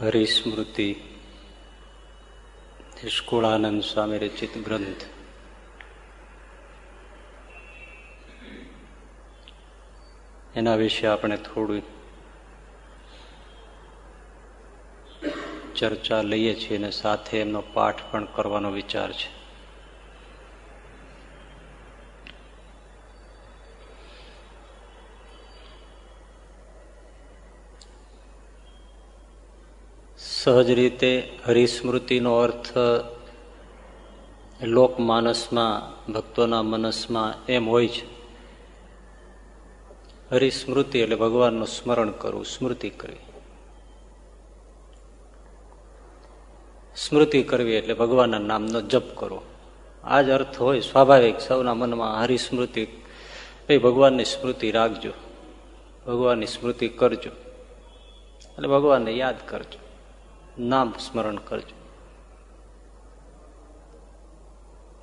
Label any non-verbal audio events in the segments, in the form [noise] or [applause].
હરિસ્મૃતિ નિષ્કુળાનંદ સ્વામી રચિત ગ્રંથ એના વિશે આપણે થોડું ચર્ચા લઈએ છીએ અને સાથે એમનો પાઠ પણ કરવાનો વિચાર છે સહજ રીતે હરિસ્મૃતિનો અર્થ લોકમાનસમાં ભક્તોના મનસમાં એમ હોય છે. હરિસ્મૃતિ એટલે ભગવાનનું સ્મરણ કરવું, સ્મૃતિ કરવી. સ્મૃતિ કરવી એટલે ભગવાનના નામનો જપ કરવો. આ જ અર્થ હોય સ્વાભાવિક, સૌના મનમાં હરિસ્મૃતિ. એ ભગવાનની સ્મૃતિ રાખજો. ભગવાનની સ્મૃતિ કરજો. એટલે ભગવાનને યાદ કરજો. નામ સ્મરણ કરજો.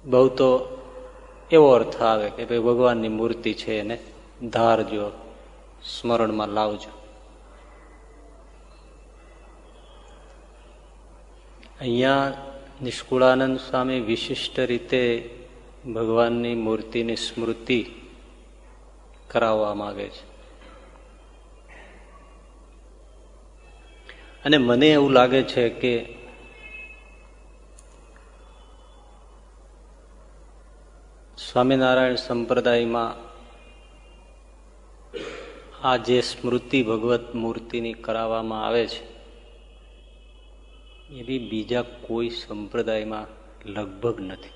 બહુ તો એવો અર્થ આવે કે ભાઈ ભગવાનની મૂર્તિ છે એને ધારજો, સ્મરણમાં લાવજો. અહીંયા નિષ્કુળાનંદ સ્વામી વિશિષ્ટ રીતે ભગવાનની મૂર્તિની સ્મૃતિ કરાવવા માગે છે. અને મને એવું લાગે છે કે સ્વામિનારાયણ સંપ્રદાયમાં આ જે સ્મૃતિ ભગવત મૂર્તિની કરાવવામાં આવે છે એવી બીજા કોઈ સંપ્રદાયમાં લગભગ નથી.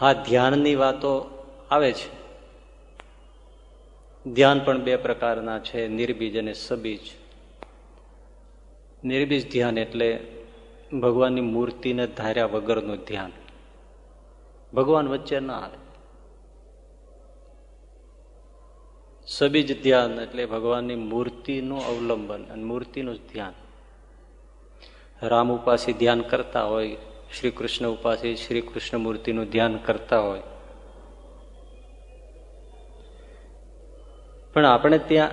હા, ધ્યાનની વાતો આવે છે. ધ્યાન પણ બે પ્રકારના છે, નિર્બીજ અને સબીજ. નિર્બીજ ધ્યાન એટલે ભગવાનની મૂર્તિને ધાર્યા વગરનું ધ્યાન. ભગવાન વચ્ચે ના આવે. સબીજ ધ્યાન એટલે ભગવાનની મૂર્તિનું અવલંબન અને મૂર્તિનું જ ધ્યાન. રામ ઉપાસી ધ્યાન કરતા હોય, શ્રી કૃષ્ણ ઉપાસી શ્રી કૃષ્ણ મૂર્તિનું ધ્યાન કરતા હોય પણ આપણે ત્યાં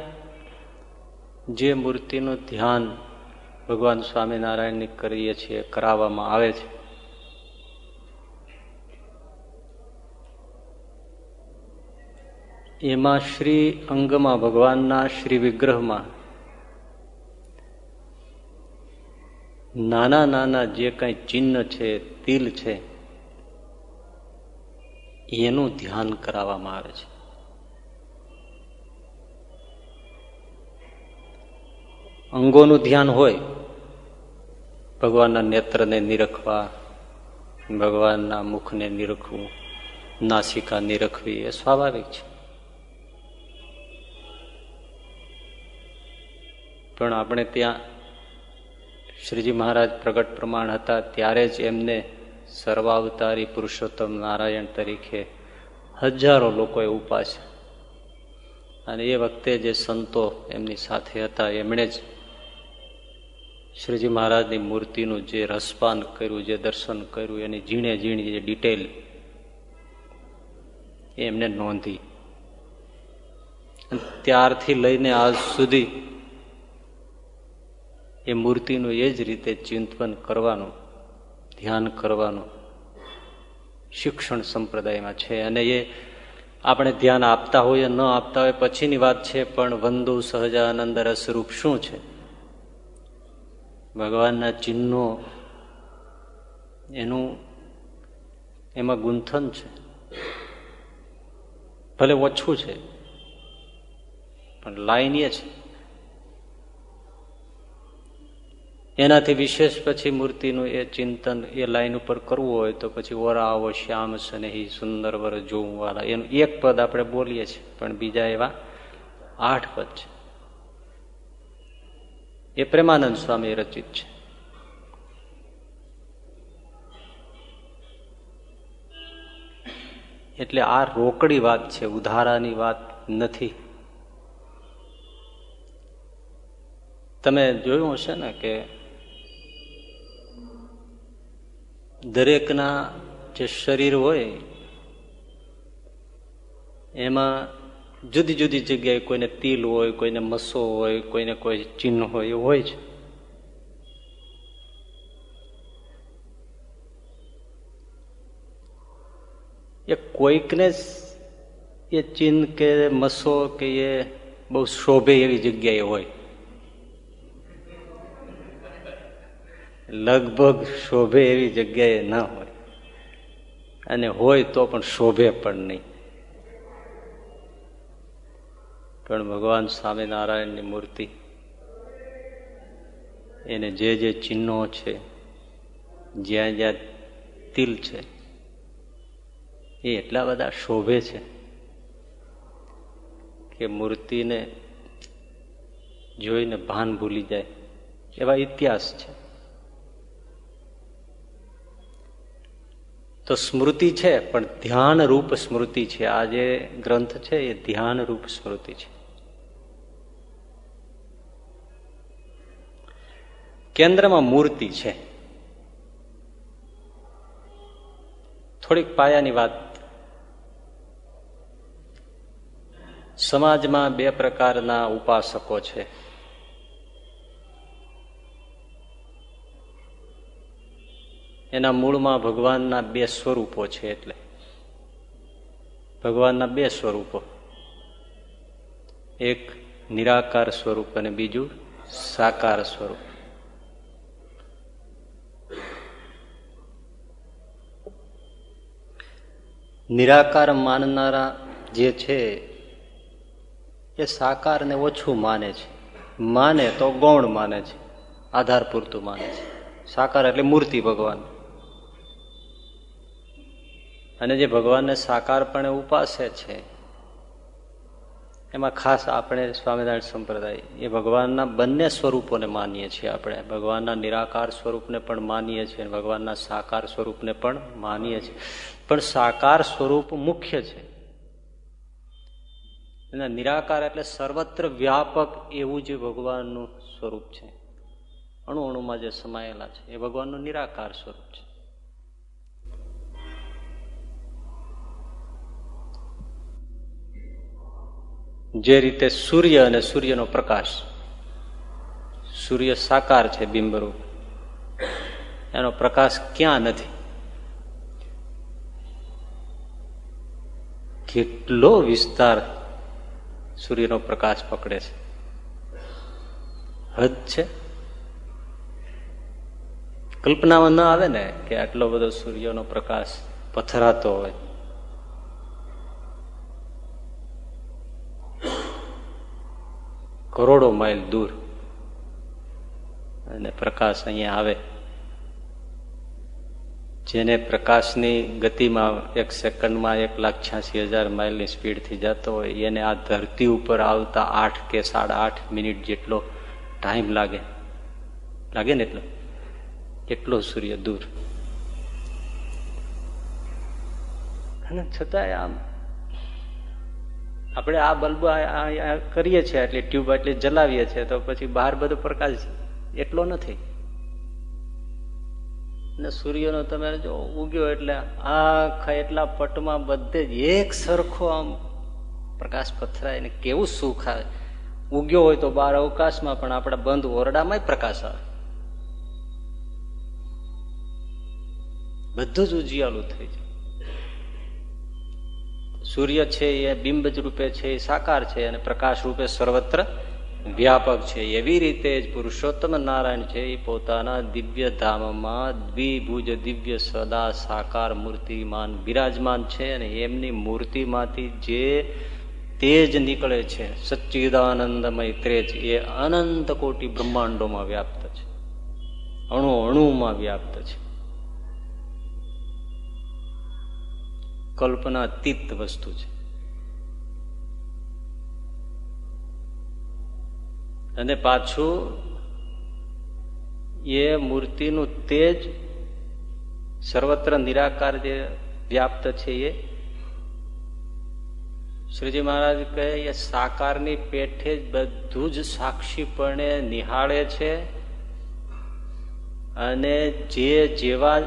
જે મૂર્તિનું ધ્યાન ભગવાન સ્વામિનારાયણની કરીએ છીએ, કરાવવામાં આવે છે, એમાં શ્રી અંગમાં, ભગવાનના શ્રી વિગ્રહમાં નાના નાના જે કંઈ ચિહ્ન છે, તિલ છે, એનું ધ્યાન કરાવવામાં આવે છે. અંગોનું ધ્યાન હોય, ભગવાનના નેત્રને નિરખવા, ભગવાનના મુખને નિરખવું, નાસિકા નિરખવી એ સ્વાભાવિક છે. પણ આપણે ત્યાં શ્રીજી મહારાજ પ્રગટ પ્રમાણ હતા ત્યારે જ એમને સર્વાવતારી પુરુષોત્તમ નારાયણ તરીકે હજારો લોકોએ ઉપાસ્યા. અને એ વખતે જે સંતો એમની સાથે હતા, એમણે જ શ્રીજી મહારાજની મૂર્તિનું જે રસપાન કર્યું, જે દર્શન કર્યું, એની ઝીણે ઝીણી જે ડિટેલ એમને નોંધી. ત્યારથી લઈને આજ સુધી એ મૂર્તિનું એ જ રીતે ચિંતન કરવાનું, ધ્યાન કરવાનું શિક્ષણ સંપ્રદાયમાં છે. અને એ આપણે ધ્યાન આપતા હોઈએ, ન આપતા હોય, પછીની વાત છે, પણ વંદુ સહજાનંદ રસરૂપ શું છે? ભગવાનના ચિહ્નો એનું, એમાં ગુંથન છે. ભલે ઓછું છે, પણ લાઈન એ છે. એનાથી વિશેષ પછી મૂર્તિનું એ ચિંતન એ લાઈન ઉપર કરવું હોય તો પછી ઓરા આવો શ્યામ સ્નેહી, સુંદર વર જોવું વાળા એનું એક પદ આપણે બોલીએ છીએ, પણ બીજા એવા આઠ પદ છે. એ પ્રેમાનંદ સ્વામી રચિત છે. એટલે આ રોકડી વાત છે, ઉધારાની વાત નથી. તમે જોયું હશે ને કે દરેકના જે શરીર હોય, એમાં જુદી જુદી જગ્યાએ કોઈને તિલ હોય, કોઈને મસો હોય, કોઈને કોઈ ચિહ્ન હોય, એવું હોય છે. એ કોઈકને એ ચિહ્ન કે મસો કે એ બહુ શોભે એવી જગ્યાએ હોય. લગભગ શોભે એવી જગ્યાએ ના હોય. અને હોય તો પણ શોભે પણ નહીં. પણ ભગવાન સ્વામિનારાયણની મૂર્તિ. એને જે જે ચિહ્નો છે, જ્યાં જ્યાં તિલ છે, એ એટલા બધા શોભે છે કે મૂર્તિને જોઈને ભાન ભૂલી જાય. એવા ઇતિહાસ છે. તો સ્મૃતિ છે, પણ ધ્યાન રૂપ સ્મૃતિ છે. આ જે ગ્રંથ છે, એ ધ્યાન રૂપ સ્મૃતિ છે. કેન્દ્રમાં મૂર્તિ છે. થોડીક પાયાની વાત. સમાજમાં બે પ્રકારના ઉપાસકો છે. એના મૂળમાં ભગવાનના બે સ્વરૂપો છે એટલે. ભગવાનના બે સ્વરૂપો. એક નિરાકાર સ્વરૂપ અને બીજું સાકાર સ્વરૂપ. નિરાકાર માનનારા જે છે, એ સાકારને ઓછું માને છે. માને તો ગૌણ માને છે આધાર પૂરતું માને છે. સાકાર એટલે મૂર્તિ ભગવાન. અને જે ભગવાનને સાકારપણે ઉપાસે છે, એમાં ખાસ આપણે સ્વામિનારાયણ સંપ્રદાય, એ ભગવાનના બંને સ્વરૂપોને માનીએ છીએ આપણે. ભગવાનના નિરાકાર સ્વરૂપને પણ માનીએ છીએ ભગવાનના સાકાર સ્વરૂપને પણ માનીએ છીએ. પણ સાકાર સ્વરૂપ મુખ્ય છે. એના નિરાકાર એટલે સર્વત્ર વ્યાપક એવું જે ભગવાનનું સ્વરૂપ છે. અણુ અણુમાં જે સમાયેલા છે, એ ભગવાનનું નિરાકાર સ્વરૂપ છે. જે રીતે સૂર્ય અને સૂર્યનો પ્રકાશ, સૂર્ય સાકાર છે બિંબરૂપ, એનો પ્રકાશ ક્યાં નથી? કેટલો વિસ્તાર સૂર્યનો પ્રકાશ પકડે છે? હદ છે? કલ્પનામાં ન આવે ને કે આટલો બધો સૂર્યનો પ્રકાશ પથરાતો હોય. કરોડો માઇલ દૂર અને પ્રકાશ અહીંયા આવે. જેને પ્રકાશની ગતિમાં એક સેકન્ડમાં એક લાખ છ્યાસી હજાર માઇલની સ્પીડથી જતો હોય, એને આ ધરતી ઉપર આવતા આઠ કે સાડા આઠ મિનિટ જેટલો ટાઈમ લાગે. લાગે ને એટલો? એટલો સૂર્ય દૂર. અને છતાંય આમ આપણે આ બલ્બ કરીએ છીએ એટલે ટ્યુબ એટલે જલાવીએ છીએ, તો પછી બહાર બધો પ્રકાશ એટલો નથી. અને સૂર્યનો તમે જો ઉગ્યો એટલે આખા એટલા પટમાં બધે જ એક સરખો આમ પ્રકાશ પથરાય ને કેવું સુખ આવે. ઉગ્યો હોય તો બહાર અવકાશમાં પણ આપણા બંધ ઓરડામાં પ્રકાશ આવે. બધું જ ઉજિયાલું થઈ જાય. સૂર્ય છે એ બિંબજ રૂપે છે, એ સાકાર છે અને પ્રકાશ રૂપે સર્વત્ર વ્યાપક છે. એવી રીતે જ પુરુષોત્તમ નારાયણ છે, એ પોતાના દિવ્ય ધામમાં દ્વિભુજ દિવ્ય સદા સાકાર મૂર્તિમાન બિરાજમાન છે અને એમની મૂર્તિમાંથી જે તેજ નીકળે છે, સચ્ચિદાનંદમય ત્રેજ એ અનંત કોટી બ્રહ્માંડોમાં વ્યાપ્ત છે. અણુ અણુમાં વ્યાપ્ત છે. કલ્પનાતીત વસ્તુ છે. અને પાછું એ મૂર્તિનું તેજ સર્વત્ર નિરાકાર જે વ્યાપ્ત છે એ, શ્રીજી મહારાજ કહે, એ સાકારની પેઠે જ બધું જ સાક્ષીપણે નિહાળે છે અને જે જેવા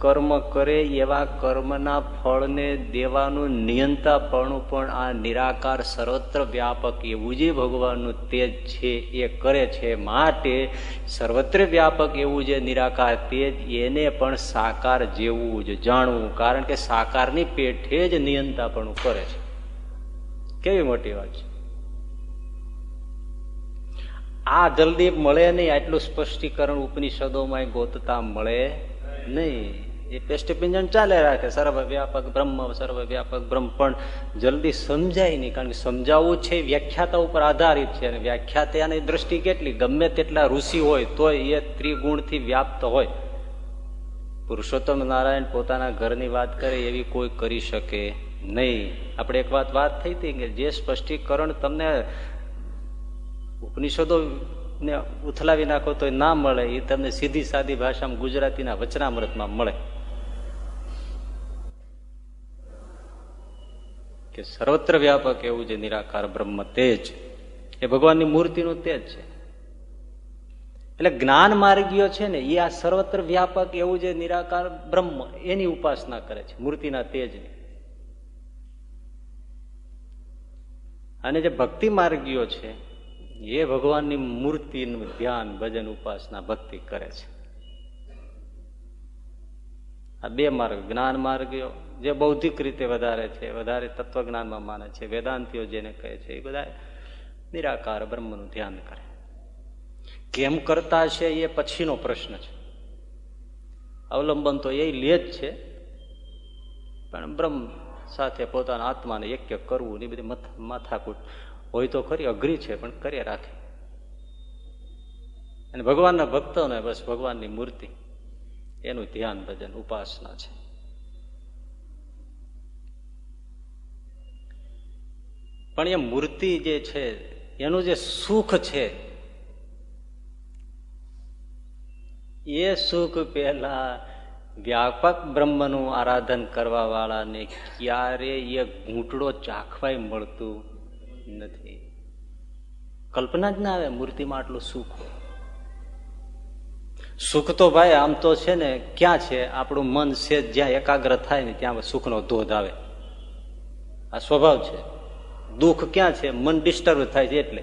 કર્મ કરે એવા કર્મના ફળને દેવાનું નિયંતાપણું પણ આ નિરાકાર સર્વત્ર વ્યાપક એવું જે ભગવાનનું તેજ છે એ કરે છે. માટે સર્વત્ર વ્યાપક એવું જે નિરાકાર તેજ એને પણ સાકાર જેવું જ જાણવું. કારણ કે સાકારની પેઠે જ નિયંતાપણું કરે છે. કેવી મોટી વાત છે. આ જલ્દી મળે નહીં, આટલું સ્પષ્ટીકરણ ઉપનિષદોમાં ગોતતા મળે નહીં. એ પેસ્ટપિંજન ચાલે રાખે. સર્વ વ્યાપક બ્રહ્મ સર્વ વ્યાપક બ્રહ્મ પણ જલ્દી સમજાય નહીં, કારણ કે સમજાવવું છે, વ્યાખ્યાતા ઉપર આધારિત છે. અને વ્યાખ્યાતાની દ્રષ્ટિ કેટલી? ગમે તેટલા ઋષિ હોય, તોય એ ત્રિગુણથી વ્યાપ્ત હોય. પુરુષોત્તમ નારાયણ પોતાના ઘરની વાત કરે, એવી કોઈ કરી શકે નહીં. આપણે એક વાત વાત થઈ હતી કે જે સ્પષ્ટીકરણ તમને ઉપનિષદો ને ઉથલાવી નાખો તો ના મળે. એ તમને સીધી સાદી ભાષામાં ગુજરાતીના વચનામૃતમાં મળે. કે સર્વત્ર વ્યાપક એવું જે નિરાકાર બ્રહ્મ તેજ એ ભગવાનની મૂર્તિનું તેજ છે. એટલે જ્ઞાન માર્ગીઓ છે ને, એ આ સર્વત્ર વ્યાપક એવું જે નિરાકાર બ્રહ્મ, એની ઉપાસના કરે છે, મૂર્તિના તેજની અને જે ભક્તિ માર્ગીઓ છે, એ ભગવાનની મૂર્તિનું ધ્યાન, ભજન, ઉપાસના, ભક્તિ કરે છે. આ બે માર્ગ, જ્ઞાન માર્ગીઓ જે બૌદ્ધિક રીતે વધારે છે, વધારે તત્વજ્ઞાનમાં માને છે, વેદાંતિઓ જેને કહે છે, એ બધા નિરાકાર બ્રહ્મનું ધ્યાન કરે. કેમ કરતા છે એ પછીનો પ્રશ્ન છે. અવલંબન તો એ લે જ છે, પણ બ્રહ્મ સાથે પોતાના આત્માને એક કરવું ને બધી માથાકૂટ હોય તો ખરી, અઘરી છે, પણ કરે રાખે. અને ભગવાનના ભક્તોને બસ ભગવાનની મૂર્તિ, એનું ધ્યાન ભજન, ઉપાસના છે. પણ એ મૂર્તિ જે છે, એનું જે સુખ છે, એ સુખ પહેલા વ્યાપક બ્રહ્મનું આરાધન કરવા વાળાને ક્યારે એ ઘૂંટડો ચાખવાય મળતું નથી. કલ્પના જ ના આવે મૂર્તિમાં આટલું સુખ સુખ તો ભાઈ આમ તો છે ને, ક્યાં છે? આપણું મન છે, જ્યાં એકાગ્ર થાય ને, ત્યાં સુખનો ધોધ આવે. આ સ્વભાવ છે. દુઃખ ક્યાં છે? મન ડિસ્ટર્બ થાય છે એટલે.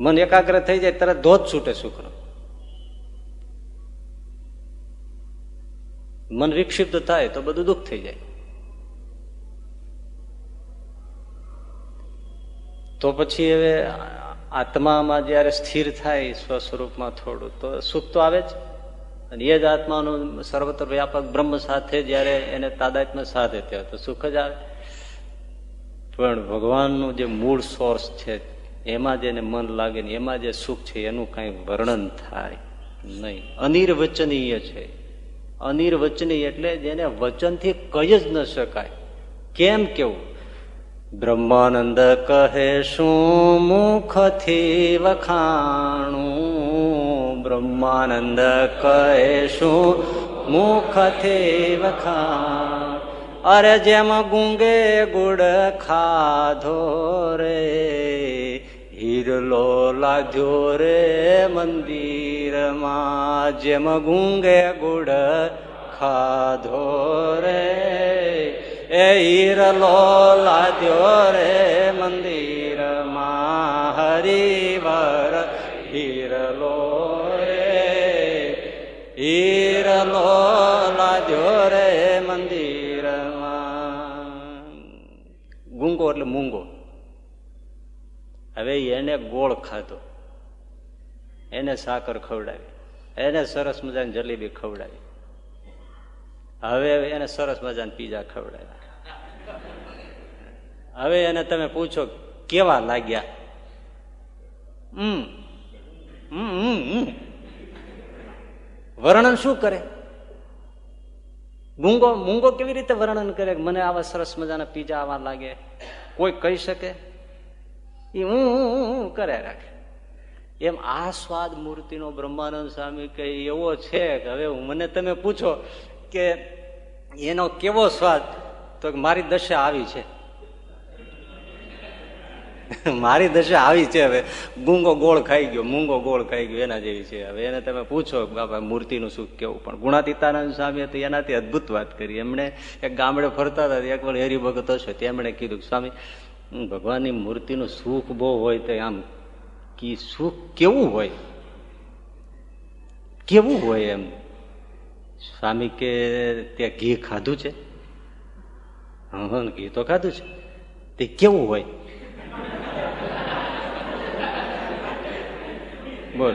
મન એકાગ્ર થઈ જાય તરત ધોધ છૂટે સુખનો મન વિક્ષિપ્ત થાય તો બધું દુઃખ થઈ જાય. તો પછી હવે આત્મામાં જયારે સ્થિર થાય સ્વસ્વરૂપમાં થોડું, તો સુખ તો આવે જ. અને એ જ આત્માનું સર્વત્ર વ્યાપક બ્રહ્મ સાથે જયારે એને તાદાત્મ્ય સાધે ત્યારે તો સુખ જ આવે. પણ ભગવાનનું જે મૂળ સોર્સ છે, એમાં જેને મન લાગે ને એમાં જે સુખ છે, એનું કાંઈ વર્ણન થાય નહીં. અનિર્વચનીય છે. અનિર્વચનીય એટલે જેને વચનથી કહી જ ન શકાય. કેમ કેવું? બ્રહ્માનંદ કહે, શું મુખથી વખાણું? બ્રહ્માનંદ કહે, શું મુખથી વખાણ? અરે જેમ ગુંગે ગુડ ખાધો રે હીરલો લાધ્યો રે મંદિરમાં. જેમ ગુંગે ગુડ ખાધો રે, એ હીરલો લાદ્યો રે મંદિરમાં. હરિવર હીરલો રે હીરલો લાદ્યો રે ગુંગો એટલે મૂંગો. હવે એને ગોળ ખાધો. એને સાકર ખવડાવી. એને સરસ મજાની જલેબી ખવડાવી. હવે એને સરસ મજાની પીઝા ખવડાવ્યા. હવે એને તમે પૂછો કેવા લાગ્યા? હમ. વર્ણન શું કરે? મૂંગો મૂંગો કેવી રીતે વર્ણન કરે? મને આવા સરસ મજાના પીઝા આવા લાગે. કોઈ કહી શકે? એ હું કરે રાખે. એમ આ સ્વાદ મૂર્તિનો બ્રહ્માનંદ સ્વામી કે એવો છે કે હવે મને તમે પૂછો કે એનો કેવો સ્વાદ? તો મારી દશા આવી છે. મારી દશા આવી છે હવે. ગુંગો ગોળ ખાઈ ગયો, મૂંગો ગોળ ખાઈ ગયો, એના જેવી છે હવે. એને તમે પૂછો બાપા, મૂર્તિનું સુખ કેવું? પણ ગુણાતીતાનંદ સ્વામી હતી એનાથી અદભુત વાત કરી. એમણે એક ગામડે ફરતા હતા, એક વાર હરિભગત હશે, તેમણે કીધું સ્વામી ભગવાનની મૂર્તિનું સુખ બહુ હોય તો આમ કી સુખ કેવું હોય? કેવું હોય એમ? સ્વામી કે, ત્યાં ઘી ખાધું છે? હા, ઘી તો ખાધું છે. તે કેવું હોય? બોલ.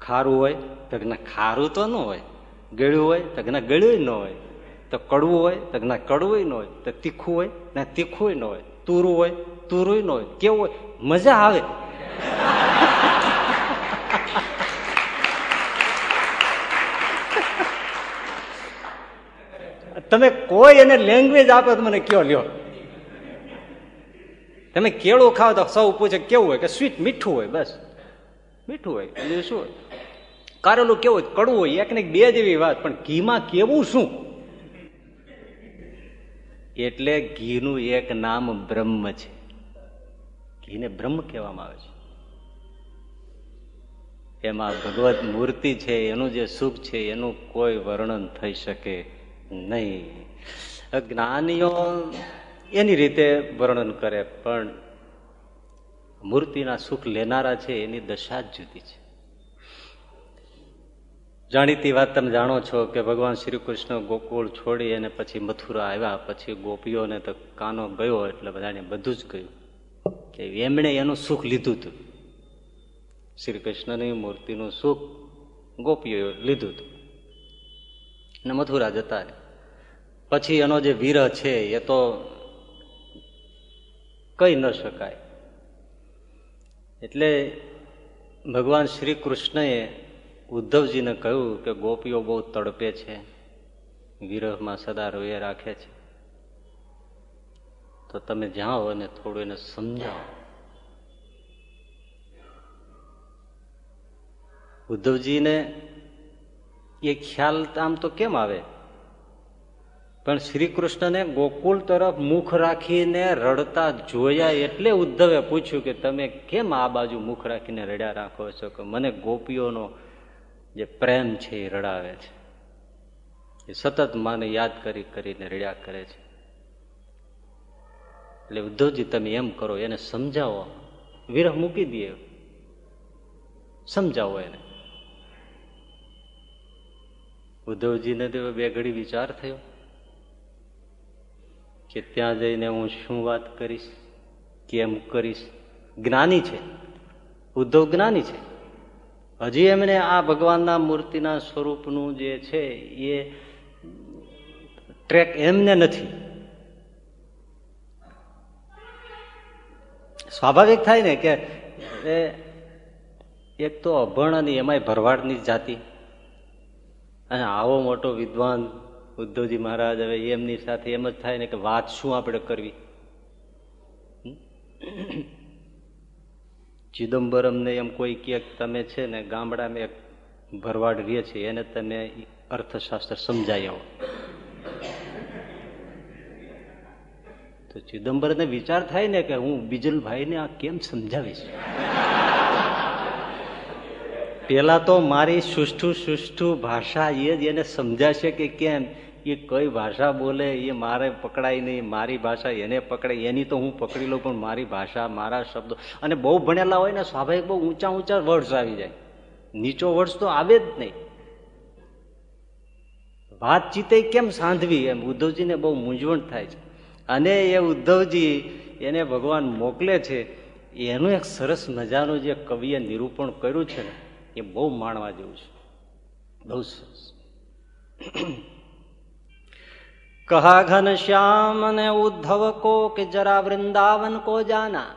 ખારું હોય તો ના ખારું તો ન હોય. ગળ્યું હોય તો ના ગળ્યું ન હોય. તો કડવું હોય તો ના કડવું ન હોય. તો તીખું હોય ના તીખું ન હોય. તુરું હોય તુરું ન હોય. કેવું હોય? મજા આવે. તમે કોઈ એને લેંગ્વેજ આપો તો મને કયો લ્યો. તમે કેળું ખાવ તો સૌ પૂછે કેવું હોય કે સ્વીટ મીઠું હોય, બસ. મીઠું હોય બીજું શું હોય? કારેલું કેવું હોય? કડવું હોય, એક ને બે જેવી વાત, પણ ઘીમાં કેવું શું? એટલે ઘીનું એક નામ બ્રહ્મ છે. ઘીને બ્રહ્મ કહેવામાં આવે છે. એમાં ભગવત મૂર્તિ છે, એનું જે સુખ છે, એનું કોઈ વર્ણન થઈ શકે નહીં. જ્ઞાનીઓ એની રીતે વર્ણન કરે, પણ મૂર્તિના સુખ લેનારા છે, એની દશા જ જુદી છે. જાણીતી વાત તમે જાણો છો કે ભગવાન શ્રી કૃષ્ણ ગોકુળ છોડી અને પછી મથુરા આવ્યા, પછી ગોપીઓને તો કાનો ગયો એટલે બધાને બધું જ ગયું. કે એમણે એનું સુખ લીધું હતું. શ્રી કૃષ્ણની મૂર્તિનું સુખ ગોપીઓ લીધું હતું. અને મથુરા જતા પછી એનો જે વિરહ છે, એ તો કહી ન શકાય. એટલે ભગવાન શ્રી કૃષ્ણએ ઉદ્ધવજીને કહ્યું કે ગોપીઓ બહુ તડપે છે, વિરહમાં સદા રોયે રાખે છે. તો તમે જાઓ અને થોડું એને સમજાવો. ઉદ્ધવજીને એ ખ્યાલ આમ તો કેમ આવે? પણ શ્રી કૃષ્ણને ગોકુળ તરફ મુખ રાખીને રડતા જોયા એટલે ઉદ્ધવે પૂછ્યું કે તમે કેમ આ બાજુ મુખ રાખીને રડ્યા રાખો છો કે મને ગોપીઓનો જે પ્રેમ છે એ રડાવે છે. એ સતત માને યાદ કરી કરીને રડ્યા કરે છે. એટલે ઉદ્ધવજી તમે એમ કરો, એને સમજાવો. વિરહ મૂકી દે. સમજાવો એને. ઉદ્ધવજીને તો બે ઘડી વિચાર થયો. કે ત્યાં જઈને હું શું વાત કરીશ, કેમ કરીશ? જ્ઞાની છે. ઉદ્ધવ જ્ઞાની છે. હજી એમને આ ભગવાનના મૂર્તિના સ્વરૂપનું જે છે એ ટ્રેક એમને નથી. સ્વાભાવિક થાય ને કે એક તો અભણ અને એમાંય ભરવાડની જાતિ. અને આવો મોટો વિદ્વાન ઉદ્ધવજી મહારાજ હવે એમની સાથે એમ જ થાય ને કે વાત શું આપણે કરવી? ચિદમ્બરમને એમ કોઈ કે તમે છે ને ગામડામાં એક ભરવાડ રહે છે, એને તમે અર્થશાસ્ત્ર સમજાઈ આવો. તો ચિદમ્બરને વિચાર થાય ને કે હું બીજલભાઈને આ કેમ સમજાવીશ? પેલા તો મારી સુષ્ઠુ સુષ્ઠુ ભાષા એ જ એને સમજાશે કે કેમ? એ કઈ ભાષા બોલે એ મારે પકડાય નહીં, મારી ભાષા એને પકડાય એની તો હું પકડી લઉં, પણ મારી ભાષા, મારા શબ્દો. અને બહુ ભણેલા હોય ને, સ્વાભાવિક બહુ ઊંચા ઊંચા વર્ડ્સ આવી જાય. નીચો વર્ડ્સ તો આવે જ નહીં. વાતચીતે કેમ સાંધવી એમ? ઉદ્ધવજીને બહુ મૂંઝવણ થાય છે. અને એ ઉદ્ધવજી એને ભગવાન મોકલે છે, એનું એક સરસ મજાનું જે કવિએ નિરૂપણ કર્યું છે ને, એ બહુ માણવા જેવું છે. બહુ સરસ. कहा, घन श्याम ने उद्धव को कि जरा वृंदावन को जाना।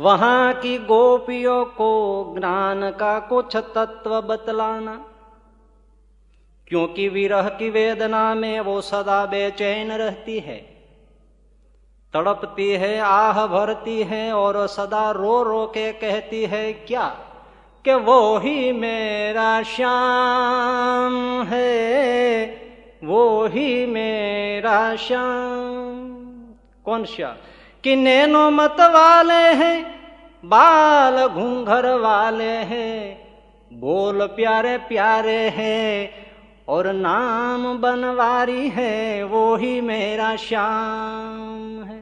वहाँ की गोपियों को ज्ञान का कुछ तत्व बतलाना। क्योंकि विरह की वेदना में वो सदा बेचैन रहती है। तड़पती है, आह भरती है और सदा रो रो के कहती है, क्या कि वो ही मेरा श्याम है वो ही मेरा श्याम कौन श्याम कि नैनो मत वाले हैं बाल घूंघर वाले हैं बोल प्यारे प्यारे हैं और नाम बनवारी है वो ही मेरा श्याम है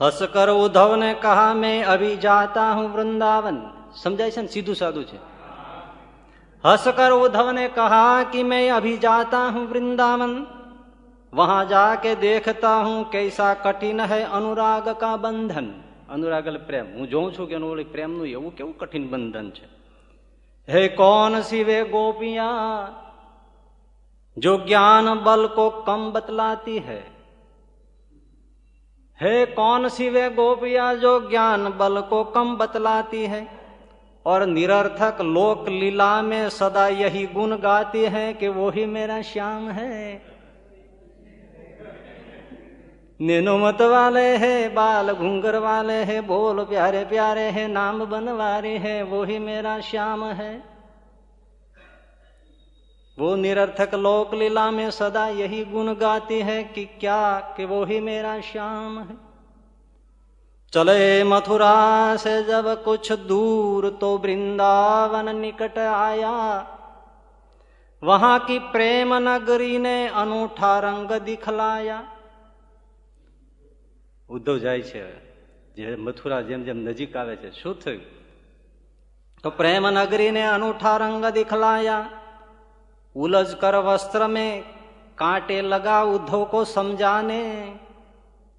હસકર ઉદ્ધવને કહા મેં અભી જાતા હું વૃંદાવન સમજાય છે ને સીધું સાદું છે हंसकर उद्धव ने कहा कि मैं अभी जाता हूं वृंदावन वहां जाके देखता हूं कैसा कठिन है अनुराग का બંધન અનુરાગ પ્રેમ હું જોઉં છું કે એનું પ્રેમનું એવું કેવું કઠિન બંધન છે હે કોણ સિવે ગોપિયા जो ज्ञान बल को कम बतलाती है है कौन सी वे गोपिया जो ज्ञान बल को कम बतलाती है? और निरर्थक लोक लीला में सदा यही गुण गाती है कि वो ही मेरा श्याम है। नैनो मत वाले है, बाल घूंगर वाले है, बोल प्यारे प्यारे है, नाम बनवारे है वो ही मेरा श्याम है। वो निरर्थक लोक लीला में सदा यही गुण गाती है कि क्या कि वो ही मेरा श्याम है चले मथुरा से जब कुछ दूर तो वृंदावन निकट आया वहां की प्रेम नगरी ने अनूठा रंग दिखलाया ઉદ્ધવ જાય છે જે મથુરા જેમ જેમ નજીક આવે છે શું થયું તો પ્રેમ નગરીને અનૂઠા રંગ દિખલાયા उलझ कर वस्त्र में कांटे लगा उद्धव को समझाने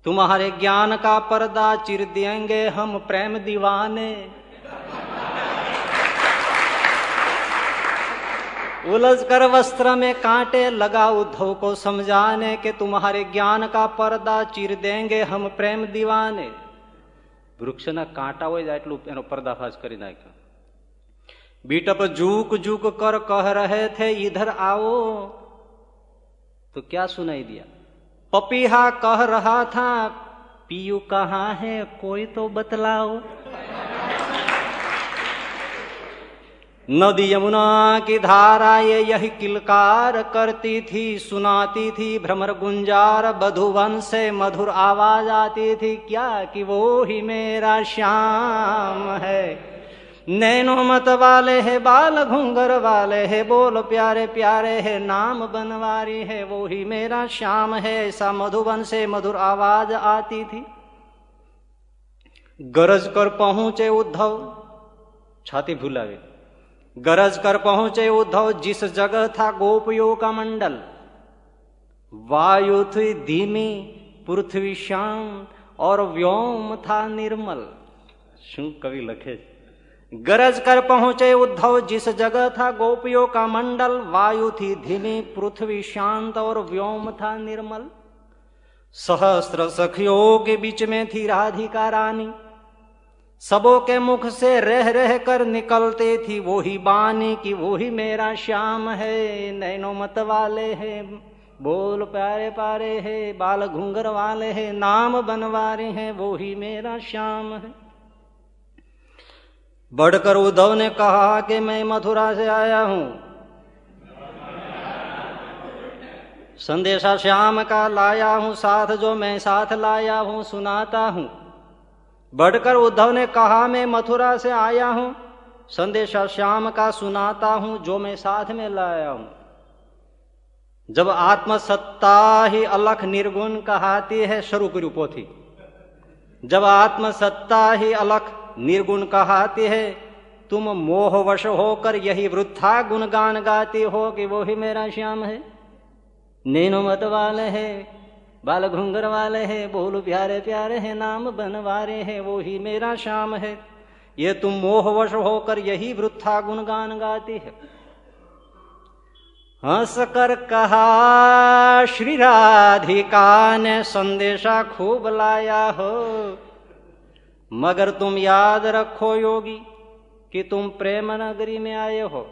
तुम्हारे ज्ञान का पर्दा चिर देंगे हम प्रेम दीवाने उलझ कर वस्त्र में कांटे लगा उद्धव को समझाने के तुम्हारे ज्ञान का पर्दा चिर देंगे हम प्रेम दीवाने વૃક્ષના કાંટા હોય એટલું એનો પર્દાફાશ કરી નાખ્યો बीटप जूक जूक कर कह रहे थे, इधर आओ। तो क्या सुनाई दिया? पपीहा कह रहा था, पीयू कहाँ है, कोई तो बतलाओ। नदी यमुना की धारा ये यही किलकार करती थी, सुनाती थी भ्रमर गुंजार, बधुवन से मधुर आवाज़ आती थी, क्या कि वो ही मेरा श्याम है? नैनो मत वाले है बाल घूंगर वाले है बोल प्यारे प्यारे है नाम बनवारी है वो ही मेरा श्याम है ऐसा मधुबन से मधुर आवाज आती थी गरज कर पहुंचे उद्धव छाती भूलावे गरज कर पहुंचे उद्धव जिस जगह था गोपियों का मंडल वायु थी धीमी पृथ्वी शांत और व्योम था निर्मल શું કવિ લખે છે गरज कर पहुँचे उद्धव, जिस जगह था गोपियों का मंडल, वायु थी धीमी, पृथ्वी शांत और व्योम था निर्मल। सहस्त्र सखियों के बीच में थी राधिका रानी। सबों के मुख से रह रह कर निकलते थी वो ही बानी की वो ही मेरा श्याम है। नैनो मत वाले है, बोल प्यारे पारे है, बाल घुंगर वाले है, नाम बनवारे हैं, वो ही मेरा श्याम है। बढ़कर उद्धव ने कहा कि मैं मथुरा से आया हूँ। संदेशा श्याम का लाया हूँ साथ, जो मैं साथ लाया हूँ, सुनाता हूँ। बढ़कर उद्धव ने कहा, मैं मथुरा से आया हूँ। संदेशा श्याम का सुनाता हूँ, जो मैं साथ में लाया हूँ। जब आत्मसत्ता ही अलख निर्गुण कहाती है, स्वरूप रूपोथी जब आत्मसत्ता ही अलख निर्गुण कहाती है। तुम मोहवश होकर यही वृद्धा गुणगान गाती हो कि वो ही मेरा श्याम है। नैनो मत वाले है, बाल घुंगर वाले है, बोल प्यारे प्यारे है, नाम बनवारे है, वो ही मेरा श्याम है। ये तुम मोहवश होकर यही वृद्धा गुणगान गाती है। हंस कर कहा, श्री राधिका ने संदेशा खूब लाया हो। मगर तुम याद रखो, योगी, कि तुम प्रेम नगरी में आए हो।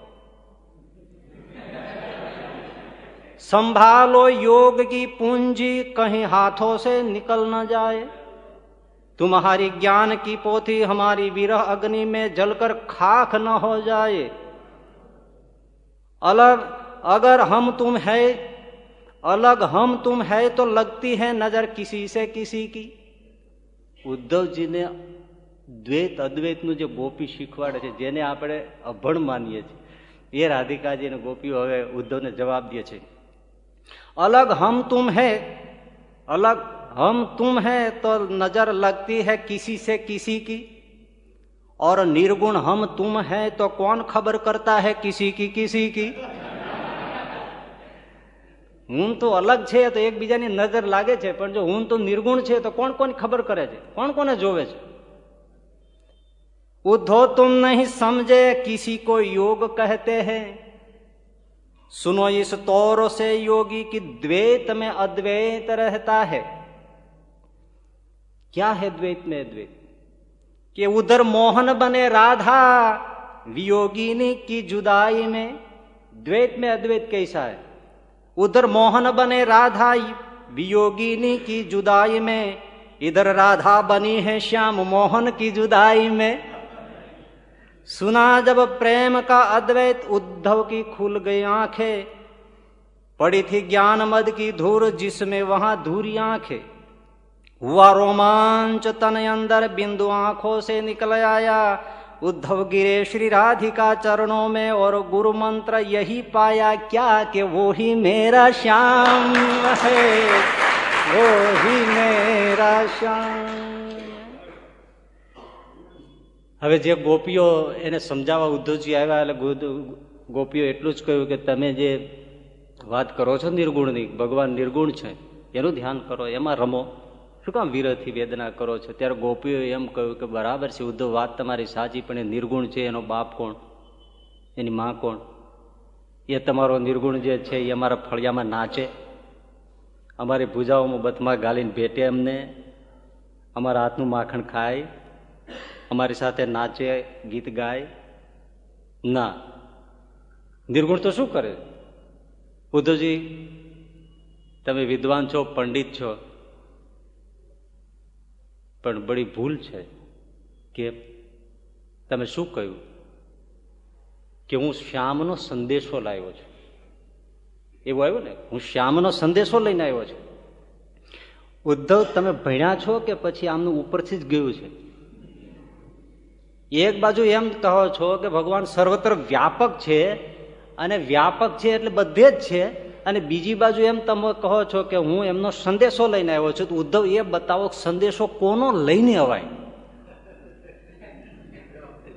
संभालो योग की पूंजी, कहीं हाथों से निकल न जाए। तुम्हारी ज्ञान की पोथी हमारी विरह अग्नि में जलकर खाक न हो जाए। अलग, अगर हम तुम है, अलग हम तुम है तो लगती है नज़र किसी से किसी की। ઉદ્ધવજીને દ્વૈત અદ્વૈતનું જે ગોપી શીખવાડે છે જેને આપણે અભણ માનીએ છીએ એ રાધિકાજી અને ગોપીઓ હવે ઉદ્ધવને જવાબ દે છે અલગ હમ તુમ હૈ અલગ હમ તુમ હૈ તો નજર લગતી है किसी से किसी की और निर्गुण हम तुम है तो कौन खबर करता है किसी की किसी की હું તો અલગ છે તો એકબીજાની નજર લાગે છે, પણ જો હું તો નિર્ગુણ છે તો કોણ કોણ ખબર કરે છે? કોણ કોને જોવે છે? ઉધો તુમ નહીં સમજે, કિસી કો યોગ કહેતે હે? સુનો इस तौर સે યોગી કે દ્વૈત में અદ્વૈત રહેતા है क्या હે દ્વૈત में અદ્વૈત? કે ઉધર મોહન બને રાધા वियोगिनी की जुदाई મે દ્વૈત में અદ્વૈત કૈસા है उधर मोहन बने राधा वियोगिनी की जुदाई में। इधर राधा बनी है श्याम, मोहन की जुदाई में। सुना जब प्रेम का अद्वैत उद्धव की खुल गई आँखें, पड़ी थी ज्ञान मद की धूर जिसमें वहाँ धूरी आँखें। हुआ रोमांच तन अंदर बिंदु आँखों से निकल आया उद्धव गिरे श्री राधिका चरणों में और गुरु मंत्र यही पाया क्या कि वो ही मेरा श्याम है वो ही मेरा श्याम હવે જે ગોપીઓ એને સમજાવવા ઉદ્ધવજી આવ્યા એટલે ગોપીઓ એટલું જ કહ્યું કે તમે જે વાત કરો છો નિર્ગુણની ભગવાન નિર્ગુણ છે એનું ધ્યાન કરો એમાં રમો શું કામ વિરહથી વેદના કરો છો? ત્યારે ગોપીઓ એમ કહ્યું કે બરાબર છે, ઉદ્ધવ, વાત તમારી સાચી, પણ એ નિર્ગુણ છે, એનો બાપ કોણ? એની માં કોણ? એ તમારો નિર્ગુણ જે છે, એ અમારા ફળિયામાં નાચે. અમારી ભૂજાઓમાં બથમાં ગાલીને ભેટે અમને. અમારા હાથનું માખણ ખાય. અમારી સાથે નાચે, ગીત ગાય. ના. નિર્ગુણ તો શું કરે? ઉદ્ધવજી, તમે વિદ્વાન છો, પંડિત છો. પણ બડી ભૂલ છે કે તમે શું કહ્યું? કે હું શ્યામનો સંદેશો લાવ્યો છું. એવું આવ્યું ને? હું શ્યામનો સંદેશો લઈને આવ્યો છું. ઉદ્ધવ, તમે ભણ્યા છો કે પછી આમનું ઉપરથી જ ગયું છે? એક બાજુ એમ કહો છો કે ભગવાન સર્વત્ર વ્યાપક છે અને વ્યાપક છે એટલે બધે જ છે અને બીજી બાજુ એમ તમે કહો છો કે હું એમનો સંદેશો લઈને આવ્યો છું, તો ઉદ્ધવ એ બતાવો સંદેશો કોનો લઈને અવાય?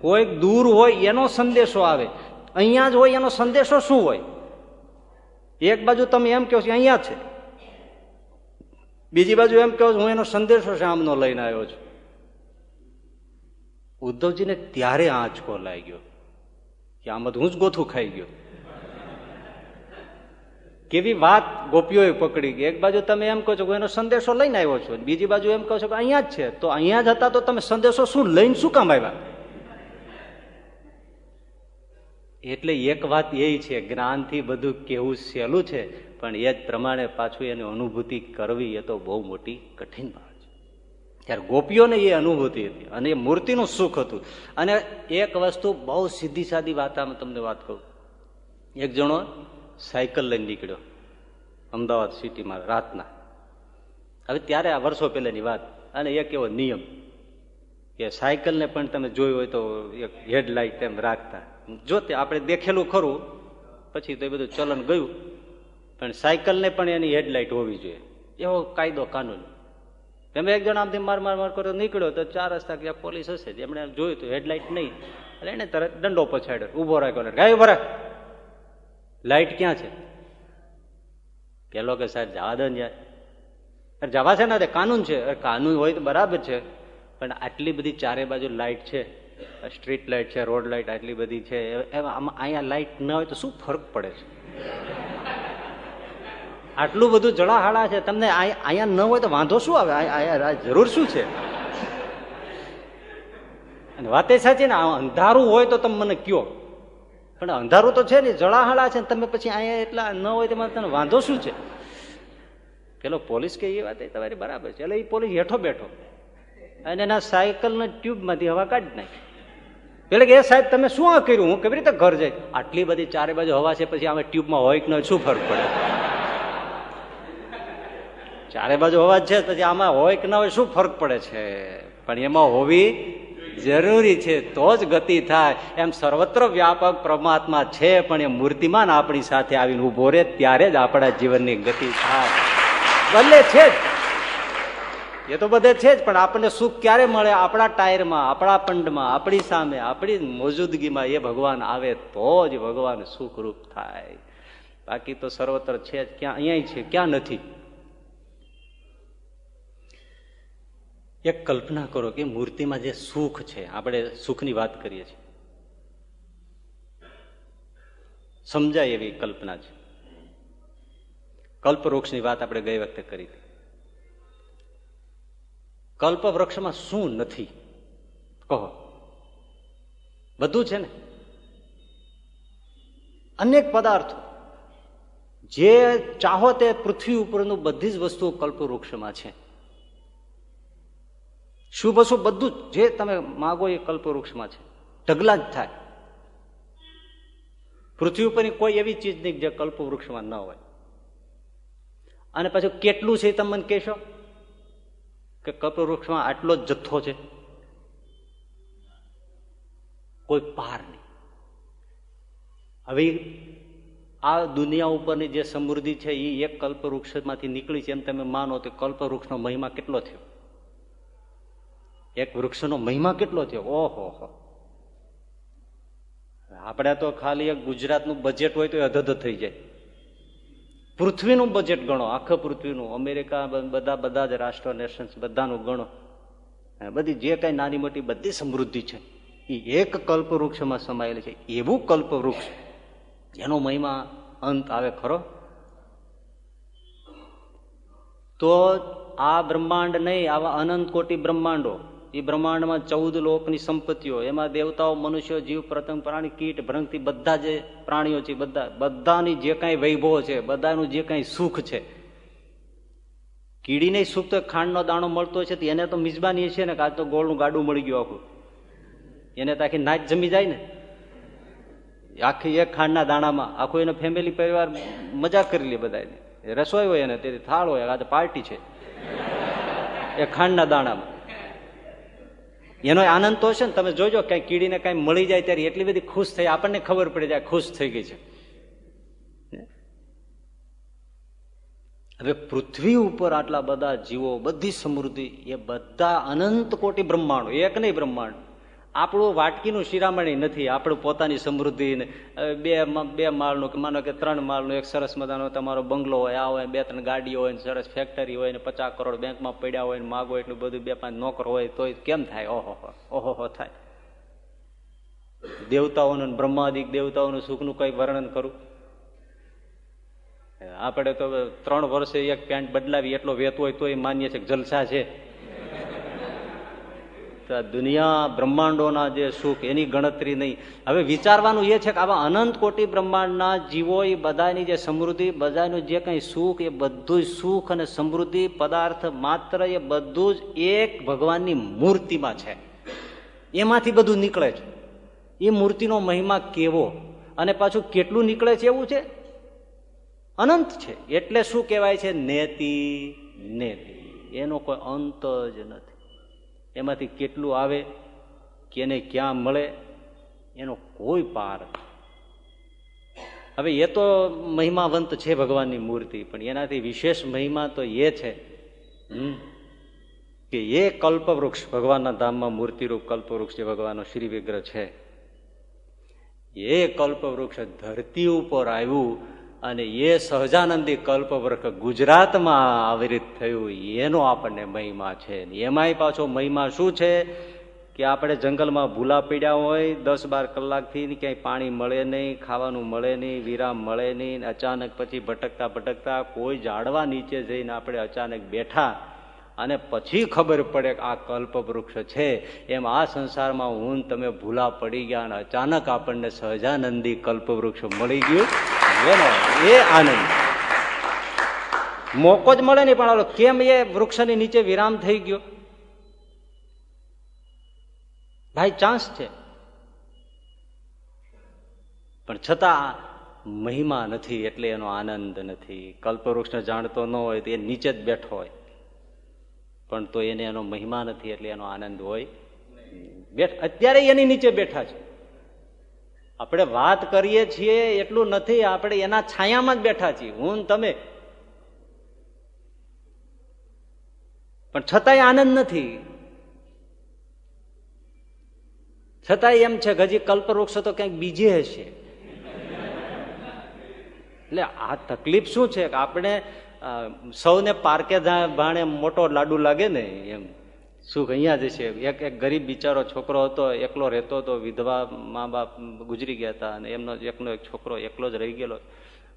કોઈક દૂર હોય એનો સંદેશો આવે. અહીંયા જ હોય એનો સંદેશો શું હોય? એક બાજુ તમે એમ કહો છો અહીંયા છે. બીજી બાજુ એમ કહો હું એનો સંદેશો શામનો લઈને આવ્યો છું. ઉદ્ધવજીને ત્યારે આંચકો લાગ્યો કે આમાં હું જ ગોથું ખાઈ ગયો. કેવી વાત ગોપીઓએ પકડી ગઈ એક બાજુ તમે એમ કહો છો એનો સંદેશો લઈને આવ્યો છો, બીજી બાજુ એમ કહો છો કે અહીંયા જ છે. તો અહીંયા જ હતા તો તમે સંદેશો શું લઈને શું કામ આવ્યા? એટલે એક વાત એ છે, જ્ઞાનથી બધું કેવું સહેલું છે, પણ એ જ પ્રમાણે પાછું એની અનુભૂતિ કરવી એ તો બહુ મોટી કઠિન વાત છે. ત્યારે ગોપીઓને એ અનુભૂતિ હતી અને એ મૂર્તિનું સુખ હતું. અને એક વસ્તુ બહુ સીધી સાદી વાત આમ તમને વાત કહું એક જણો સાયકલ લઈને નીકળ્યો. અમદાવાદ સિટીમાં રાતના. હવે ત્યારે આ વર્ષો પહેલાની વાત અને એક એવો નિયમ કે સાયકલને પણ તમે જોયું હોય તો એક હેડલાઇટ એમ રાખતા. જો તે આપણે દેખેલું ખરું, પછી તો એ બધું ચલન ગયું, પણ સાયકલને પણ એની હેડલાઇટ હોવી જોઈએ. એવો કાયદો કાનૂન. તમે એક જણ આમથી માર માર માર કરો નીકળ્યો તો ચાર રસ્તા ક્યાં પોલીસ હશે. એમણે જોયું તો હેડલાઇટ નહીં. એટલે એને તરત દંડો પછાડ્યો. ઊભો રાખ્યો ગાય ઊભો લાઇટ ક્યાં છે? પેલો કે સાહેબ જવા દો ને યાર. જવા છે ને કાનૂન છે. કાનૂન હોય તો બરાબર છે. પણ આટલી બધી ચારે બાજુ લાઇટ છે. સ્ટ્રીટ લાઇટ છે, રોડ લાઇટ આટલી બધી છે. આમાં અહીંયા લાઇટ ન હોય તો શું ફરક પડે છે? આટલું બધું જળાહાળા છે. તમને અહીંયા ન હોય તો વાંધો શું આવે? અહીંયા જરૂર શું છે? અને વાત સાચી ને અંધારું હોય તો તમે મને કયો પણ અંધારું તો છે ને, જળાહળા છે તમે પછી અહીંયા એટલા ન હોય તેમાં તને વાંધો શું છે? પેલો પોલીસ કે એ વાત તમારી બરાબર છે. એટલે એ પોલીસ હેઠો બેઠો. અને એના સાયકલના ટ્યુબમાંથી હવા કાઢી નાખી. એટલે કે એ સાહેબ, તમે શું આ કર્યું? હું કેવી રીતે ઘર જાય આટલી બધી ચારે બાજુ હવા છે, પછી આમાં ટ્યુબમાં હોય કે ન શું ફરક પડે? ચારે બાજુ હવા છે, પછી આમાં હોય કે ના હોય, શું ફરક પડે છે? પણ એમાં હોવી જરૂરી છે, તો જ ગતિ થાય. એમ સર્વત્ર વ્યાપક પરમાત્મા છે, પણ એ મૂર્તિમાન આપણી સાથે આવીને ઊભો રહે, ત્યારે જ આપણા જીવનની ગતિ થાય. ભલે છે જ. એ તો બધે છે જ, પણ આપણને સુખ ક્યારે મળે? આપણા ટાયરમાં, આપણા પંડમાં, આપણી સામે, આપણી મોજૂદગીમાં એ ભગવાન આવે, તો જ ભગવાન સુખરૂપ થાય. બાકી તો સર્વત્ર છે જ. ક્યાં, અહીંયા છે, ક્યાં નથી? એક કલ્પના કરો કે મૂર્તિમાં જે સુખ છે, આપણે સુખની વાત કરીએ છીએ. સમજાય એવી કલ્પના છે. કલ્પવૃક્ષની વાત આપણે ગઈ વખતે કરી હતી. કલ્પવૃક્ષમાં શું નથી? કહો. બધું છે ને? અનેક પદાર્થો. જે ચાહો તે પૃથ્વી ઉપરનું બધી જ વસ્તુઓ કલ્પવૃક્ષમાં છે. શુભ અશુભ બધું જે તમે માગો એ કલ્પવૃક્ષમાં છે. ઢગલા જ થાય. પૃથ્વી ઉપરની કોઈ એવી ચીજ નહીં જે કલ્પવૃક્ષમાં ન હોય. અને પાછું કેટલું છે તમે મને કહેશો? કે કલ્પવૃક્ષમાં આટલો જ જથ્થો છે? કોઈ પાર નહીં. હવે આ દુનિયા ઉપરની જે સમૃદ્ધિ છે એ એક કલ્પવૃક્ષમાંથી નીકળી છે એમ તમે માનો તો કલ્પવૃક્ષનો મહિમા કેટલો થયો? એક વૃક્ષનો મહિમા કેટલો થયો? ઓહો, હો. આપણે તો ખાલી એક ગુજરાતનું બજેટ હોય તો એ અધધ થઈ જાય. પૃથ્વીનું બજેટ ગણો, આખા પૃથ્વીનું. અમેરિકા બધા બધા જ રાષ્ટ્ર નેશન્સ બધાનું ગણો. બધી જે કઈ નાની મોટી બધી સમૃદ્ધિ છે, એ એક કલ્પવૃક્ષમાં સમાયેલી છે. એવું કલ્પવૃક્ષ જેનો મહિમા અંત આવે ખરો? તો આ બ્રહ્માંડ નહીં, આવા અનંત કોટી બ્રહ્માંડો. એ બ્રહ્માંડમાં ચૌદ લોકની સંપત્તિઓ, એમાં દેવતાઓ, મનુષ્યો, જીવ પ્રતંગ પ્રાણી, કીટ, ભ્રંગથી બધા જે પ્રાણીઓ છે, બધા, બધાની જે કાંઈ વૈભવ છે, બધાનું જે કાંઈ સુખ છે. કીડીને સુખ તો ખાંડનો દાણો મળતો છે એને તો મિજબાની છે ને કે તો ગોળનું ગાડું મળી ગયું આખું. એને તો આખી નાચ જમી જાય ને. આખી એક ખાંડના દાણામાં, આખું એને ફેમિલી પરિવાર મજા કરી લે બધા રસોઈ હોય એને તેથી થાળ હોય આજે પાર્ટી છે. એ ખાંડના દાણામાં. એનો આનંદ તો છે ને, તમે જોજો કઈ કીડીને કઈ મળી જાય ત્યારે એટલી બધી ખુશ થઈ, આપણને ખબર પડી જાય ખુશ થઈ ગઈ છે. હવે પૃથ્વી ઉપર આટલા બધા જીવો, બધી સમૃદ્ધિ, એ બધા અનંત કોટી બ્રહ્માંડો, એક નહીં બ્રહ્માંડ આપણું વાટકીનું શિરામણી નથી, આપણું પોતાની સમૃદ્ધિ બે બે માળનું કે માનો કે ત્રણ માળનું એક સરસ મજાનો તમારો બંગલો હોય, આ હોય, બે ત્રણ ગાડીઓ હોય, સરસ ફેક્ટરી હોય ને પચાસ કરોડ બેંકમાં પડ્યા હોય ને માગો એટલું બધું, બે પાંચ નોકર હોય તો કેમ થાય? ઓહો ઓહો થાય. દેવતાઓનું બ્રહ્માદિક દેવતાઓનું સુખનું કઈ વર્ણન કરું? આપણે તો ત્રણ વર્ષે એક પેન્ટ બદલાવી, એટલો વેત હોય તો એ માન્ય છે જલસા છે. દુનિયા, બ્રહ્માંડોના જે સુખ, એની ગણતરી નહીં. હવે વિચારવાનું એ છે કે આવા અનંત કોટી બ્રહ્માંડના જીવો એ બધાની જે સમૃદ્ધિ, બધાનું જે કંઈ સુખ, એ બધું સુખ અને સમૃદ્ધિ, પદાર્થ માત્ર એ બધું જ એક ભગવાનની મૂર્તિમાં છે. એમાંથી બધું નીકળે છે. એ મૂર્તિનો મહિમા કેવો? અને પાછું કેટલું નીકળે છે એવું છે? અનંત છે. એટલે શું કહેવાય છે? નેતિ. નેતિ. એનો કોઈ અંત જ નથી. એમાંથી કેટલું આવે, કેને ક્યાં મળે, એનો કોઈ પાર હવે એ તો મહિમાવંત છે ભગવાનની મૂર્તિ, પણ એનાથી વિશેષ મહિમા તો એ છે કે એ કલ્પવૃક્ષ, ભગવાનના ધામમાં મૂર્તિરૂપ કલ્પવૃક્ષ જે ભગવાનનો શ્રી વિગ્રહ છે, એ કલ્પવૃક્ષ ધરતી ઉપર આવ્યું અને એ સહજાનંદી કલ્પવૃક્ષ ગુજરાતમાં આવરિત થયું, એનો આપણને મહિમા છે. એમાંય પાછો મહિમા શું છે? કે આપણે જંગલમાં ભૂલા પીડ્યા હોય, દસ બાર કલાકથી ક્યાંય પાણી મળે નહીં, ખાવાનું મળે નહીં, વિરામ મળે નહીં અચાનક પછી ભટકતા ભટકતા કોઈ ઝાડવા નીચે જઈને આપણે અચાનક બેઠા અને પછી ખબર પડે કે આ કલ્પવૃક્ષ છે. એમ આ સંસારમાં હું તમે ભૂલા પડી ગયા અને અચાનક આપણને સહજાનંદી કલ્પવૃક્ષ મળી ગયું. એ આનંદ. મોકો જ મળે નહીં પણ કેમ એ વૃક્ષની નીચે વિરામ થઈ ગયો? ભાઈ, ચાન્સ છે. પણ છતાં મહિમા નથી, એટલે એનો આનંદ નથી. કલ્પવૃક્ષને જાણતો ન હોય તો એ નીચે જ બેઠો હોય. પણ તો એને એનો મહિમા નથી એટલે એનો આનંદ હોય અત્યારે એની નીચે બેઠા છે. આપણે વાત કરીએ છીએ એટલું નથી, આપણે એના છાયામાં જ બેઠા છીએ. હું તમે. પણ છતાંય આનંદ નથી. છતાંય એમ છે હજી કલ્પવૃક્ષ તો ક્યાંક બીજે હશે. એટલે આ તકલીફ શું છે કે આપણે સૌને પારકે ભાણે મોટો લાડુ લાગે ને એમ. સુખ અહીંયા જ છે. એક એક ગરીબ બિચારો છોકરો હતો, એકલો રહેતો હતો, વિધવા મા બાપ ગુજરી ગયા હતા અને એમનો એકનો એક છોકરો એકલો જ રહી ગયેલો.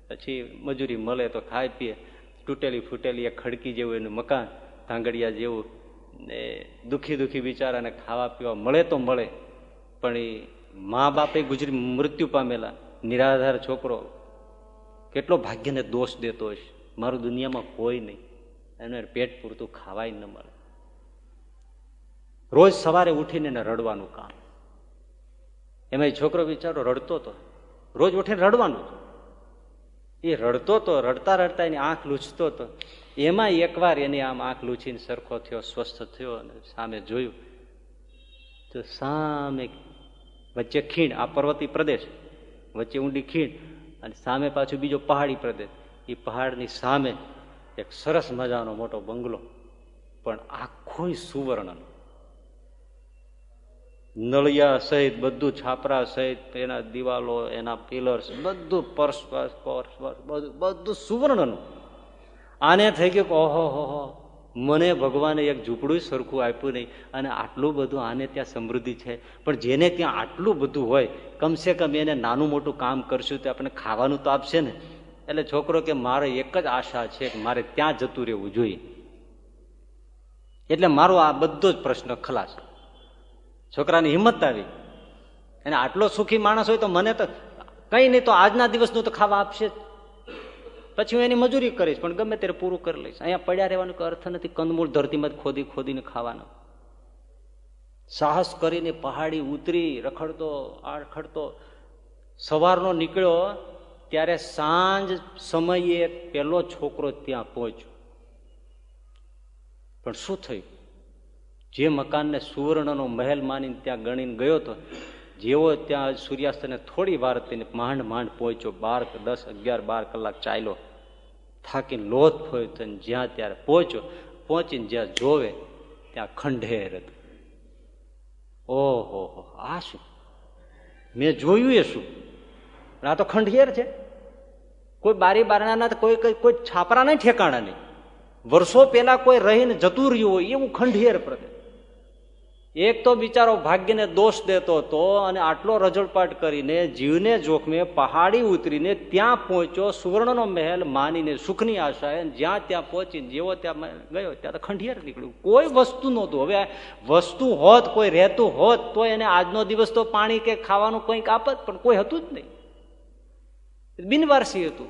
પછી મજૂરી મળે તો ખાય પીએ. તૂટેલી ફૂટેલી એક ખડકી જેવું એનું મકાન, ધાંગડિયા જેવું. ને દુઃખી દુઃખી બિચારાને ખાવા પીવા મળે તો મળે. પણ એ મા બાપે ગુજરી મૃત્યુ પામેલા, નિરાધાર છોકરો કેટલો ભાગ્યને દોષ દેતો હશે. મારું દુનિયામાં કોઈ નહીં. એને પેટ પૂરતું ખાવાય ન મળે. રોજ સવારે ઉઠીને એને રડવાનું કામ. એમાં છોકરો બિચારો રડતો હતો રોજ ઉઠીને રડવાનું એ રડતો હતો રડતા રડતા એની આંખ લૂછતો હતો એમાં એકવાર એની આમ આંખ લૂછીને સરખો થયો, સ્વસ્થ થયો અને સામે જોયું. તો સામે વચ્ચે ખીણ, આ પર્વતી પ્રદેશ. વચ્ચે ઊંડી ખીણ અને સામે પાછું બીજો પહાડી પ્રદેશ. એ પહાડની સામે એક સરસ મજાનો મોટો બંગલો, પણ આખો સુવર્ણનો. નળિયા સહિત બધું, છાપરા સહિત, એના દિવાલો, એના પિલર્સ, બધું પર્સ બધું બધું સુવર્ણનું. આને થઈ ગયું ઓહો, હો હો, મને ભગવાને એક ઝૂંપડું સરખું આપ્યું નહીં, અને આટલું બધું આને ત્યાં સમૃદ્ધિ છે. પણ જેને ત્યાં આટલું બધું હોય, કમસે કમ એને નાનું મોટું કામ કરશું તો આપણે ખાવાનું તો આપશે ને. એટલે છોકરો કે મારે એક જ આશા છે કે મારે ત્યાં જતું રહેવું જોઈએ. એટલે મારો આ બધો જ પ્રશ્ન ખલાસ. છોકરાની હિંમત આવી. અને આટલો સુખી માણસ હોય તો મને તો કઈ નહીં તો આજના દિવસનું તો ખાવા આપશે જ. પછી હું એની મજૂરી કરીશ, પણ ગમે ત્યારે પૂરું કરી લઈશ. અહીંયા પડ્યા રહેવાનો અર્થ નથી, કંદમૂળ ધરતીમાં ખોદી ખોદીને ખાવાનો. સાહસ કરીને પહાડી ઉતરી, રખડતો આ રખડતો સવારનો નીકળ્યો ત્યારે સાંજ સમયે પેલો છોકરો ત્યાં પહોંચ્યો. પણ શું થયું? જે મકાનને સુવર્ણનો મહેલ માનીને ત્યાં ગણીને ગયો હતો જેવો ત્યાં સૂર્યાસ્તને થોડી વાર તેને માંડ માંડ પહોંચ્યો, બાર દસ, અગિયાર, બાર કલાક ચાલ્યો. થાકીને લોથ થયો જ્યાં ત્યારે પહોંચ્યો, પહોંચીને જ્યાં જોવે, ત્યાં ખંડેર હતું. ઓહો, આ શું? મેં જોયું એ શું? આ તો ખંડેર છે. કોઈ બારી બારણાના કોઈ કોઈ છાપરા નહીં ઠેકાણા નહીં. વર્ષો પહેલા કોઈ રહીને જતું રહ્યું હોય, એવું ખંડેર પ્રદેશ. એક તો બિચારો ભાગ્યને દોષ દેતો હતો અને આટલો રજળપાટ કરીને જીવને જોખમે પહાડી ઉતરીને ત્યાં પહોંચ્યો, સુવર્ણનો મહેલ માનીને, સુખની આશાએ જ્યાં ત્યાં પહોંચીને, જેવો ત્યાં ગયો, ત્યાં તો ખંડિયાર નીકળ્યું. કોઈ વસ્તુ નહોતું. હવે વસ્તુ હોત, કોઈ રહેતું હોત, તો એને આજનો દિવસ તો પાણી કે ખાવાનું કંઈક આપત, પણ કોઈ હતું જ નહીં. બિનવારસી હતું.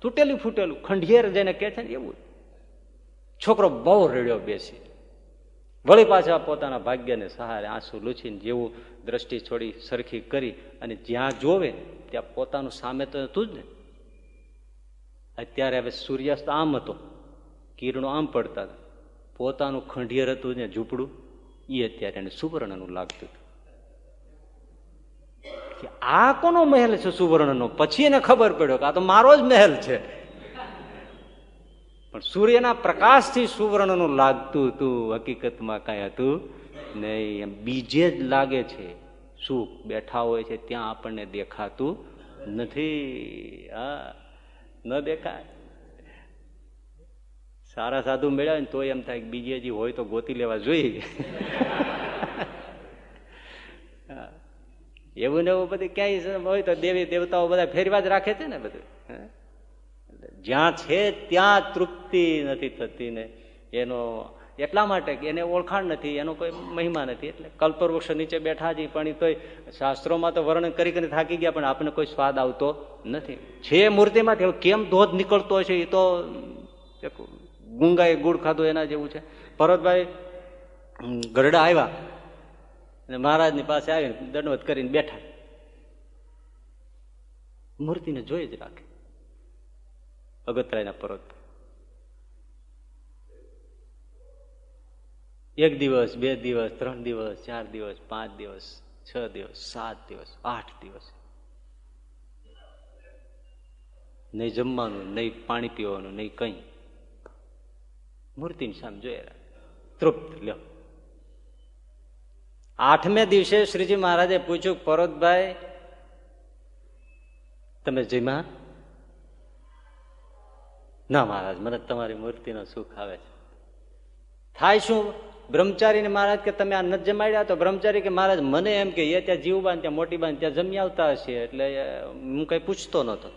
તૂટેલું ફૂટેલું. ખંડિયેર જેને કહે છે ને એવું છોકરો બહુ રેડ્યો બેસી. વળી પાછા પોતાના ભાગ્યને સહારે આંસુ લૂછીને જેવું દ્રષ્ટિ છોડી સરખી કરી અને જ્યાં જોવે ત્યાં પોતાનું સામે તો હતું જ ને. અત્યારે હવે સૂર્યાસ્ત આમ હતો. કિરણો આમ પડતા હતા. પોતાનું ખંડિયર હતું ને ઝૂંપડું એ અત્યારે એને સુવર્ણનું લાગતું હતું. આ કોનો મહેલ છે સુવર્ણનો? પછી એને ખબર પડ્યો કે આ તો મારો જ મહેલ છે. પણ સૂર્યના પ્રકાશથી સુવર્ણનું લાગતું હતું, હકીકતમાં કાંઈ હતું નહીં. એમ બીજે જ લાગે છે સુખ બેઠા હોય છે ત્યાં આપણને દેખાતું નથી. હા, ન દેખાય. સારા સાધુ મેળવ્યા ને તો એમ થાય બીજે જે હોય તો ગોતી લેવા જોઈએ. એવું ને એવું બધું ક્યાંય હોય તો દેવી દેવતાઓ બધા ફેરવા જ રાખે છે ને બધું જ્યાં છે ત્યાં તૃપ્તિ નથી થતી ને એનો એટલા માટે કે એને ઓળખાણ નથી, એનો કોઈ મહિમા નથી. એટલે કલ્પવૃક્ષ નીચે બેઠા છે પણ તોય શાસ્ત્રોમાં તો વર્ણન કરી કરીને થાકી ગયા, પણ આપણને કોઈ સ્વાદ આવતો નથી. છે મૂર્તિમાંથી કેમ ધોધ નીકળતો હશે એ તો ગુંગાએ ગુડ ખાધું એના જેવું છે. ભરતભાઈ ગરડા આવ્યા. અને મહારાજની પાસે આવીને દંડવત કરીને બેઠા. મૂર્તિને જોઈ જ રાખે. અગતરાયના પર્વત એક દિવસ, બે દિવસ, ત્રણ દિવસ, ચાર દિવસ, પાંચ દિવસ, છ દિવસ, સાત દિવસ, આઠ દિવસ. નહીં જમવાનું, નહીં પાણી પીવાનું, નહીં કઈ. મૂર્તિની સામે જોયા તૃપ્ત, લ્યો. આઠમે દિવસે શ્રીજી મહારાજે પૂછ્યું, પરોતભાઈ, તમે જીમા? ના મહારાજ, મને તમારી મૂર્તિનો સુખ આવે છે. થાય શું? બ્રહ્મચારીને મહારાજ કે તમે આ નથી જમાડ્યા? તો બ્રહ્મચારી કે, મહારાજ, મને એમ કે, એ ત્યાં જીવબાન, ત્યાં મોટી બાન ત્યાં જમી આવતા હશે, એટલે હું કઈ પૂછતો નતો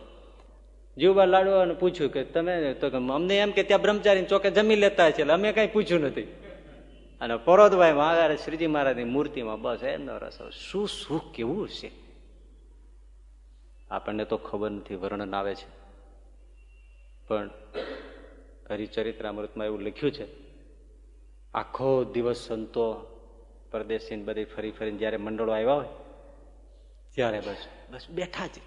જીવબા લાડવાને પૂછ્યું કે, તમે, તો અમને એમ કે, ત્યાં બ્રહ્મચારી ચોકે જમી લેતા હશે, એટલે અમે કઈ પૂછ્યું નથી. અને પરોતભાઈ મહારાજ શ્રીજી મહારાજની મૂર્તિમાં બસ એમનો રસ શું સુખ કેવું છે? આપણને તો ખબર નથી, વર્ણન આવે છે. પણ હરિચરિત્રામૃતમાં એવું લખ્યું છે, આખો દિવસ સંતો પરદેશી બધી ફરી ફરીને જ્યારે મંડળો આવ્યા હોય, ત્યારે બસ બસ બેઠા જ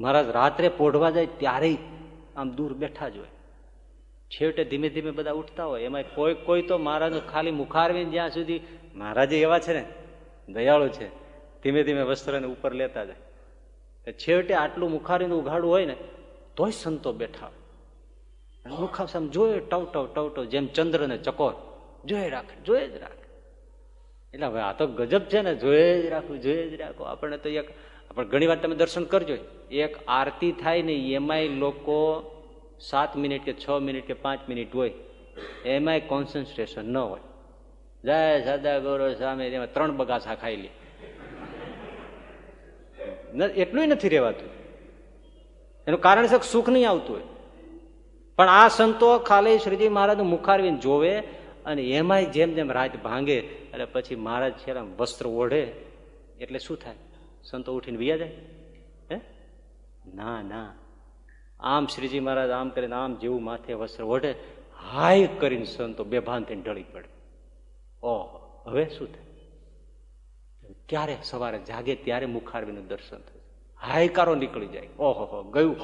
મહારાજ રાત્રે પોઢવા જાય, ત્યારે આમ દૂર બેઠા જ હોય. છેવટે ધીમે ધીમે બધા ઉઠતા હોય. એમાં કોઈ કોઈ તો મહારાજ ખાલી મુખારવીને જ્યાં સુધી મહારાજે એવા છે ને, દયાળુ છે, ધીમે ધીમે વસ્ત્રને ઉપર લેતા જાય. છેવટે આટલું મુખારીને ઉઘાડું હોય ને, તોય સંતો બેઠા મુખા સામે જોયે, ટવ ટવ ટવ ટવ, જેમ ચંદ્ર ને ચકોર. જોયે રાખે, જોયે જ રાખે. એટલે હવે આ તો ગજબ છે ને, જોયે જ રાખવું, જોયે જ રાખો આપણને તો એક, આપણે ઘણી વાર તમે દર્શન કરજો. એક આરતી થાય ને એમાંય લોકો સાત મિનિટ કે છ મિનિટ કે પાંચ મિનિટ હોય, એમાંય કોન્સન્ટ્રેશન ન હોય. જય સદા ગૌરવ સામે એમાં ત્રણ બગાસા ખાઈ લે. એટલું નથી રહેવાતું. એનું કારણ છે સુખ નહીં આવતું હોય. પણ આ સંતો ખાલી શ્રીજી મહારાજ મુખારવીને જોવે અને એમાંય જેમ જેમ રાત ભાંગે એટલે પછી મહારાજ છેલ્લા વસ્ત્ર ઓઢે, એટલે શું થાય? સંતો ઉઠીને વિયા જાય? હે? ના ના. આમ શ્રીજી મહારાજ આમ કરીને આમ જેવું માથે વસ્ત્ર ઓઢે હાય કરીને સંતો બેભાન થઈને ઢળી પડે. ઓહો, હવે શું થાય? ક્યારે સવારે જાગે ત્યારે મુખારવીનું દર્શન થશે હાયકારો નીકળી જાય. ઓહો ગયું.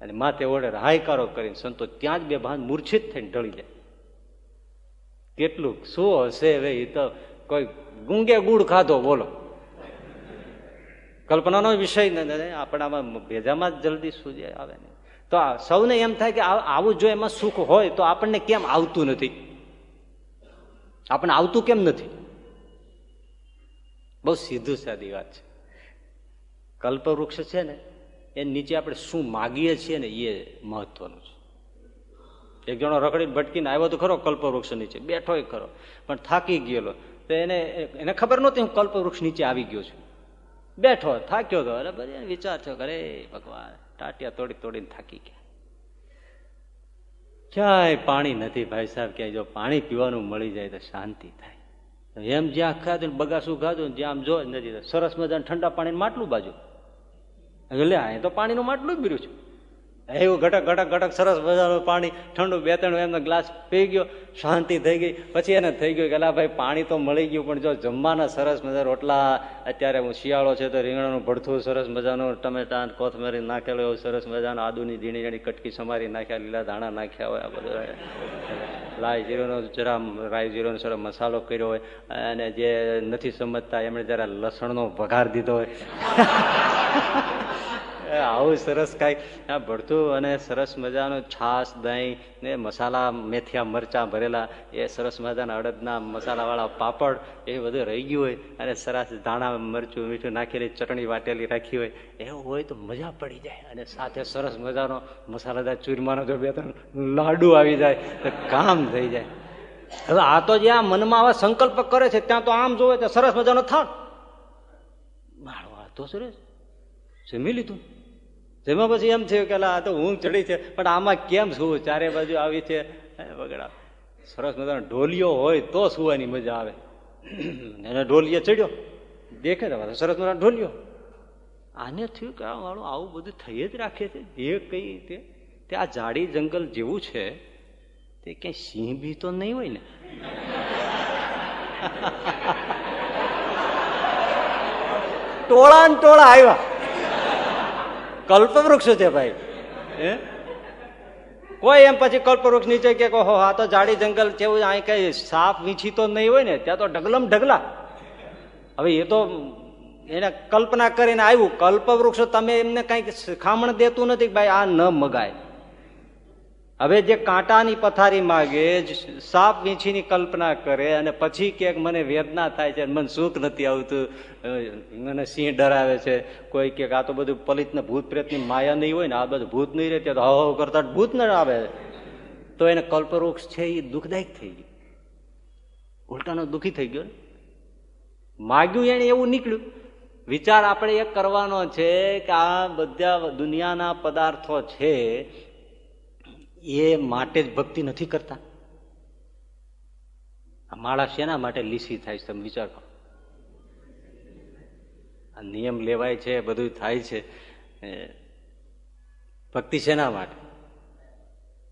અને માથે ઓઢે હાયકારો કરીને સંતો ત્યાં જ બેભાન મૂર્છિત થઈને ઢળી જાય. કેટલું શું હશે હવે એ તો કોઈ ગુંગે ગુડ ખાધો, બોલો. કલ્પનાનો વિષય આપણામાં ભેજામાં જ જલ્દી સૂજે આવે ને. તો સૌને એમ થાય કે આવું જો એમાં સુખ હોય તો આપણને કેમ આવતું નથી? આપણને આવતું કેમ નથી? બહુ સીધું સાદી વાત છે. કલ્પવૃક્ષ છે ને, એ નીચે આપણે શું માગીએ છીએ ને એ મહત્વનું છે. એક જણો રખડીને ભટકીને આવ્યો તો ખરો કલ્પવૃક્ષ નીચે, બેઠો ખરો. પણ થાકી ગયેલો. તો એને એને ખબર નહોતી હું કલ્પવૃક્ષ નીચે આવી ગયો છું. બેઠો, થાક્યો હતો બરાબર વિચાર થયો અરે ભગવાન, ટાટિયા તોડી તોડીને થાકી ગયા. ક્યાંય પાણી નથી ભાઈ સાહેબ, ક્યાંય જો પાણી પીવાનું મળી જાય તો શાંતિ થાય. એમ જ્યાં ખાધું બગાસું ખાધું જ્યાં આમ જો નથી સરસ મજાનું ઠંડા પાણી માટલું બાજુ. એટલે અહીં તો પાણીનું માટલું જ બીરું છે. એવું ઘટક ઘટક ઘટક સરસ મજાનું પાણી, ઠંડુ બે ત્રણ એમનો ગ્લાસ પી ગયો, શાંતિ થઈ ગઈ. પછી એને થઈ ગયું કે ભાઈ, પાણી તો મળી ગયું, પણ જો જમવાના સરસ મજા, રોટલા, અત્યારે હું શિયાળો છે તો રીંગણાનું ભડથું સરસ મજાનું, ટમેટા કોથમરી નાખેલો એવું સરસ મજાનું, આદુની ઝીણી ઝીણી કટકી સમારી નાખ્યા, લીલા ધાણા નાખ્યા હોય આ બધું. લાઈ જીરોનો જરા રાઈ જીરોનો સરસ મસાલો કર્યો હોય, અને જે નથી સમજતા, એમણે જરા લસણનો વઘાર દીધો હોય. આવું સરસ કાંઈ. આ ભરતું અને સરસ મજાનું છાશ, દહીં ને મસાલા, મેથિયા, મરચા ભરેલા, એ સરસ મજાના અડદના મસાલાવાળા પાપડ, એ બધું રહી ગયું હોય અને સરસ ધાણા, મરચું, મીઠું નાખેલી ચટણી વાટેલી રાખી હોય. એવું હોય તો મજા પડી જાય અને સાથે સરસ મજાનો મસાલાદાર ચૂરમાનો જો બે ત્રણ લાડુ આવી જાય તો કામ થઈ જાય. હવે આ તો જ્યાં મનમાં આવા સંકલ્પ કરે છે, ત્યાં તો આમ જોવે તો સરસ મજાનો થાળ. મારો આ તો સરસ જમી લીધું? જેમાં પછી એમ થયું કે આ તો ઊંઘ ચડી છે, પણ આમાં કેમ સુવું? ચારે બાજુ આવી છે વગડા સરસ મજાનો ઢોલિયો હોય તો સુવાની મજા આવે. એને ઢોલિયો ચડ્યો. દેખે તમારે, સરસ મજાનો ઢોલિયો. આને થયું કે આ વાળું આવું બધું થઈ જ રાખે છે. જે કઈ તે આ જાડી જંગલ જેવું છે. તે ક્યાંય સિંહ બી તો નહીં હોય ને. ટોળા ને ટોળા આવ્યા. કલ્પવૃક્ષ છે ભાઈ. હે? કોઈ એમ પછી કલ્પવૃક્ષ નીચે કે ઓહો આ તો જાડી જંગલ છે અહીં કઈ સાફ વીછી તો નહીં હોય ને ત્યાં તો ઢગલમ ઢગલા. હવે એ તો એને કલ્પના કરીને આવ્યું. કલ્પવૃક્ષ તમે એમને કંઈક શિખામણ દેતું નથી ભાઈ આ ન મગાય. હવે જે કાંટાની પથારી માગે સાપ વીંછીની કલ્પના કરે અને પછી ક્યાંક મને વેદના થાય છે, મને સુખ નથી આવતું મને સિંહ ડરાવે છે, કોઈ કે આ તો બધું પલિત ને ભૂત પ્રેતની માયા નહીં હોય ને, આ બધું ભૂત નહીં રહે તો હવ કરતા ભૂત ન આવે તો એને કલ્પવૃક્ષ છે એ દુઃખદાયક થઈ ગયું. ઉલટાનો દુઃખી થઈ ગયો. માગ્યું એને એવું નીકળ્યું. વિચાર આપણે એક કરવાનો છે કે આ બધા દુનિયાના પદાર્થો છે એ માટે જ ભક્તિ નથી કરતા. આ માળા શેના માટે લીસી થાય છે તમે વિચાર કરો. આ નિયમ લેવાય છે, બધું થાય છે. ભક્તિ શેના માટે?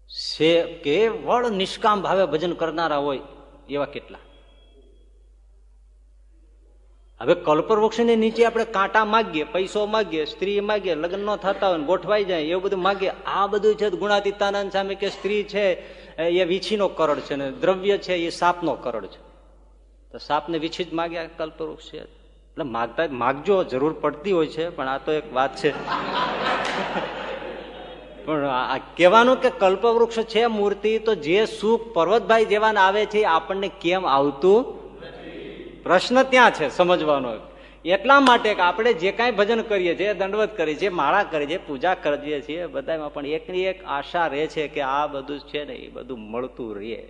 સે, કેવળ નિષ્કામ ભાવે ભજન કરનારા હોય એવા કેટલા? હવે કલ્પવૃક્ષની નીચે આપણે કાંટા માગીએ, પૈસો માગીએ, સ્ત્રી માગીએ, લગ્ન ન થતા હોય ગોઠવાઈ જાય, એવું બધું માગીએ. આ બધું છે ગુણાતીતાનંદ સામે કે સ્ત્રી છે, એ વીછીનો કરડ છે ને દ્રવ્ય છે, એ સાપનો કરડ છે. તો સાપને વીછી જ માગ્યા કલ્પવૃક્ષ છે. એટલે માગતા માગજો, જરૂર પડતી હોય છે, પણ આ તો એક વાત છે. [laughs] પણ આ કહેવાનું કે કલ્પવૃક્ષ છે મૂર્તિ, તો જે સુખ પર્વતભાઈ જેવાને આવે છે આપણને કેમ આવતું પ્રશ્ન ત્યાં છે, સમજવાનો એટલા માટે કે આપણે જે કાંઈ ભજન કરીએ છીએ, દંડવત કરીએ છીએ, માળા કરીએ છીએ, પૂજા કરીએ છીએ, બધામાં પણ એકની એક આશા રહે છે કે આ બધું છે ને, એ બધું મળતું રહે.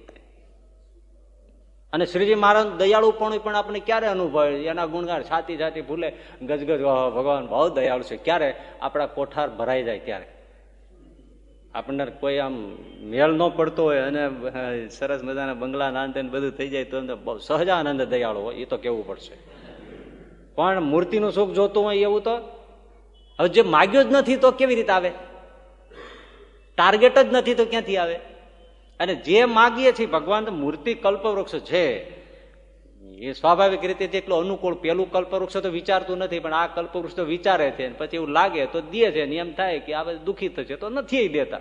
અને શ્રીજી મહારાજ દયાળુ પણ આપણે ક્યારે અનુભવે? એના ગુણગાન છાતી છાતી ભૂલે, ગજગજ ભગવાન બહુ દયાળુ છે. ક્યારે આપણા કોઠાર ભરાઈ જાય ત્યારે? આપણને કોઈ આમ મેળ ન પડતો હોય અને સરસ મજાના બંગલા આનંદ બધું થઈ જાય તો એમને બહુ સહજાનંદ દયાળો હોય. એ તો કેવું પડશે. પણ મૂર્તિનું સુખ જોતું હોય એવું તો, હવે જે માગ્યો જ નથી તો કેવી રીતે આવે? ટાર્ગેટ જ નથી તો ક્યાંથી આવે? અને જે માગીએ છીએ, ભગવાન મૂર્તિ કલ્પવૃક્ષ છે. એ સ્વાભાવિક રીતે એટલું અનુકૂળ પેલું કલ્પવૃક્ષ તો વિચારતું નથી, પણ આ કલ્પવૃક્ષ તો વિચારે છે પછી એવું લાગે તો દે છે એમ થાય કે આ દુઃખી થશે તો નથી દેતા.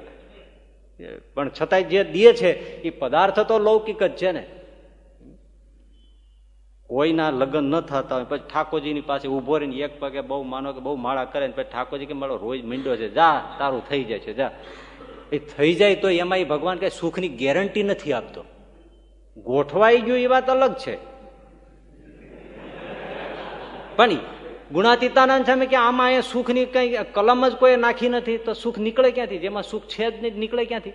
પણ છતાંય જે દે છે, એ પદાર્થ તો લૌકિક જ છે ને. કોઈના લગ્ન ન થતા હોય, પછી ઠાકોરજીની પાસે ઊભો રહીને એક પગે બહુ માનો કે બહુ માળા કરે ને, પછી ઠાકોરજી કે મારો રોજ મીંડો છે, જા, તારું થઈ જાય છે, જા. એ થઈ જાય તો એમાં ભગવાન કઈ સુખની ગેરંટી નથી આપતો. ગોઠવાઈ ગયું એ વાત અલગ છે. પણ ગુણાતીતાનંદ સામે કે આમાં એ સુખની કઈ કલમ જ કોઈ નાખી નથી, તો સુખ નીકળે ક્યાંથી? જેમાં સુખ છે જ નહીં, નીકળે ક્યાંથી?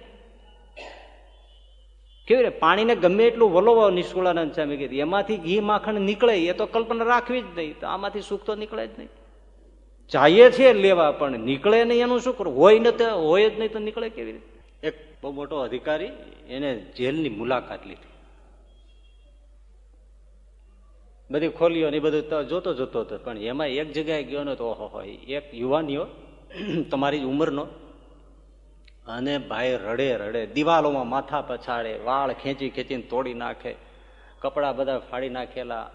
કેવી રીતે? પાણીને ગમે એટલું વલોવો નિષ્કુળાનંદ સામે કીધું એમાંથી ઘી માખણ નીકળે, એ તો કલ્પના રાખવી જ નહીં, તો આમાંથી સુખ તો નીકળે જ નહીં. જઈએ છીએ લેવા, પણ નીકળે નહીં એનું શું કરું? હોય તો, હોય જ નહીં તો નીકળે કેવી રીતે? એક બહુ મોટો અધિકારી એને જેલની મુલાકાત લીધી. બધી ખોલીઓ ને બધું જોતો જોતો હતો. પણ એમાં એક જગ્યાએ ગયો ને તો ઓહો એક યુવાનીઓ [clears throat] તમારી ઉંમરનો. અને ભાઈ રડે રડે, દિવાલોમાં માથા પછાડે, વાળ ખેંચી ખેંચીને તોડી નાખે, કપડા બધા ફાડી નાખેલા.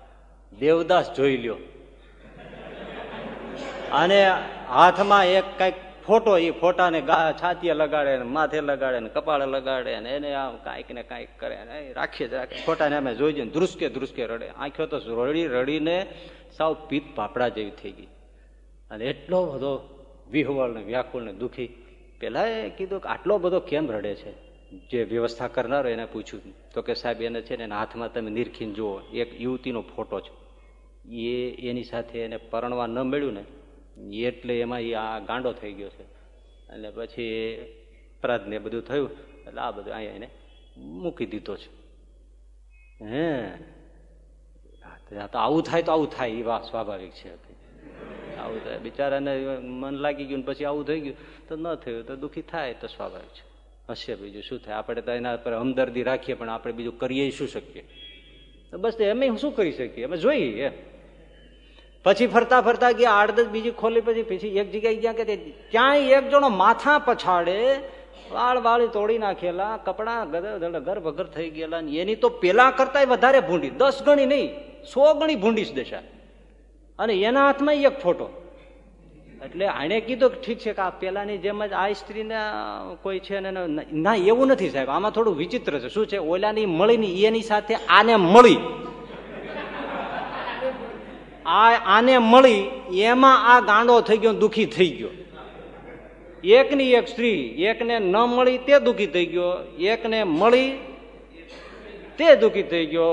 દેવદાસ જોઈ લ્યો. અને હાથમાં એક કંઈક ફોટો એ ફોટાને છાતીએ લગાડે ને માથે લગાડે ને કપાળે લગાડે ને એને આમ કાંઈક ને કાંઈક કરે ને રાખીએ જ રાખે. ફોટાને અમે જોઈ જઈએ ધ્રુસકે ધ્રુસકે રડે. આંખો તો રડી રડીને સાવ પીત પાપડા જેવી થઈ ગઈ. અને એટલો બધો વિહવળ ને વ્યાકુળ ને દુઃખી. પેલા એ કીધું કે આટલો બધો કેમ રડે છે? જે વ્યવસ્થા કરનારો એને પૂછ્યું. તો કે સાહેબ, એને છે ને એના હાથમાં તમે નિરખીને જુઓ. એક યુવતીનો ફોટો છે. એ એની સાથે એને પરણવા ન મળ્યું ને એટલે એમાં એ આ ગાંડો થઈ ગયો છે. એટલે પછી અપરાધ બધું થયું, એટલે આ બધું અહીંયા એને મૂકી દીધો છે. હે? તો આવું થાય તો આવું થાય એ વાત સ્વાભાવિક છે આવું થાય, બિચારાને મન લાગી ગયું પછી આવું થઈ ગયું, તો ન થયું, તો દુઃખી થાય તો સ્વાભાવિક છે. હશે બીજું શું થાય? આપણે તો એના પર હમદર્દી રાખીએ, પણ આપણે બીજું કરીએ શું શકીએ? તો બસ એમ શું કરી શકીએ? અમે જોઈએ પછી ફરતા ફરતા ગયા આડદસ બીજી ખોલી, પછી પછી એક જગ્યાએ ગયા કે ક્યાંય એક જણો માથા પછાડે, વાળ વાળી તોડી નાખેલા, કપડા ઘર વગર થઈ ગયેલા એની તો પેલા કરતા વધારે ભૂંડી, દસ ગણી નહીં, સો ગણી ભૂંડી દશા. અને એના હાથમાં એક ફોટો. એટલે આને કીધું કે ઠીક છે કે આ પેલાની જેમ જ આ સ્ત્રીને કોઈ છે ને ના એવું નથી સાહેબ, આમાં થોડું વિચિત્ર છે. શું છે? ઓલાની મળી એની સાથે આને મળી. આ આને મળી, એમાં આ ગાંડો થઈ ગયો, દુખી થઈ ગયો. એકની એક સ્ત્રી, એકને ન મળી તે દુઃખી થઈ ગયો, એકને મળી તે દુઃખી થઈ ગયો.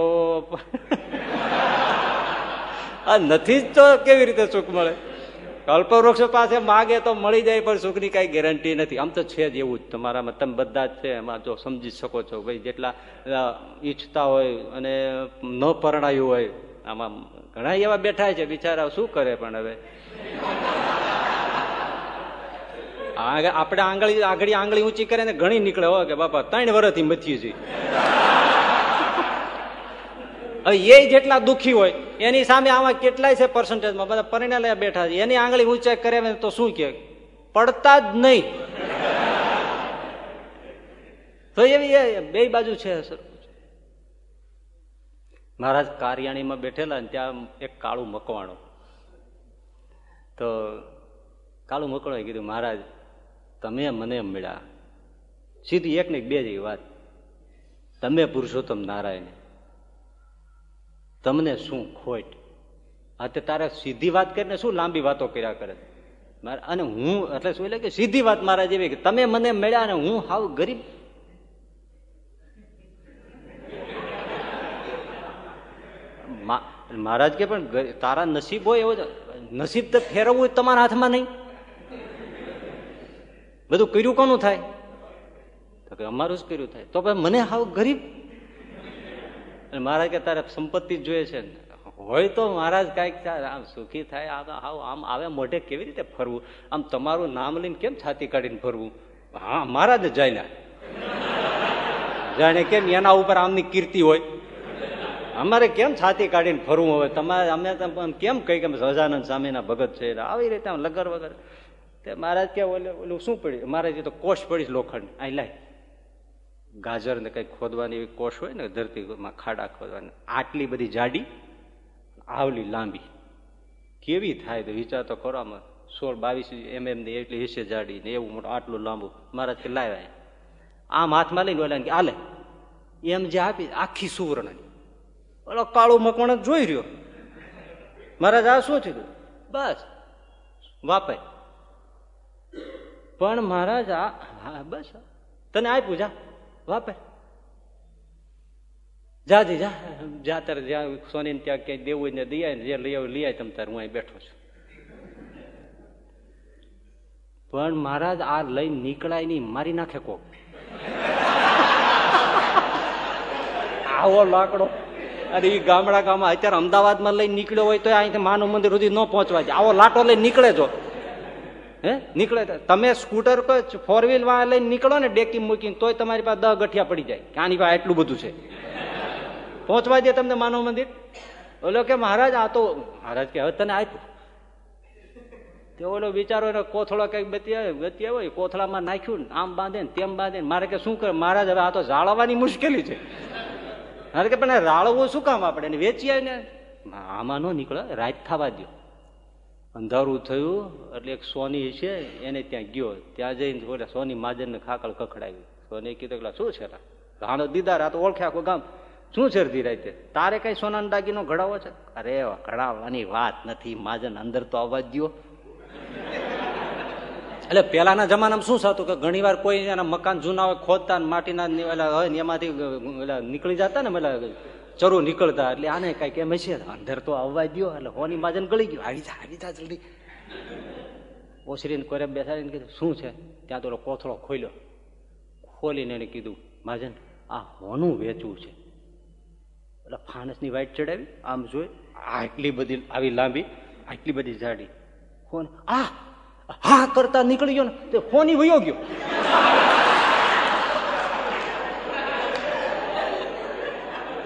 આ નથી જ તો કેવી રીતે સુખ મળે? કલ્પવૃક્ષ પાસે માગે તો મળી જાય, પણ સુખની કઈ ગેરંટી નથી. આમ તો છે જ એવું જ તમારામાં. તમે બધા જ છે એમાં, જો સમજી શકો છો. ભાઈ, જેટલા ઈચ્છતા હોય અને ન પરણાયું હોય આમાં ઘણા એવા બેઠા છે બિચારા શું કરે પણ હવે? આપણે આંગળી, આગળ, આંગળી ઊંચી કરે ને ઘણી નીકળે હોય કે બાપા, ત્રણ વર્ષથી મથ્યું છે. હવે એ જેટલા દુઃખી હોય, એની સામે આમાં કેટલાય છે પર્સન્ટેજમાં બધા પરિણામ બેઠા છે. એની આંગળી ઊંચાઈ કરે તો શું કે? પડતા જ નહીં. તો એવી બે બાજુ છે સર મહારાજ કારિયાણીમાં બેઠેલા ને ત્યાં એક કાળું મકવાણું. તો કાળું મકવાણું કીધું, મહારાજ, તમે મને મળ્યા. સીધી એક ને બે જેવી વાત. તમે પુરુષોત્તમ નારાયણ. તમને શું ખોટ? આ તે તારે સીધી વાત કરીને શું લાંબી વાતો કર્યા કરે અને હું એટલે શું એટલે કે સીધી વાત મારા જેવી કે, તમે મને મળ્યા અને હું હાવ ગરીબ મહારાજ કે પણ તારા નસીબ હોય એવો નસીબ તો ફેરવવું તમારા હાથમાં નહીં. બધું કર્યું કોનું થાય? તો કે અમારું જ કર્યું થાય. તો ભાઈ મને હાવ ગરીબ. મહારાજ કે તારે સંપત્તિ જોઈએ છે. હોય તો મહારાજ કંઈક આમ સુખી થાય. હાવ આમ આવે મોઢે કેવી રીતે ફરવું? આમ તમારું નામ લઈને કેમ છાતી કાઢીને ફરવું? હા, મહારાજ જાય જાણે કેમ એના ઉપર આમની કીર્તિ હોય. અમારે કેમ છાતી કાઢીને ફરવું હોય તમારે અમે કેમ કઈ કે સહજાનંદ સ્વામીના ભગત છે? આવી રીતે લગર વગર. તે મહારાજ કે ઓલે શું પડ્યું મહારાજ તો કોષ પડીશ લોખંડ અહીં લાય. ગાજર ને કઈ ખોદવાની એવી કોષ હોય ને, ધરતીમાં ખાડા ખોદવાની. આટલી બધી જાડી, આવલી લાંબી. કેવી થાય તો વિચાર તો કરો આમાં. સોળ બાવીસ એમ એમ ની એટલી હિસ્સે જાડી ને એવું મોટું, આટલું લાંબુ. મહારાજ કે લાવ્યા આમ હાથમાં લઈને ઓલા આલે. એમ જે આપી, આખી સુવર્ણ ઓલો કાળું મકવાણ જોઈ રહ્યો. મહારાજ, આ શું થયું? બસ. વાપે. પણ મહારાજ, આ બસ. તને આપ્યું, જા. વાપે. જાજી જા જા. તારે જ્યાં સોની ત્યાં ક્યાંય દેવું ને દઈ જે લઈ આવ્યું લઈ તમ તારે, હું અહીં બેઠો છું. પણ મહારાજ, આ લઈ નીકળાય નહીં, મારી નાખે કોક. [laughs] આવો લાકડો. અને એ ગામડા ગામમાં અત્યારે અમદાવાદમાં લઈને નીકળ્યો હોય તો અહીંથી માનવ મંદિર સુધી ન પહોંચવા જાય આવો લાટો લઈને નીકળે જો. હે? નીકળે તમે સ્કૂટર ફોર વ્હીલ વાળા લઈને નીકળો ને ડેકી મૂકીને, તોય તમારી પાસે દહ ગઠિયા પડી જાય. કે આની પાસે આટલું બધું છે. પહોંચવા દે તમને માનવ મંદિર. ઓલો કે, મહારાજ, આ તો મહારાજ કે, હવે તને આપ્યું. તે ઓલો વિચારો એને કોથળો કંઈક બતી ગતિ હોય, કોથળામાં નાખ્યું આમ બાંધે ને તેમ બાંધે મારે કે, શું કરે મહારાજ, હવે આ તો જાળવવાની મુશ્કેલી છે. કે પણ રાળવું શું કામ આપણે વેચી આવીને? આમાં ન નીકળે. રાત થવા દો અંધારું થયું, એટલે એક સોની છે, એને ત્યાં ગયો. ત્યાં જઈને બોલે સોની માજરને ખાકળ કખડાવી સોની કીધું એટલે શું છે રાણો દીદાર આ તો ઓળખે આખું ગામ. શું છે અડધી રાતે? તારે કઈ સોનાનો દાગીનો ઘડાવો છે? અરે ઘડાવવાની વાત નથી. માજન અંદર તો આવવા જ દો એટલે પેલાના જમાનામાં શું થતું કે ઘણી કોઈ એના મકાન જૂના હોય, ખોદતા માટીના હોય ને એમાંથી નીકળી જતા ને પેલા ચરુ નીકળતા. એટલે આને કઈ કેમ છે અંદર તો આવવા દો એટલે હોની માજન ગળી ગયો. આવી જા આવી જા જલ્દી. ઓસરીને કોરે બેસાડીને કીધું, શું છે? ત્યાં તો કોથળો ખોલ્યો. ખોલીને એને કીધું, માજન, આ હોનું વેચવું છે. એટલે ફાણસની વાઈટ ચડાવી, આમ જોઈ આટલી બધી, આવી લાંબી આટલી બધી જાડી. ફોન આ હા કરતા નીકળી ગયો ને તે ફોની વયો ગયો.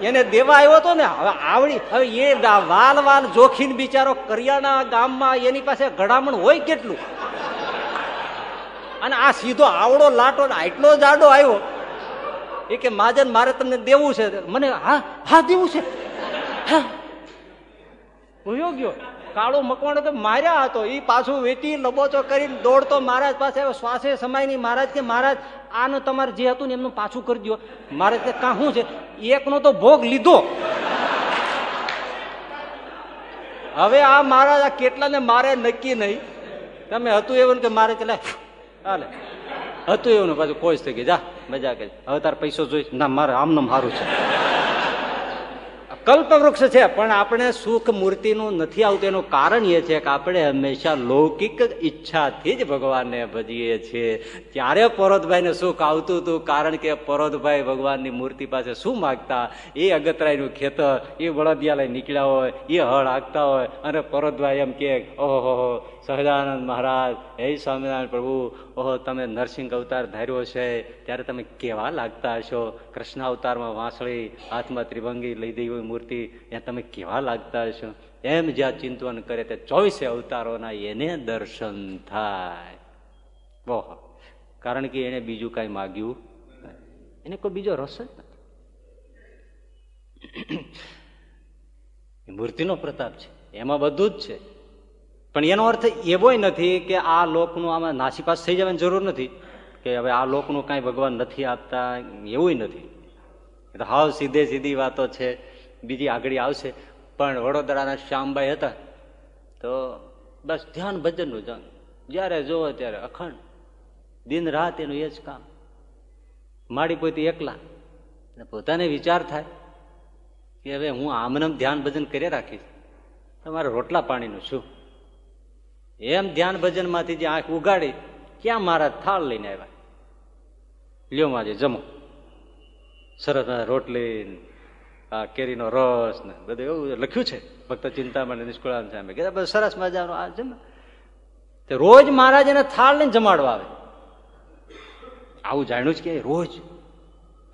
એને દેવા આવ્યો હતો ને, હવે આવડી, હવે એ વાલ વાલ જોખીન બિચારો કરિયાણા ગામમાં એની પાસે ઘડામણ હોય કેટલું? અને આ સીધો આવડો લાટો આટલો જાડો આવ્યો, એ કે માજન મારે તમને દેવું છે. મને, હા હા, દેવું છે. હા. ગયો. કાળું મકવાણો તો માર્યા હતો. એ પાછું વેટી લબોચો કરીને દોડતો મહારાજ પાસે. શ્વાસે સમાય નહીં મહારાજ કે, મહારાજ, આનું તમારે જે હતું ને એમનું પાછું કરી દો મહારાજ કે, કાં શું છે? એકનો તો ભોગ લીધો. હવે આ મહારાજ આ કેટલાને મારે નક્કી નહીં. તમે હતું એવું કે મારે કે હાલે. હતું એવું ને પાછું કોઈ થઈ ગઈ. જા મજા કરી હવે તાર પૈસો જોઈશ. ના, મારે આમનું સારું છે. કલ્પવૃક્ષ છે, પણ આપણે સુખ મૂર્તિનું નથી આવતું. એનું કારણ એ છે કે આપણે હંમેશા લૌકિક ઈચ્છાથી જ ભગવાનને ભજીએ છીએ. ત્યારે પરોતભાઈને સુખ આવતું હતું? કારણ કે પરોતભાઈ ભગવાનની મૂર્તિ પાસે શું માગતા? એ અગતરાયનું ખેતર, એ વળદિયા નીકળ્યા હોય, એ હળ હાંકતા હોય અને પરોતભાઈ એમ કે, ઓહો સહજાનંદ મહારાજ હે સ્વામિનારાયણ પ્રભુ ઓહો તમે નરસિંહ અવતાર ધાર્યો છે ત્યારે તમે કેવા લાગતા હશો? કૃષ્ણ અવતારમાં વાંસળી હાથમાં ત્રિભંગી લઈ દેવી હોય મૂર્તિ ત્યાં તમે કેવા લાગતા હશો? એમ જ્યાં ચિંતન કરે તે ચોવીસે અવતારોના એને દર્શન થાય. ઓહો કારણ કે એને બીજું કાંઈ માગ્યું એને કોઈ બીજો રસ જ નથી. મૂર્તિનો પ્રતાપ છે. એમાં બધું જ છે. પણ એનો અર્થ એવો નથી કે આ લોકનું આમાં નાસીપાસ થઈ જવાની જરૂર નથી, કે હવે આ લોકનું કાંઈ ભગવાન નથી આપતા એવું નથી. તો હાવ સીધે સીધી વાતો છે, બીજી આગળ આવશે. પણ વડોદરાના શ્યામભાઈ હતા, તો બસ ધ્યાન ભજનનું જંગ જ્યારે જોવો ત્યારે અખંડ. દિન રાત એનું એ જ કામ. માડી પોતી એકલા. પોતાને વિચાર થાય કે હવે હું આમનમ ધ્યાન ભજન કરી રાખીશ. તમારે રોટલા પાણીનું શું? એમ ધ્યાન ભજનમાંથી જે આંખ ઉગાડી, ક્યાં મારા થાળ લઈને આવ્યા? લ્યો માજે, જમો. સરસ રોટલી આ કેરીનો રસ ને બધું એવું લખ્યું છે. ફક્ત ચિંતામણ નિષ્કુળાન સામે. કે બધું સરસ મજાનો આ જમે. રોજ મહારાજ એને થાળ લઈને જમાડવા આવે. આવું જાણ્યું જ કે રોજ?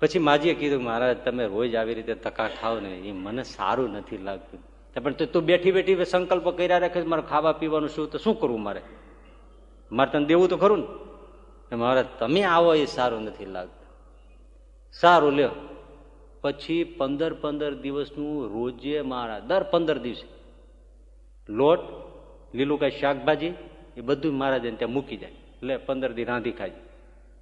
પછી માજીએ કીધું, મહારાજ, તમે રોજ આવી રીતે તકા ખાવ ને, એ મને સારું નથી લાગતું. પણ તું બેઠી બેઠી સંકલ્પ કર્યા રાખે મારે ખાવા પીવાનું શું? તો શું કરવું મારે? મારે તને દેવું તો ખરું ને? મારે તમે આવો એ સારું નથી લાગતું. સારું લ્યો. પછી પંદર પંદર દિવસનું રોજે મારા દર પંદર દિવસે લોટ, લીલું કાંઈ શાકભાજી, એ બધું મહારાજ ત્યાં મૂકી જાય. લે, પંદર દી રાંધી ખાઈ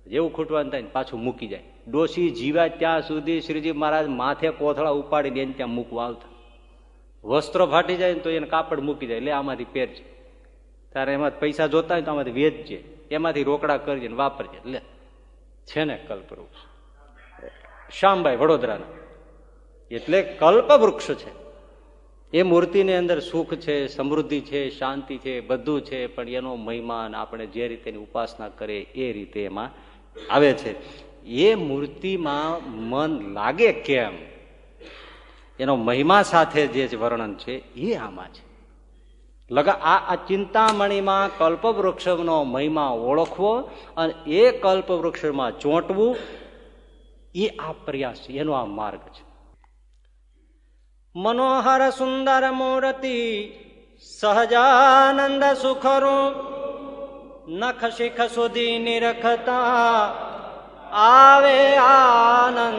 જેવું ખૂટવાનું થાય પાછું મૂકી જાય. ડોસી જીવા ત્યાં સુધી શ્રીજી મહારાજ માથે કોથળા ઉપાડીને એને ત્યાં મૂકવા આવતા. વસ્ત્રો ફાટી જાય ને તો એને કાપડ મૂકી જાય. લે, આમાંથી પહેરજે. તારે એમાં પૈસા જોતા હોય તો આમાંથી વેચજે. એમાંથી રોકડા કરજે ને વાપરજે. લે, છે ને કલ્પવૃક્ષ. શ્યામભાઈ વડોદરાના. એટલે કલ્પવૃક્ષ છે. એ મૂર્તિની અંદર સુખ છે, સમૃદ્ધિ છે, શાંતિ છે, બધું છે, પણ એનો મહિમાન આપણે જે રીતે ઉપાસના કરે એ રીતે એમાં આવે છે. એ મૂર્તિમાં મન લાગે કેમ? એનો મહિમા સાથે જે વર્ણન છે, એ આમાં છે. લગા આ ચિંતામણીમાં કલ્પવૃક્ષનો મહિમા ઓળખવો અને એ કલ્પવૃક્ષમાં ચોંટવું, એ આ પ્રયાસ છે, એનો આ માર્ગ છે. મનોહર સુંદર મૂર્તિ, સહજાનંદ સુખરૂપ નખ શિખ સુધી નિરખતા, આવે આનંદયનો.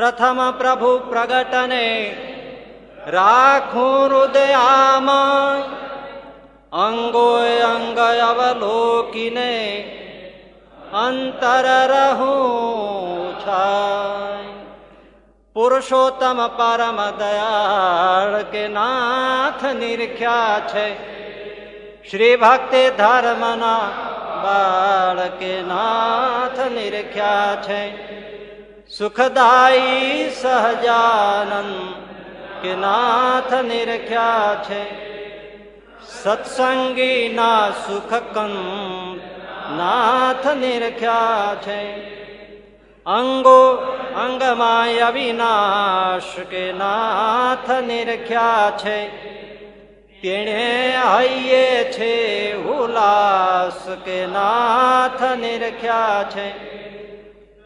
પ્રથમ પ્રભુ પ્રગટને, રાખું હૃદયામાં અંગો અંગ અવલોકીને, અંતર રહું છાય. પુરુષોત્તમ પરમ દયાળ કે નાથ નિરખ્યા છે, શ્રી ભક્તિ ધર્મના બાળ કે નાથ નિરખ્યા છે. સુખદાયી સહજાનંદ કે નાથ નિરખ્યા છે સત્સંગીના સુખ કંદ નાથ નિરખ્યા છે અંગો અંગમાં અવિનાશ કે નાથ નિરખ્યા છે તેણે હૈયે છે ઉલ્લાસ કે નાથ નિરખ્યા છે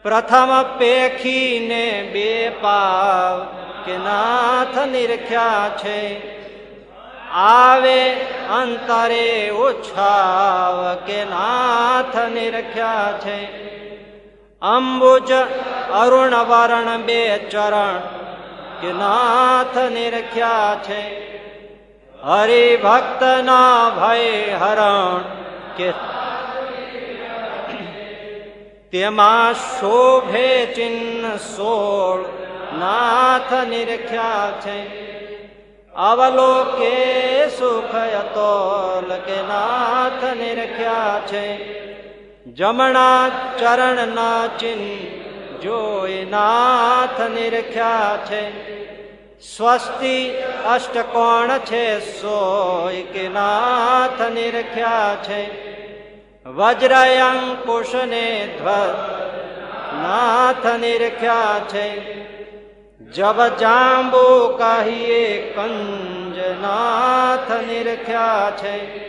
પ્રથમ પેખીને બે પાવ કે નાથ નિરખ્યા છે. આવે અંતરે ઉછાવ કે નાથ નિરખ્યા છે. અંબુજ અરુણ વરણ બે ચરણ કે નાથ નિરખ્યા છે. હરિભક્ત ના ભય હરણ કે તેમાં શોભે ચિહ્ન સોળ નાથ નિરખ્યા છે અવલોકે સુખ અતોલ કે નાથ નિરખ્યા છે જમણા ચરણ ના ચિહ્ન જોઈ નાથ નિરખ્યા છે સ્વસ્તિ અષ્ટકોણ છે સોય કે નાથ નિરખ્યા છે વજ્ર અંકુશ ને ધ્વજ નાથ નિરખ્યા છે. જબ જાંબુ કહીએ કંજ નાથ નિરખ્યા છે.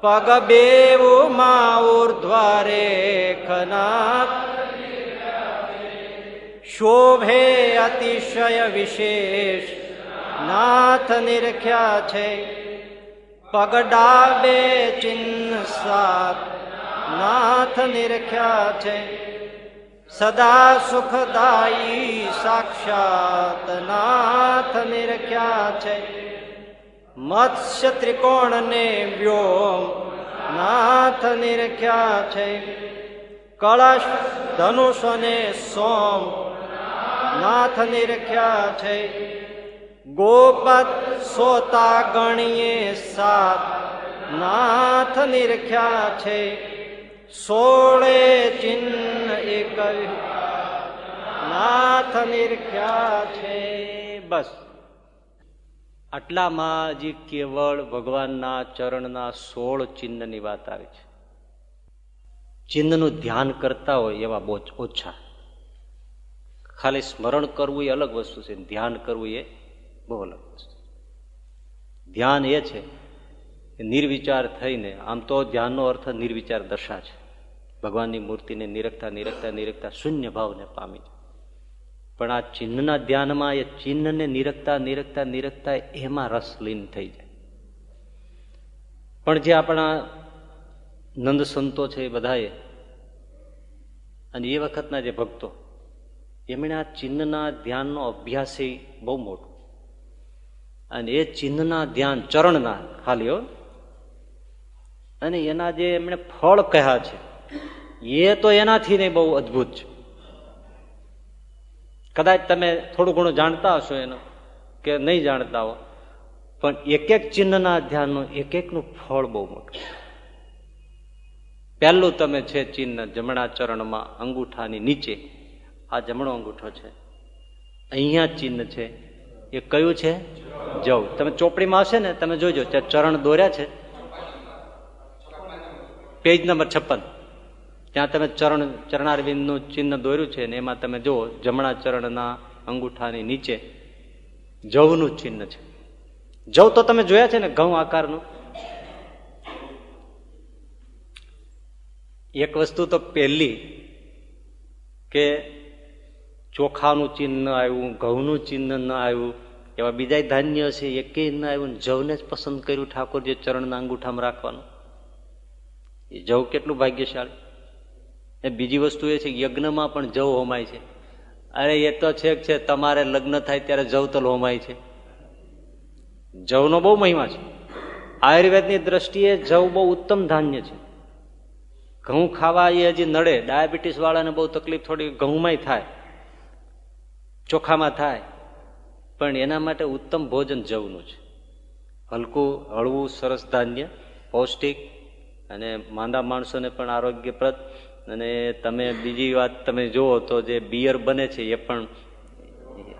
પગ બેવું માં ઉર્ધ્વરે ખનાથ. શોભે અતિશય વિશેષ નાથ નિરખ્યા છે. પગ ચિન્હ સાત, નાથ નિરખ્યા છે. સદા સુખદાયી સાક્ષાત નાથ નિરખ્યા છે. મત્સ્ય ત્રિકોણ ને વ્યોમ નાથ નિરખ્યા છે. કળશ ધનુષ ને સોમ નાથ નિરખ્યા છે. ગોપત સોતા ગણીએ સાત, નાથ નિરખ્યા છે સોળે ચિહ્ન એક નાથ નિરખ્યા છે. બસ. આટલામાં હજી કેવળ ભગવાનના ચરણના સોળ ચિહ્નની વાત આવે છે. ચિહ્નનું ધ્યાન કરતા હોય એવા બહુ ઓછા. ખાલી સ્મરણ કરવું એ અલગ વસ્તુ છે, ધ્યાન કરવું એ બહુ અલગ વસ્તુ ધ્યાન એ છે નિર્વિચાર થઈને, આમ તો ધ્યાનનો અર્થ નિર્વિચાર દશા છે. ભગવાનની મૂર્તિને નિરખતા નિરખતા નિરખતા શૂન્ય ભાવને પામી પણ આ ચિહ્નના ધ્યાનમાં, એ ચિહ્નને નિરખતા નિરખતા નિરખતા એમાં રસ લીન થઈ જાય. પણ જે આપણા નંદ સંતો છે એ બધાએ, અને એ વખતના જે ભક્તો, એમણે આ ચિહ્નના ધ્યાનનો અભ્યાસ બહુ મોટો અને એ ચિહ્નના ધ્યાન ચરણના ખાલીઓ અને એના જે એમણે ફળ કહ્યા છે, એ તો એનાથી નહીં બહુ અદભુત છે. કદાચ તમે થોડું ઘણું જાણતા હશો એનો, કે નહીં જાણતા હો, પણ એક એક ચિહ્નના ધ્યાનનું એક એકનું ફળ બહુ મોટું પહેલું તમે છે ચિહ્ન જમણા ચરણમાં અંગૂઠાની નીચે. આ જમણો અંગૂઠો છે. અહીંયા ચિહ્ન છે એ કયું છે? જવ. તમે ચોપડીમાં હશે ને, તમે જોજો, ત્યાં ચરણ દોર્યા છે. પેજ નંબર છપ્પન. ત્યાં તમે ચરણ, ચરણારવિંદનું ચિહ્ન દોર્યું છે ને, એમાં તમે જુઓ, જમણા ચરણના અંગૂઠાની નીચે જવનું ચિહ્ન છે. જવ તો તમે જોયા છે ને, ઘઉં આકારનું? એક વસ્તુ તો પહેલી કે ચોખાનું ચિહ્ન આવ્યું, ઘઉંનું ચિહ્ન ન આવ્યું, એવા બીજા ધાન્ય છે એકે ન આવ્યું જવને જ પસંદ કર્યું ઠાકોરજી ચરણના અંગૂઠામાં રાખવાનું. એ જવ કેટલું ભાગ્યશાળી. એ બીજી વસ્તુ એ છે યજ્ઞમાં પણ જવ હોમાય છે. અરે, એ તો છે છે, તમારે લગ્ન થાય ત્યારે જવતલ હોમાય છે. જવનો બહુ મહિમા છે. આયુર્વેદની દ્રષ્ટિએ જવ બહુ ઉત્તમ ધાન્ય છે. ઘઉં ખાવા એ હજી નડે ડાયાબિટીસ વાળાને બહુ તકલીફ થોડી, ઘઉંમાંય થાય. ચોખામાં થાય, પણ એના માટે ઉત્તમ ભોજન જવનું છે. હલકું, હળવું, સરસ ધાન્ય, પૌષ્ટિક અને માંદા માણસોને પણ આરોગ્યપ્રદ. અને તમે બીજી વાત તમે જુઓ તો જે બિયર બને છે એ પણ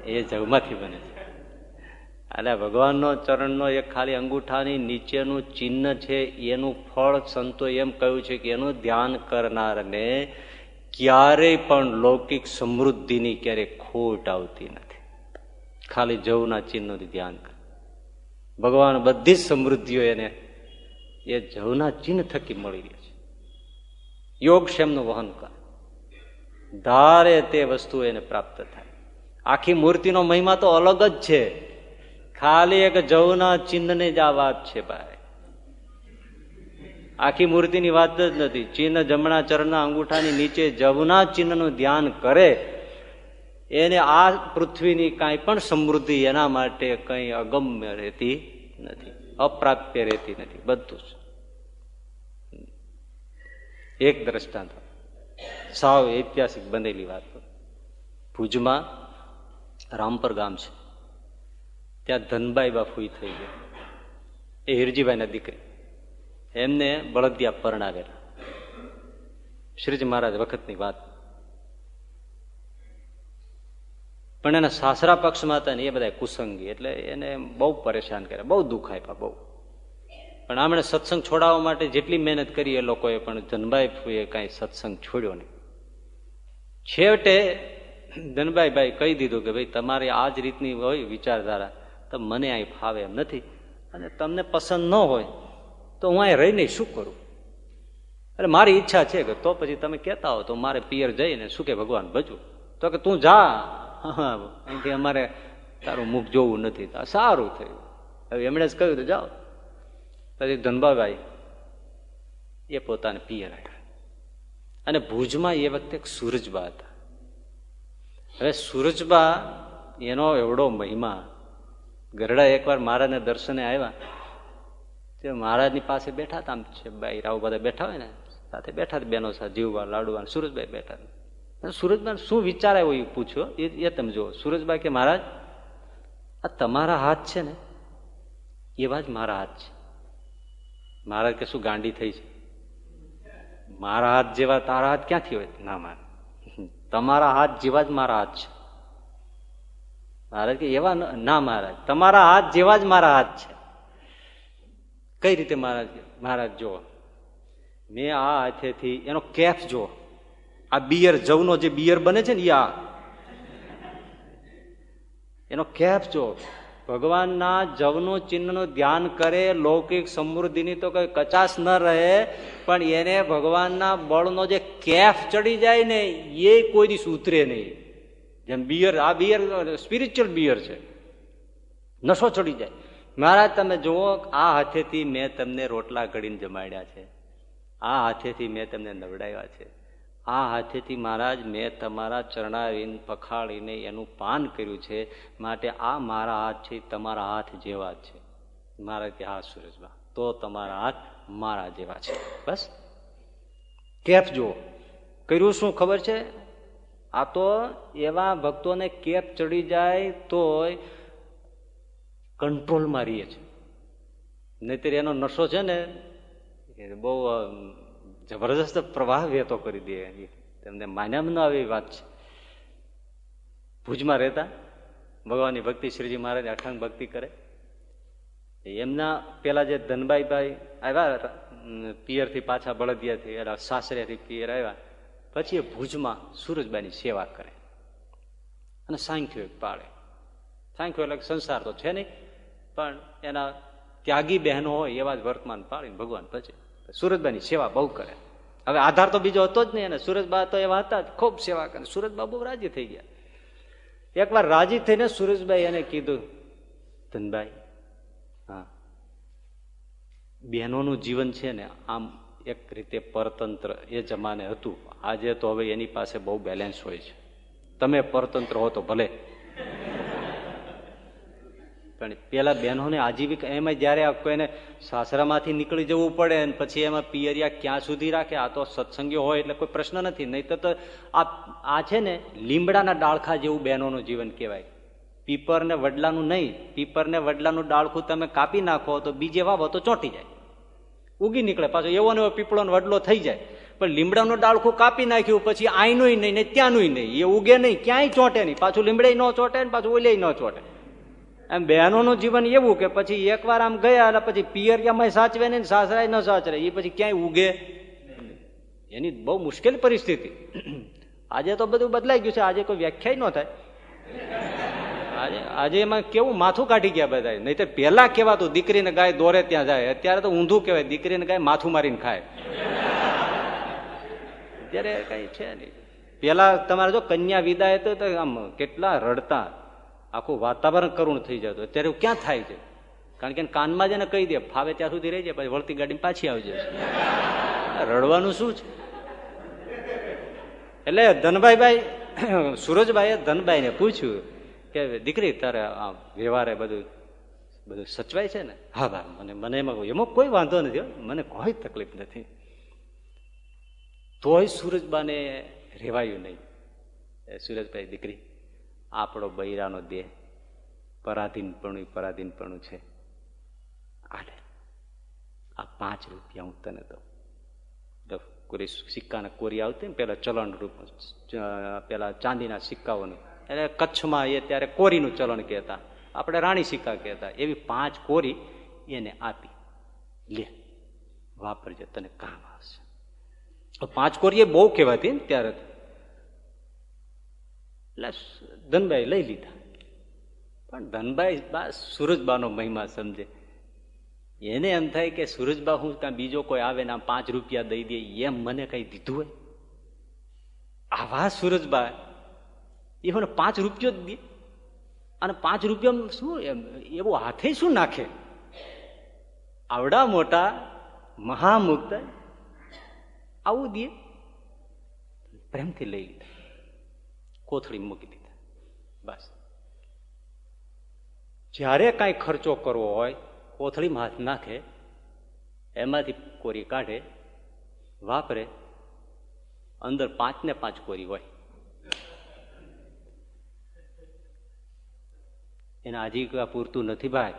એ જવમાંથી બને છે. એટલે ભગવાનનો ચરણનો એક ખાલી અંગૂઠાની નીચેનું ચિહ્ન છે, એનું ફળ સંતો એમ કહ્યું છે કે એનું ધ્યાન કરનારને ક્યારેય પણ લૌકિક સમૃદ્ધિની ક્યારેય ખોટ આવતી નથી. ખાલી જવના ચિહ્નોથી ધ્યાન કર. ભગવાન બધી જ સમૃદ્ધિઓ એને, એ જવના ચિહ્ન થકી મળી રહી છે. યોગક્ષેમનું વહન કર. ધારે તે વસ્તુ એને પ્રાપ્ત થાય. આખી મૂર્તિનો મહિમા તો અલગ જ છે. ખાલી એક જવના ચિહ્નની જ આ વાત છે ભાઈ. આખી મૂર્તિની વાત જ નથી. ચિહ્ન જમણા ચરણના અંગૂઠાની નીચે જવના ચિહ્નનું ધ્યાન કરે. એને આ પૃથ્વીની કાંઈ પણ સમૃદ્ધિ એના માટે કંઈ અગમ્ય રહેતી નથી. અપ્રાપ્ય રહેતી નથી. બધું જ. એક દ્રષ્ટાંત. સાવ ઐતિહાસિક બનેલી વાત ભુજમાં રામપર ગામ છે. ત્યાં ધનબાઈ બાફુઈ થઈ ગયા. એ હિરજીભાઈના દીકરી. એમને બળદિયા પરણાવેલા શ્રીજી મહારાજ વખતની વાત. પણ એના સાસરા પક્ષમાં હતા ને એ બધા કુસંગી, એટલે એને બહુ પરેશાન કર્યા, બહુ દુઃખ આપ્યા, બહુ. પણ આમણે સત્સંગ છોડાવવા માટે જેટલી મહેનત કરી એ લોકોએ, પણ ધનભાઈ કાંઈ સત્સંગ છોડ્યો નહીં. છેવટે ધનભાઈ ભાઈ કહી દીધું કે ભાઈ, તમારી આ જ રીતની હોય વિચારધારા, તો મને અહીં ફાવે એમ નથી. અને તમને પસંદ ન હોય તો હું અહીં રહીને શું કરું? એટલે મારી ઈચ્છા છે કે તો પછી તમે કહેતા હો તો મારે પિયર જઈને શું કે ભગવાન ભજવું તો કે તું જા. [laughs] અહીંથી અમારે તારું મુખ જોવું નથી. સારું થયું. હવે એમણે જ કહ્યું તો જાઓ. પછી ધનબાભાઈ એ પોતાને પિયર આવ્યા અને ભુજમાં એ વખતે સૂરજબા હતા. હવે સૂરજબા એનો એવડો મહિમા. ગરડા એકવાર મારાને દર્શને આવ્યા. તે મહારાજની પાસે બેઠા હતા આમ છે ભાઈ રાવ બધા બેઠા હોય ને, સાથે બેઠા બેનો સાથે જીવવા, લાડવા સુરજભાઈ બેઠા સુરજભાઈ શું વિચાર આવ્યો એ પૂછ્યો? એ તમે જુઓ, સુરજભાઈ કે, મહારાજ, આ તમારા હાથ છે ને, એવા જ મારા હાથ છે. મહારાજ કે, શું ગાંડી થઈ છે? મારા હાથ જેવા તારા હાથ ક્યાંથી હોય? ના મારે તમારા હાથ જેવા જ મારા હાથ છે. મહારાજ કે, એવા ના, મહારાજ. તમારા હાથ જેવા જ મારા હાથ છે. કઈ રીતે મહારાજ મહારાજ જો મેં આ હાથેથી એનો કેફ જો આ બિયર, જવનો જે બિયર બને છે ને એ આ એનો કેફ જો ભગવાનના જવનું ચિહ્નનું ધ્યાન કરે, લૌકિક સમૃદ્ધિની તો કઈ કચાશ ન રહે, પણ એને ભગવાનના બળનો જે કેફ ચડી જાય ને, એ કોઈ દિવસ ઉતરે નહીં. જેમ બિયર, આ બિયર સ્પિરિચ્યુઅલ બિયર છે. નશો ચડી જાય. મહારાજ, તમે જુઓ, આ હાથેથી મેં તમને રોટલા ઘડીને જમાડ્યા છે. આ હાથેથી મેં તમને નવડાવ્યા છે. આ હાથેથી મહારાજ, મેં તમારા ચરણાવીને પખાડીને એનું પાન કર્યું છે. માટે આ મારા હાથ છે તમારા હાથ જેવા જ છે. મારા કે, હા સુરેશબા તો તમારા હાથ મારા જેવા છે. બસ. કેફ જુઓ. કર્યું શું ખબર છે? આ તો એવા ભક્તોને કેપ ચડી જાય તો કંટ્રોલમાં રહીએ છે નહીતર એનો નશો છે ને, એ બહુ જબરદસ્ત પ્રવાહ વહેતો કરી દે. તેમને માન્યામાં ન આવી વાત છે. ભુજમાં રહેતા, ભગવાનની ભક્તિ શ્રીજી મહારાજ અઠાંગ ભક્તિ કરે. એમના પેલા જે ધનભાઈભાઈ આવ્યા પિયરથી પાછા બળદિયાથી એટલે સાસરેથી પિયર આવ્યા, પછી એ ભુજમાં સુરજબાઈની સેવા કરે. અને સાંખ્યો પાડે સાંખ્યો એટલે સંસાર તો છે નહીં. પણ એના ત્યાગી બહેનો હોય એવા જ વર્તમાન પાડીને ભગવાન પછી સુરજબાની સેવા બહુ કરે. હવે આધાર તો બીજો હતો જ નહીં અને સુરજબા તો એવા હતા જ, ખૂબ સેવા કરે. સુરજબા બહુ રાજી થઈ ગયા. એકવાર રાજી થઈને સુરજભાઈ એને કીધું, ધનભાઈ, હા, બહેનોનું જીવન છે ને આમ એક રીતે પરતંત્ર એ જમાને હતું. આજે તો હવે એની પાસે બહુ બેલેન્સ હોય છે. તમે પરતંત્ર હો તો ભલે. પણ પેલા બહેનોને આજીવિકા એમાં જયારે કોઈને સાસરામાંથી નીકળી જવું પડે અને પછી એમાં પિયરિયા ક્યાં સુધી રાખે, આ તો સત્સંગી હોય એટલે કોઈ પ્રશ્ન નથી. નહીં તો આ આ છે ને, લીમડાના ડાળખા જેવું બહેનોનું જીવન કહેવાય. પીપર ને વડલાનું નહીં પીપર ને વડલાનું ડાળખું તમે કાપી નાખો તો બીજે વાવો તો ચોંટી જાય. ઉગી નીકળે, પાછો એવો ને એવો પીપળો વડલો થઈ જાય. પણ લીમડાનું ડાળખું કાપી નાખ્યું, પછી આઈનું નહીં ને ત્યાંનું નહીં, એ ઉગે નહીં, ક્યાંય ચોંટે નહીં. પાછું લીમડે ન ચોંટે ને પાછું ઓલે ન ચોંટે. એમ બહેનોનું જીવન એવું કે પછી એકવાર આમ ગયા એટલે પછી પિયરિયામાં સાચવે ને સાસરાય ન સાચરે. એ પછી ક્યાંય ઉગે? એની બહુ મુશ્કેલ પરિસ્થિતિ. આજે તો બધું બદલાઈ ગયું છે. આજે કોઈ વ્યાખ્યા ન થાય. આજે આજે એમાં કેવું માથું કાઢી ગયા બધા. નહીં તો પેલા કેવાતું દીકરીને ગાય દોરે ત્યાં જાય. અત્યારે તો ઊંધું કહેવાય. દીકરીને ગાય માથું મારીને ખાય. અત્યારે કઈ છે નહીં. પેલા તમારે જો કન્યા વિદાય તો આમ કેટલા રડતા. આખું વાતાવરણ કરુણ થઈ જતું. અત્યારે ક્યાં થાય છે? કારણ કે કાનમાં જ કહી દે, ફાવે ત્યાં સુધી રહી જાય પછી વળતી ગાડી પાછી આવી જાય રડવાનું શું છે? એટલે ધનભાઈ ભાઈ ધનભાઈને પૂછ્યું કે, દીકરી, તારે આ વ્યવહારે બધું બધું સચવાય છે ને? હા, બા, મને મને એમાં એમાં કોઈ વાંધો નથી મને કોઈ તકલીફ નથી. તોય સુરજબાને રેવાયું નહીં. સુરજભાઈ, દીકરી આપણો બૈરાનો દેહ પરાધીનપણું પરાધીનપણું છે. આલે, આ પાંચ રૂપિયા હું તને દઉં. કોરી સિક્કાના કોરી આવતી ને પેલા ચલણ રૂપ પેલા ચાંદીના સિક્કાઓનું. એટલે કચ્છમાં એ ત્યારે કોરીનું ચલણ કહેતા. આપણે રાણી સિક્કા કહેતા. એવી પાંચ કોરી એને આપી. લે, વાપરજે, તને કામ આવશે. પાંચ કોરી એ બહુ કહેવાતી ને ત્યારે એટલે ધનભાઈ લઈ લીધા. પણ ધનભાઈ બા સુરજબાનો મહિમા સમજે. એને એમ થાય કે સુરજબા હું ત્યાં બીજો કોઈ આવે ને પાંચ રૂપિયા દઈ દે, એમ મને કઈ દીધું હોય? આવા સુરજબા એ મને પાંચ રૂપિયો જ દે. અને પાંચ રૂપિયા શું એમ, એવો હાથે શું નાખે? આવડા મોટા મહામુક્ત આવું દે. પ્રેમથી લઈ કોથળી મૂકી દીધા. બસ. જ્યારે કાંઈ ખર્ચો કરવો હોય, કોથળીમાં હાથ નાખે, એમાંથી કોરી કાઢે, વાપરે, અંદર પાંચ ને પાંચ કોરી હોય. એના આજીવિકા પૂરતું નથી ભાઈ.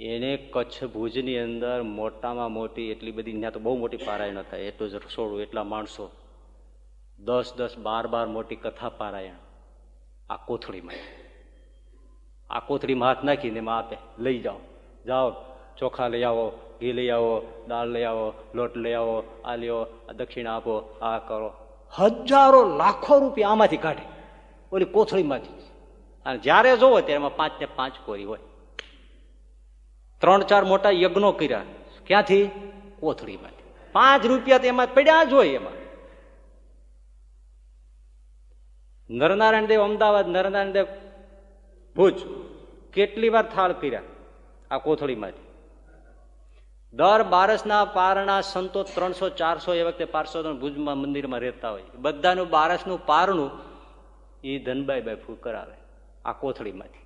એને કચ્છ ભુજની અંદર મોટામાં મોટી, એટલી બધી, ત્યાં તો બહુ મોટી પારાયણ થાય એટલું જ રસોડું, એટલા માણસો. દસ દસ બાર બાર મોટી કથા પારાયણ. આ કોથળીમાં. આ કોથળીમાં હાથ નાખીને એમાં આપે. લઈ જાઓ. જાઓ. ચોખા લઈ આવો, ઘી લઈ આવો, દાળ લઈ આવો, લોટ લઈ આવો, આ લ્યો, આ દક્ષિણા આપો, આ કરો. હજારો, લાખો રૂપિયા આમાંથી કાઢે. ઓલી કોથળીમાંથી. અને જ્યારે જોવો ત્યારે એમાં પાંચ ને પાંચ કોરી હોય. ત્રણ ચાર મોટા યજ્ઞો કર્યા. ક્યાંથી? કોથળીમાંથી. પાંચ રૂપિયા તો એમાં પડ્યા જ હોય એમાં. નરનારાયણ દેવ અમદાવાદ, નરનારાયણ દેવ ભુજ કેટલી વાર થાળ પીર્યા આ કોથળીમાંથી? દર બારસના પારણા સંતો ત્રણસો, ચારસો એ વખતે પારસો ભુજમાં મંદિરમાં રહેતા હોય. બધાનું બારસનું પારણું એ ધનબાઈ બાઈ ફૂ કરાવે આ કોથળીમાંથી.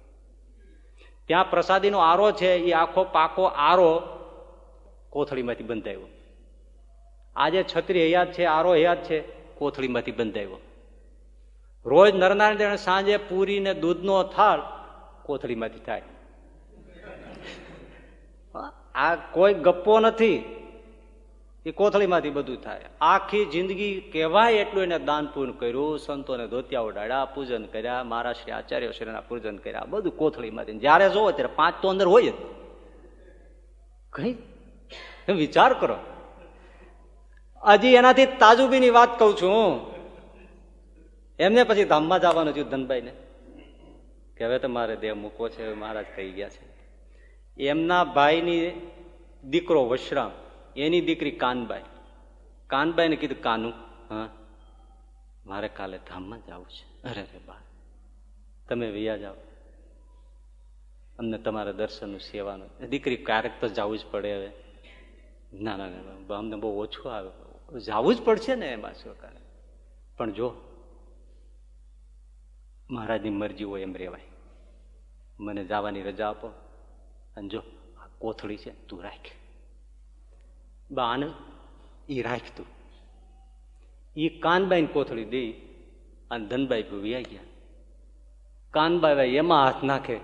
ત્યાં પ્રસાદીનો આરો છે, એ આખો પાકો આરો કોથળીમાંથી બંધાયો. આજે છત્રી હયાત છે, આરો હયાત છે, કોથળીમાંથી બંધાયો. રોજ નરનારાયણ સાંજે પૂરી ને દૂધનો થાળ કોથળીમાંથી થાય. આ કોઈ ગપ્પો નથી. એ કોથળીમાંથી બધું થાય. આખી જિંદગી કહેવાય એટલું એને દાન પૂર્ણ કર્યું, સંતોને ધોતિયા ઉડાડ્યા પૂજન કર્યા, મારા શ્રી આચાર્ય શ્રીના પૂજન કર્યા, બધું કોથળીમાંથી. જયારે જોવો ત્યારે પાંચ તો અંદર હોય જ. કઈ? વિચાર કરો. હજી એનાથી તાજુબીની વાત કહું છું. એમને પછી ધામમાં જવાનું થયું ધનભાઈ ને કે હવે તો મારે દેહ મૂકવો છે મહારાજ કહી ગયા છે. એમના ભાઈની દીકરો વશરામ, એની દીકરી કાનબાઈ. કાનબાઈને કીધું, કાનું, હા, મારે કાલે ધામમાં જવું છે. અરે રે બા તમે વ્યા જાઓ. અમને તમારા દર્શનનું સેવાનું. દીકરી ક્યારેક તો જવું જ પડે હવે. ના ના ના અમને બહુ ઓછું આવે. જવું જ પડશે ને એમાં, શું કારણ પણ જો મહારાજની મરજી હોય એમ રહેવાય. મને જવાની રજા આપો. અને જો આ કોથળી છે, તું રાખ. બાન એ રાખ તું. એ કાનબાઈને કોથળી દઈ અને ધનબાઈ ભૂવી ગયા. કાનબાઈ એમાં હાથ નાખે,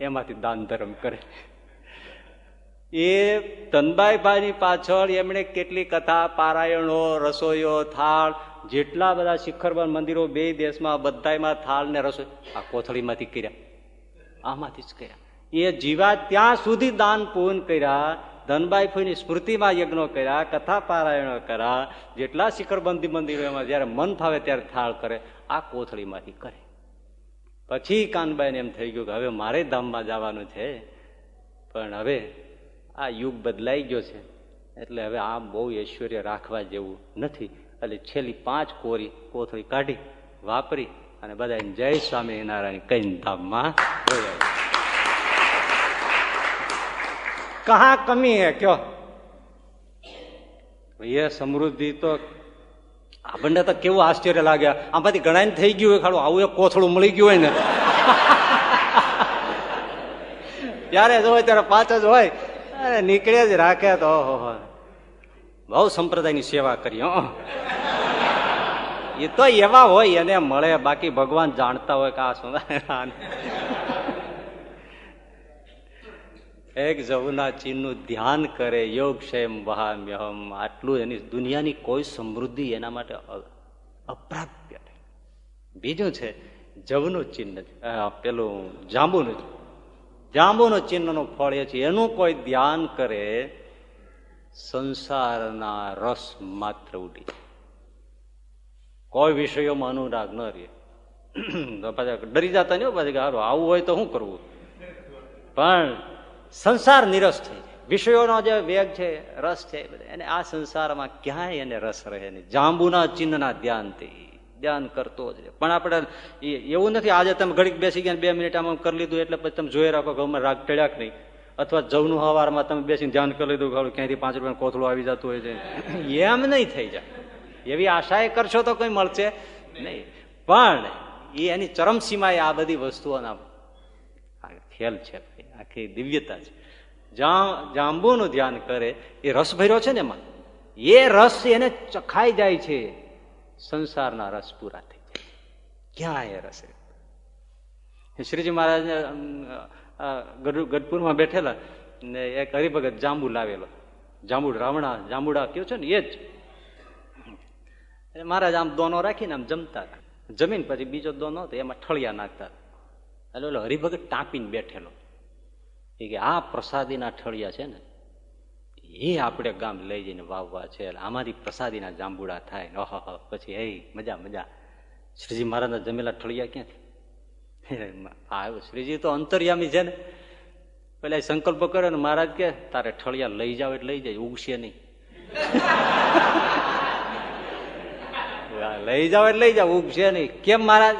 એમાંથી દાન ધર્મ કરે. એ ધનબાઈ ભાઈની પાછળ એમણે કેટલી કથા, પારાયણો, રસોઈઓ, થાળ જેટલા બધા શિખરબન મંદિરો બે દેશમાં બધામાં થાળ ને રસોઈ આ કોથળીમાંથી કર્યા. આમાંથી જ કર્યા. એ જીવા ત્યાં સુધી દાન પૂન કર્યા ધનબાઈ ફોઈની સ્મૃતિમાં યજ્ઞો કર્યા કથા પારાયણો કર્યા. જેટલા શિખરબંધી મંદિરોમાં જયારે મન ફાવે ત્યારે થાળ કરે, આ કોથળીમાંથી કરે. પછી કાનબાઈને એમ થઈ ગયું કે હવે મારે ધામમાં જવાનું છે. પણ હવે આ યુગ બદલાઈ ગયો છે. એટલે હવે આ બહુ ઐશ્વર્ય રાખવા જેવું નથી. એટલે છેલ્લી પાંચ કોરી કોથળી કાઢી વાપરી અને બધા જય સ્વામિનારાયણ કઈ ધામમાં કહા કમી હે કયો? એ સમૃદ્ધિ તો આપણને તો કેવું આશ્ચર્ય લાગ્યા આમાંથી ઘણા થઈ ગયું હોય ખાડું આવું એક કોથળું મળી ગયું હોય ને. ત્યારે જ હોય ત્યારે પાંચ જ હોય. નીકળે જ રાખે તો બહુ સંપ્રદાયની સેવા કરી એ તો એવા હોય એને મળે, બાકી ભગવાન જાણતા હોય કે આ શું એક જવુના ચીનનું ધ્યાન કરે, યોગ ક્ષેમ વહામ્યહમ આટલું એની દુનિયાની કોઈ સમૃદ્ધિ એના માટે અપ્રાપ્ય બીજું છે, જવનું ચિહ્ન પેલું જાંબુનું જાંબુનું ચિહ્નનું ફળ એ છે, એનું કોઈ ધ્યાન કરે, સંસારના રસ માત્ર ઉડી કોઈ વિષયોમાં અનુરાગ ન રહે. પાછા ડરી જતા નહીં પાછા સારું આવું હોય તો શું કરવું? પણ સંસાર નિરસ થઈ જાય વિષયોનો જે વેગ છે, રસ છે એને આ સંસારમાં ક્યાંય એને રસ રહે નહીં. જાંબુના ચિહ્નના ધ્યાનથી, ધ્યાન કરતો જ પણ આપણે એવું નથી, આજે તમે ઘડીક બેસી ગયા બે મિનિટ આમાં કરી લીધું, એટલે પછી તમે જોઈ રાખો ઘરમાં રાગ ટળ્યા કે નહીં? અથવા જવનું હવારમાં તમે બેસીને ધ્યાન કરી લીધું ક્યાંયથી પાંચ રૂપિયા કોથળું આવી જતું હોય છે. એમ નહીં થઈ જાય. એવી આશાએ કરશો તો કોઈ મળશે? નહીં. પણ એ એની ચરમસીમાએ આ બધી વસ્તુઓના ખેલ છે આખી દિવ્યતા છે. જાંબુનું ધ્યાન કરે, એ રસ ભર્યો છે ને એમાં? એ રસ એને ચખાઈ જાય છે. સંસારના રસ પૂરા થઈ જાય ક્યાં એ રસ શ્રીજી મહારાજ ગઢપુરમાં બેઠેલા ને એક હરિભગત જાંબુ લાવેલો. જાંબુ રાવણા, જાંબુડા કયો છે ને, એ જ. એટલે મહારાજ આમ દોનો રાખીને આમ જમતા હતા. જમીન પછી બીજો દોનો હતો, એમાં ઠળિયા નાખતા એટલે ઓલો હરિભગત ટાંપીને બેઠેલો. એ કે, આ પ્રસાદીના ઠળિયા છે ને, એ આપણે ગામ લઈ જઈને વાવવા છે. આમાંથી પ્રસાદીના જાંબુડા થાય ઓહ પછી, હે, મજા મજા. શ્રીજી મહારાજના જમેલા ઠળિયા ક્યાંથી? આવ્યો. શ્રીજી તો અંતર્યામી છે ને. પેલા સંકલ્પ કર્યો ને, મહારાજ કે, તારે ઠળિયા લઈ જાવ એટલે લઈ જાય, ઉગશે નહીં. લઈ જાવ એટલે લઈ જાવ ઉગશે નહીં. કેમ મહારાજ?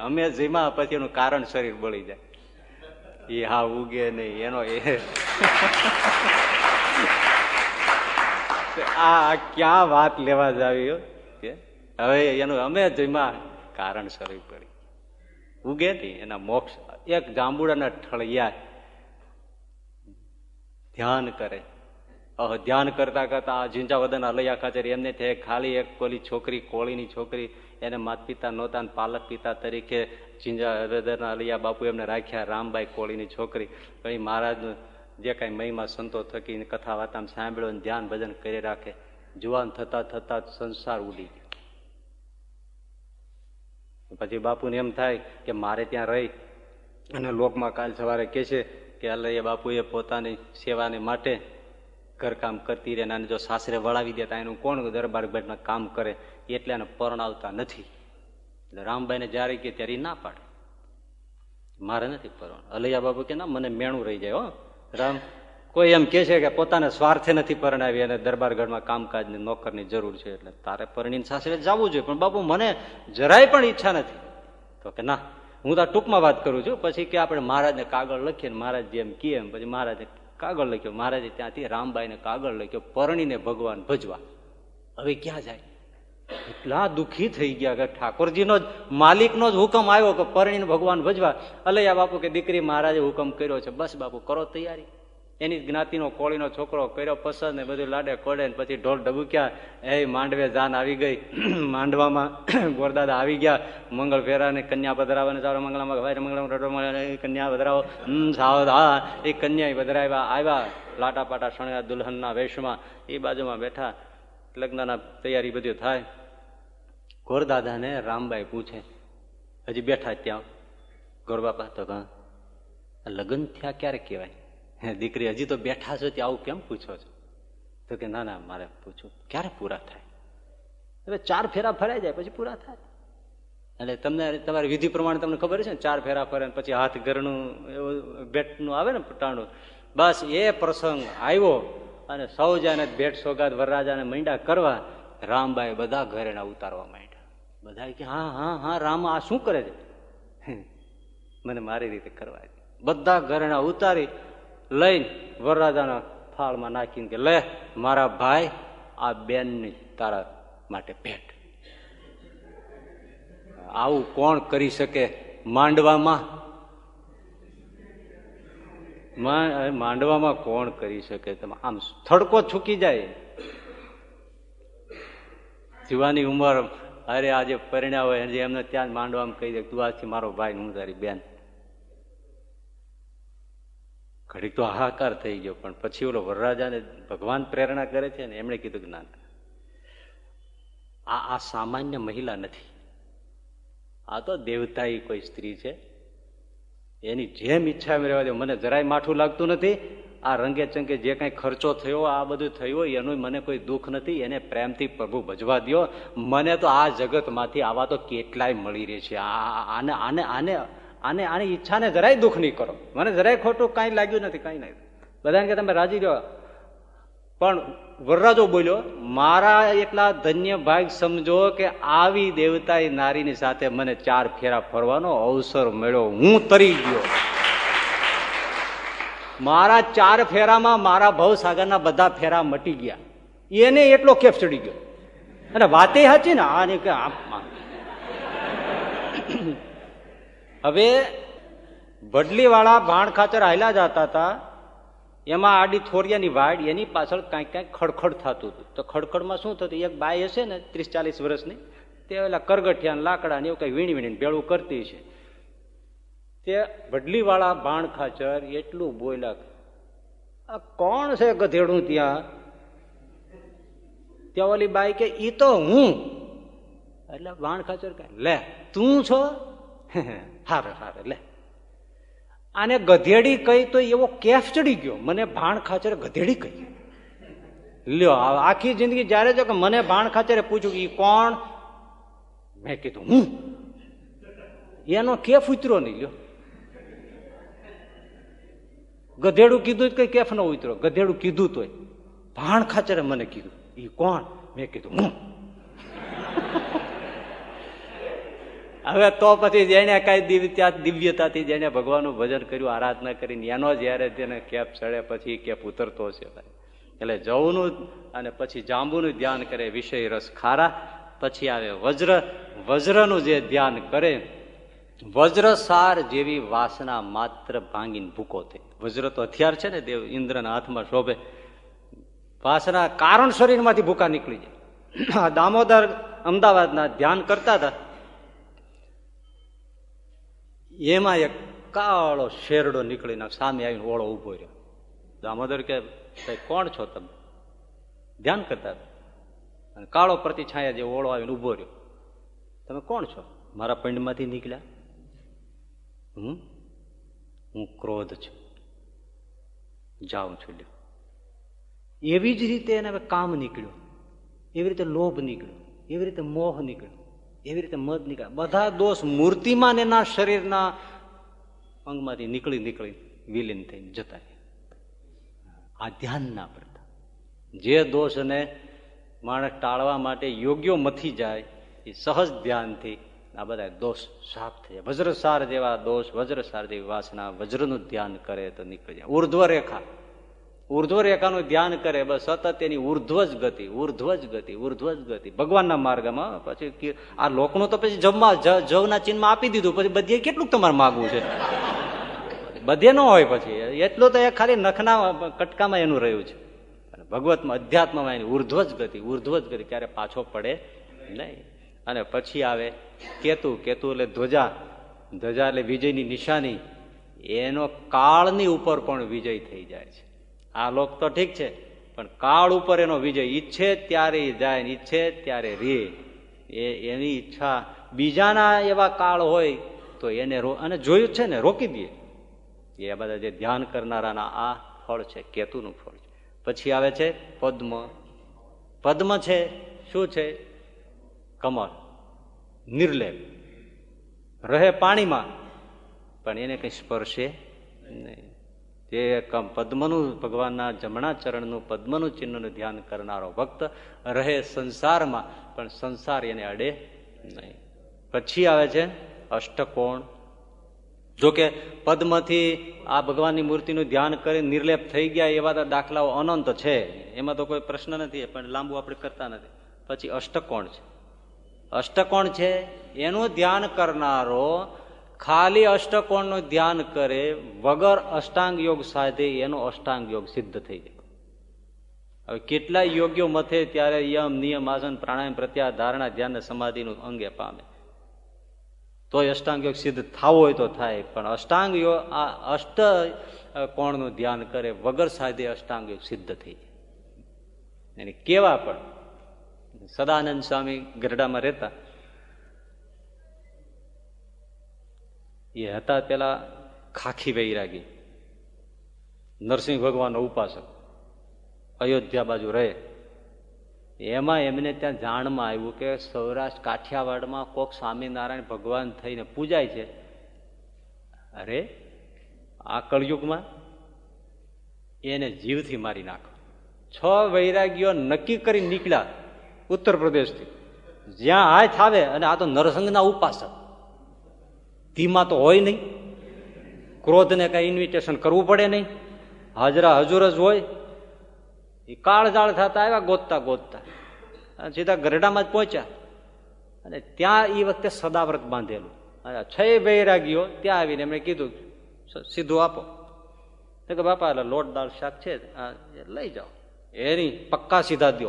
અમે જીમા પછી એનું કારણ શરીર બળી જાય. એ હા ઉગે નહીં, એનો એ. આ ક્યાં વાત લેવા જાવી હવે એનું અમે જીમા કારણ શરીર પડી. ઉગે નહીં, એના મોક્ષ. એક જાંબુડાના ઠળિયા ધ્યાન કરે. ધ્યાન કરતા કરતા આ ઝીંઝાવદન અલૈયા ખાચર એમને તે ખાલી એક કોલી છોકરી, કોળીની છોકરી, એને માત પિતા નહોતા પાલક પિતા તરીકે ઝીંઝાવદન અલૈયા બાપુ એમને રાખ્યા, રામબાઈ કોળીની છોકરી. કઈ મહારાજ જે કાંઈ મહિમા સંતો થકી કથા વાર્તા સાંભળ્યો ધ્યાન ભજન કરી રાખે. જુવાન થતા થતા સંસાર ઉડી ગયો. પછી બાપુને એમ થાય કે મારે ત્યાં રહી અને લોકમાં કાલ સવારે કે છે કે અલૈયા બાપુએ પોતાની સેવાને માટે ઘરકામ કરતી રહે અને જો સાસરે વળાવી દેતા એનું કોણ દરબાર બેઠના કામ કરે એટલે એને પરણાવતા નથી. એટલે રામભાઈને જ્યારે કે ત્યારે ના પાડે. મારે નથી પરણ અલૈયા બાબુ કે ના, મને મેણું રહી જાય હો. રામ, કોઈ એમ કે છે કે પોતાના સ્વાર્થે નથી પરણાવી અને દરબારગઢમાં કામકાજની, નોકરની જરૂર છે એટલે તારે પરણીને સાસરે જવું જોઈએ. પણ બાપુ, મને જરાય પણ ઈચ્છા નથી. તો કે ના, હું તો ટૂંકમાં વાત કરું છું. પછી કે આપણે મહારાજને કાગળ લખીએ મહારાજ જેમ કહે એમ, પછી મહારાજે કાગળ લખ્યો. મહારાજે ત્યાંથી રામબાઈને કાગળ લખ્યો, પરણીને ભગવાન ભજવા. હવે ક્યાં જાય? એટલા દુઃખી થઈ ગયા કે ઠાકોરજીનો જ માલિકનો જ હુકમ આવ્યો કે પરણીને ભગવાન ભજવા. અલૈયા બાપુ કે દીકરી, મહારાજે હુકમ કર્યો છે. બસ બાપુ, કરો તૈયારી. એની જ્ઞાતિનો કોળીનો છોકરો કર્યો પસંદ ને બધું લાડે કોડે ને પછી ઢોલ ડબુક્યા. એ માંડવે જાન આવી ગઈ. [clears throat] માંડવામાં [clears throat] ગોરદાદા આવી ગયા. મંગળ ફેરા ને કન્યા પધરાવવા ચાલો મંગળામાં ભાઈ મંગળામાં કન્યા પધરાવો. સાવધા. એ કન્યા પધરાવ્યા, આવ્યા. લાટા પાટા શણ્યા દુલ્હનના વેશમાં. એ બાજુમાં બેઠા. લગ્નના તૈયારી બધી થાય. ગોરદાદાને રામબાઈ પૂછે, હજી બેઠા ત્યાં? ગોરબાપા તો લગ્ન થયા ક્યારે કહેવાય? દીકરી હજી તો બેઠા છો, ત્યાં આવું કેમ પૂછો છો? તો કે, ના ના, મારે પૂછું ક્યારે પૂરા થાય? હવે ચાર ફેરા ફરાઈ જાય, પછી પૂરા થાય. એટલે તમને તમારી વિધિ પ્રમાણે તમને ખબર છે ને, ચાર ફેરા ફરે પછી હાથ ઘરનું એવું ભેટનું આવે ને પટાણું બસ એ પ્રસંગ આવ્યો અને સૌ જાને ભેટ સોગાદ વરરાજાને મંડા કરવા રામબાઈ બધા ઘરેણા ઉતારવા માંડ્યા. બધા કે, હા હા હા, રામ, આ શું કરે છે? મને મારી રીતે કરવા બધા ઘરેણા ઉતારી લઈને વરરાજાના ફાળમાં નાખીને કે, લે, મારા ભાઈ, આ બેનની તારા માટે ભેટ. આવું કોણ કરી શકે માંડવામાં? માંડવામાં કોણ કરી શકે? તમે આમ થડકો છૂકી જાય. જીવાની ઉંમર, અરે આજે પરિણામ હોય એમને ત્યાં માંડવામાં કહી દે તું આજથી મારો ભાઈ હું તારી બેન. ઘડીક તો હાહાકાર થઈ ગયો, પણ પછી ઓલો વરરાજાને ભગવાન પ્રેરણા કરે છે ને એમણે કીધું કે ના આ આ સામાન્ય મહિલા નથી. આ તો દેવતાઈ કોઈ સ્ત્રી છે. એની જેમ ઈચ્છા એમ રહેવા દે. મને જરાય માઠું લાગતું નથી. આ રંગે ચંગે જે કાંઈ ખર્ચો થયો, આ બધું થયું એનું મને કોઈ દુઃખ નથી. એને પ્રેમથી પ્રભુ ભજવા દો મને તો આ જગતમાંથી આવા તો કેટલાય મળી રહે છે. આને આને આને આને આની ઈચ્છાને જરાય દુઃખ નહીં કરો. મને જરાય ખોટું કાંઈ લાગ્યું નથી, કાંઈ નહીં. બધાને કે તમે રાજી રહ્યો. પણ વરરાજો બોલ્યો, મારા એટલા ધન્ય ભાગ સમજો કે આવી દેવતા નારીની સાથે મને ચાર ફેરા ફરવાનો અવસર મળ્યો. હું તરી ગયો. મારા ચાર ફેરામાં મારા ભવસાગરના બધા ફેરા મટી ગયા. એને એટલો કેફ ચડી ગયો. અને વાતે સાચી ને આ કે હવે વડલી વાળા ભાણ ખાચર હાલ્યા જતા હતા એમાં આડી થોરિયાની વાડ, એની પાછળ કાંઈક કાંઈક ખડખડ થતું હતું. તો ખડખડમાં શું થતું? એક બાઈ હશે ને, ત્રીસ ચાલીસ વર્ષની, તે ઓલા કરગઠિયા લાકડા ને એવું કઈ વીણી વીણીને ભેળું કરતી છે તે ભડલીવાળા ભાણ ખાચર એટલું બોલ્યા આ કોણ છે ગધેડું ત્યાં? ત્યાં ઓલી બાઈ કે, ઈ તો હું. એટલે ભાણ ખાચર કે લે, તું છો? [laughs] હારે હારે, લે. આને ગધેડી કહી તો એવો કેફ ચડી ગયો. મને ભાણ ખાચરે ગધેડી કહી. લ્યો આખી જિંદગી જયારે જો કે મને ભાણ ખાચરે પૂછ્યું એ કોણ? મેં કીધું, હું? એનો કેફ ઉતરો નહીં, લ્યો. ગધેડું કીધું કઈ કેફ ન ઉતરો ગધેડું કીધું તોય. ભાણ ખાચરે મને કીધું એ કોણ? મેં કીધું, હું. હવે તો પછી જેને કઈ દિવ્યતા દિવ્યતાથી જેને ભગવાનનું ભજન કર્યું, આરાધના કરીને, એનો જયારે તેને કેપ ચડે પછી કેપ ઉતરતો છે ભાઈ. એટલે જવનું અને પછી જાંબુનું ધ્યાન કરે, વિષય રસ ખારા, પછી આવે વજ્ર. વજ્રનું જે ધ્યાન કરે વજ્રસાર જેવી વાસના માત્ર ભાંગીને ભૂકો થઈ. વજ્ર તો હથિયાર છે ને દેવ, ઇન્દ્રના હાથમાં શોભે. વાસના કારણ શરીરમાંથી ભૂકા નીકળી જાય. દામોદર અમદાવાદના ધ્યાન કરતા હતા. એમાં એક કાળો શેરડો નીકળીને સામે આવીને ઓળો ઊભો રહ્યો. દામોદર કે કોણ છો તમે? ધ્યાન કરતા અને કાળો પ્રતિછાયા જે ઓળો આવીને ઊભો રહ્યો. તમે કોણ છો? મારા પિંડમાંથી નીકળ્યા. હમ? હું ક્રોધ છું. જાઉં છું લ્યો એવી જ રીતે એને કામ નીકળ્યો. એવી રીતે લોભ નીકળ્યો. એવી રીતે મોહ નીકળ્યો. એવી રીતે મધ નીકળે. બધા દોષ મૂર્તિમાન એના શરીરના અંગમાંથી નીકળી નીકળી વિલીન થઈને જતા આ ધ્યાન ના પડતા. જે દોષને માણસ ટાળવા માટે યોગ્ય મથી જાય, એ સહજ ધ્યાનથી આ બધા દોષ સાફ થઈ જાય. વજ્રસાર જેવા દોષ, વજ્રસાર જેવી વાસના, વજ્રનું ધ્યાન કરે તો નીકળી જાય. ઉર્ધ્વ રેખા ઉર્ધ્વ રેખાનું ધ્યાન કરે, બસ સતત એની ઉર્ધ્વ જ ગતિ ઉર્ધ્વ જ ગતિ ઉર્ધ્વ જ ગતિ. ભગવાનના માર્ગમાં પછી આ લોકનું તો પછી જમવા જવના ચિહ્નમાં આપી દીધું, પછી બધે કેટલું તમારે માગવું છે? બધે ન હોય પછી. એટલું તો એ ખાલી નખના કટકામાં એનું રહ્યું છે. ભગવતમાં, અધ્યાત્મમાં એની ઉર્ધ્વ જ ગતિ ઉર્ધ્વ જ ગતિ ક્યારે પાછો પડે નહીં. અને પછી આવે કેતુ કેતુ એટલે ધ્વજા. ધ્વજા એટલે વિજયની નિશાની. એનો કાળની ઉપર પણ વિજય થઈ જાય છે. આ લોક તો ઠીક છે, પણ કાળ ઉપર એનો વિજય ઈચ્છે ત્યારે જાય ઈચ્છે ત્યારે રે. એ એની ઈચ્છા બીજાના એવા કાળ હોય તો એને અને જોયું છે ને, રોકી દે એ બધા જે ધ્યાન કરનારાના આ ફળ છે, કેતુનું ફળ છે. પછી આવે છે પદ્મ. પદ્મ છે, શું છે? કમળ. નિર્લેપ. રહે પાણીમાં, પણ એને કંઈ સ્પર્શે નહીં. જે પદ્મનું ભગવાનના જમણા ચરણનું પદ્મનું ચિહ્નનું ધ્યાન કરનારો ભક્ત રહે સંસારમાં, પણ સંસાર એને અડે નહીં. પછી આવે છે અષ્ટકોણ. જોકે પદ્મથી આ ભગવાનની મૂર્તિનું ધ્યાન કરી નિર્લેપ થઈ ગયા એવા દાખલાઓ અનંત છે. એમાં તો કોઈ પ્રશ્ન નથી, પણ લાંબુ આપણે કરતા નથી. પછી અષ્ટકોણ છે. અષ્ટકોણ છે, એનું ધ્યાન કરનારો ખાલી અષ્ટકોણનું ધ્યાન કરે, વગર અષ્ટાંગ યોગ સાધે એનો અષ્ટાંગ યોગ સિદ્ધ થઈ જાય. હવે કેટલાય યોગ્યો મથે ત્યારે યમ, નિયમ, આસન, પ્રાણાયામ પ્રત્યાહાર ધારણા ધ્યાન સમાધિનું અંગે પામે. તોય અષ્ટાંગ યોગ સિદ્ધ થવો હોય તો થાય, પણ અષ્ટાંગ યોગ, આ અષ્ટ કોણનું ધ્યાન કરે, વગર સાધે અષ્ટાંગ યોગ સિદ્ધ થઈ જાય. એને કેવા પણ. સદાનંદ સ્વામી ગરડામાં રહેતા એ હતા પેલા ખાખી વૈરાગી. નરસિંહ ભગવાનનો ઉપાસક. અયોધ્યા બાજુ રહે. એમાં એમને ત્યાં જાણમાં આવ્યું કે સૌરાષ્ટ્ર કાઠિયાવાડમાં કોક સ્વામિનારાયણ ભગવાન થઈને પૂજાય છે. અરે, આ કળયુગમાં એને જીવથી મારી નાખો. છ વૈરાગીઓ નક્કી કરી નીકળ્યા ઉત્તર પ્રદેશથી. જ્યાં હાથ આવે અને આ તો નરસંગના ઉપાસક. ધીમા તો હોય નહીં. ક્રોધને કઈ ઇન્વિટેશન કરવું પડે નહીં. હાજરા હજુર જ હોય. એ કાળજાળ થતા આવ્યા, ગોતતા ગોતતા. સીધા ગરડામાં જ પહોંચ્યા. અને ત્યાં એ વખતે સદાવ્રત બાંધેલું. છ વૈરાગીઓ ત્યાં આવીને એમણે કીધું સીધું આપો. કે બાપા, એટલે લોટ, દાળ, શાક છે લઈ જાઓ. એની પક્કા સીધા દો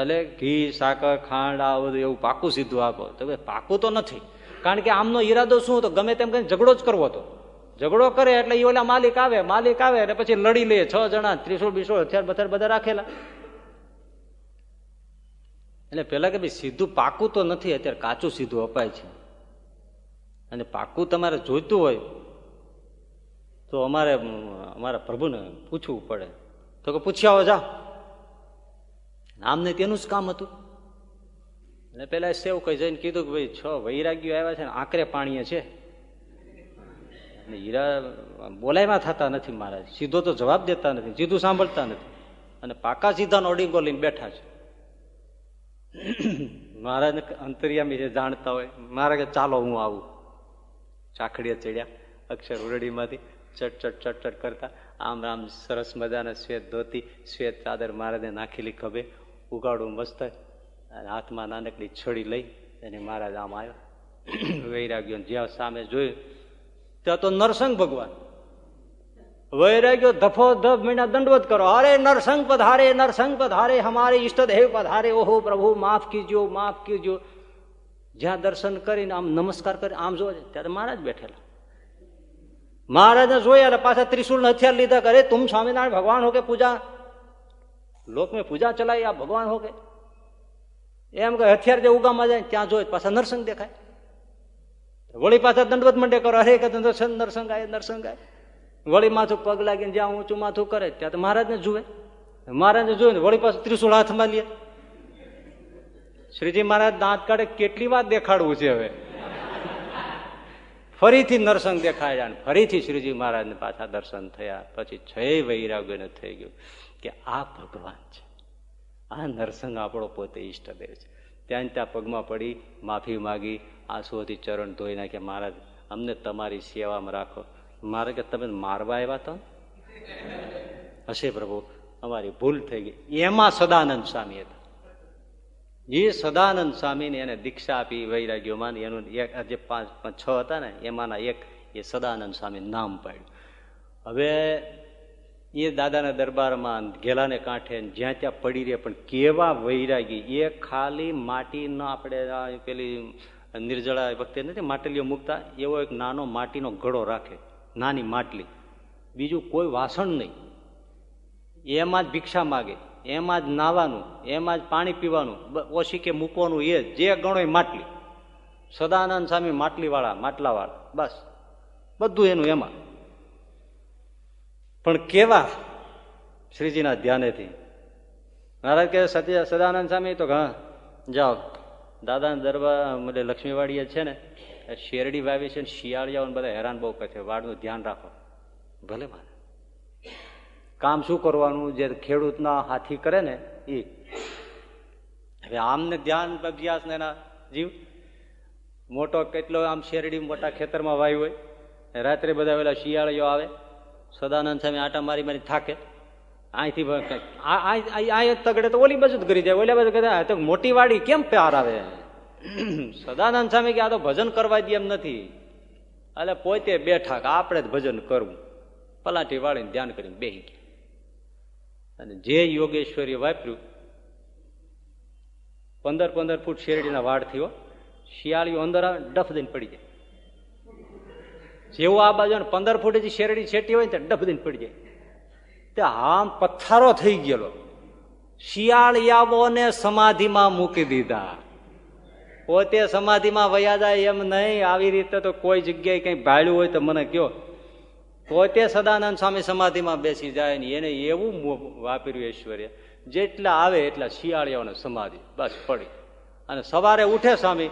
એટલે ઘી, સાકર, ખાંડ, આ બધું એવું પાકું સીધું આપો. તો પાકું તો નથી. કારણ કે આમનો ઈરાદો શું હતો? ગમે તેમ કઈ ઝઘડો જ કરવો હતો. ઝઘડો કરે એટલે એ ઓલા માલિક આવે માલિક આવે અને પછી લડી લે. છ જણા ત્રીસો બીસો હથિયાર બથાર બધા રાખેલા. એટલે પેલા કે ભાઈ સીધું પાકું તો નથી, અત્યારે કાચું સીધું અપાય છે. અને પાકું તમારે જોઈતું હોય તો અમારે, અમારા પ્રભુને પૂછવું પડે. તો કે પૂછ્યા આવો જા. આમને તેનું જ કામ હતું. અને પેલા સેવ કઈ જઈને કીધું કે ભાઈ, છ વૈરાગીઓ આવ્યા છે ને, આકરે પાણીએ છે. હીરા બોલાયમાં થતા નથી મહારાજ. સીધો તો જવાબ દેતા નથી, સીધું સાંભળતા નથી. અને પાકા સીધાનો ઓડિંગો લઈને બેઠા છે. મહારાજને અંતરિયામી છે જાણતા હોય મારા કે ચાલો હું આવું. ચાખડીએ ચડ્યા, અક્ષર ઉરડીમાંથી ચટ ચટ ચટ ચટ કરતા, આમ આમ સરસ મજાના શ્વેત ધોતી, શ્વેત ચાદર મહારાજને નાખેલી ખભે, ઉગાડું મસ્ત અને હાથમાં નાનકડી છડી લઈ અને મહારાજ આમ આવ્યો. વૈરાગ્યો જ્યાં સામે જોયું, ત્યાં તો નરસંગ ભગવાન. વૈરાગ્યો, ધફો, ધફ મીના દંડવત કરો. અરે નરસંગ પધારે નરસંગ પધારે હમારે ઈષ્ટદેવ પધારે ઓહો પ્રભુ, માફ કીજો માફ કીજો. જ્યાં દર્શન કરીને આમ નમસ્કાર કરી આમ જોવા ત્યારે મહારાજ બેઠેલા. મહારાજને જોયા એટલે પાછા ત્રિશુલ હથિયાર લીધા કરે તુમ સ્વામિનારાયણ ભગવાન હો કે પૂજા? લોક મેં પૂજા ચલાવી, આ ભગવાન હો કે? એમ કે હથિયાર જે ઉગામાં જાય ત્યાં જોઈ પાછા નરસંગ દેખાય. વળી પાછા દંડવત મંડે કરો હરે કે નરસંગ આય નરસંગ આય. વળી માથું પગ લાગીને જ્યાં ઊંચું માથું કરે ત્યાં તો મહારાજને જુએ. મહારાજને જોયું ને વળી પાછું ત્રિશુળ હાથમાં લે. શ્રીજી મહારાજ, દાંત કાઢે, કેટલી વાર દેખાડવું છે હવે? ફરીથી નરસંગ દેખાયા અને ફરીથી શ્રીજી મહારાજને પાછા દર્શન થયા. પછી છ વૈરાગ્યને થઈ ગયું કે આ ભગવાન છે. આ નરસંગ આપણો પોતે ઈષ્ટદેવ છે. ત્યાં ત્યાં પગમાં પડી, માફી માગી, આંસુઓથી ચરણ ધોઈ નાખે મહારાજ, અમને તમારી સેવામાં રાખો. મારે કે તમે મારવા આવ્યા તો? હશે પ્રભુ, અમારી ભૂલ થઈ ગઈ. એમાં સદાનંદ સ્વામી હતા. એ સદાનંદ સ્વામીને એને દીક્ષા આપી વૈરાગ્યોમાં, એનું એક જે પાંચ, છ હતા ને, એમાંના એક એ સદાનંદ સ્વામી નામ પાડ્યું. હવે એ દાદાના દરબારમાં ઘેલાને કાંઠે જ્યાં ત્યાં પડી રહે, પણ કેવા વૈરાગી. એ ખાલી માટીનો આપણે પેલી નિર્જળા વખતે નથી, માટલીઓ મૂકતા, એવો એક નાનો માટીનો ઘડો રાખે, નાની માટલી. બીજું કોઈ વાસણ નહીં. એમાં જ ભિક્ષા માગે, એમાં જ નાવાનું, એમાં જ પાણી પીવાનું ઓછી કે મૂકવાનું એ જે ગણો એ માટલી. સદાનંદ સ્વામી માટલીવાળા, માટલાવાળા, બસ. બધું એનું એમાં. પણ કેવા શ્રીજીના ધ્યાનેથી? મહારાજ કે સત્ય સદાનંદ સ્વામી, તો ઘણા. જાઓ. દાદાના દરબાર એટલે લક્ષ્મીવાડીએ છે ને શેરડી વાવી છે ને શિયાળિયાઓ બધા હેરાન બહુ કરે છે. વાડનું ધ્યાન રાખો. ભલે મારે કામ શું કરવાનું? જે ખેડૂતના હાથી કરે ને એ હવે આમને ધ્યાન અભ્યાસ ને એના જીવ. મોટો કેટલો આમ શેરડી મોટા ખેતરમાં વાયું હોય. રાત્રે બધા પેલા શિયાળીઓ આવે. સદાનંદ સામે આટા મારી મારી થાકે. અહીંથી આ તગડે તો ઓલી બાજુ જ કરી જાય. ઓલી બાજુ કરી મોટી વાડી કેમ પ્યાર આવે? [clears throat] સદાનંદ સ્વામી કે આ તો ભજન કરવા દે એમ નથી. એટલે પોતે બેઠા કે આપણે જ ભજન કરવું. પલાટી વાળીને ધ્યાન કરીને બેહી ગયા. અને જે યોગેશ્વરી વાપર્યું, પંદર પંદર ફૂટ શેરડીના વાડ થયો, શિયાળીઓ અંદર આવે ડફ દઈને પડી જાય. જેવું આ બાજુ પંદર ફૂટ જે શેરડી છેટી હોય ને ડબ દઈને પડી જાય. તે આમ પથ્થારો થઈ ગયેલો. શિયાળિયાઓને સમાધિમાં મૂકી દીધા. પોતે સમાધિમાં વયા જાય એમ નહીં. આવી રીતે તો કોઈ જગ્યાએ કંઈ ભાડ્યું હોય તો મને કયો પોતે સદાનંદ સ્વામી સમાધિમાં બેસી જાય ને એને એવું વાપર્યું ઐશ્વર્ય. જેટલા આવે એટલા શિયાળિયાઓને સમાધિ. બસ પડી. અને સવારે ઉઠે સ્વામી.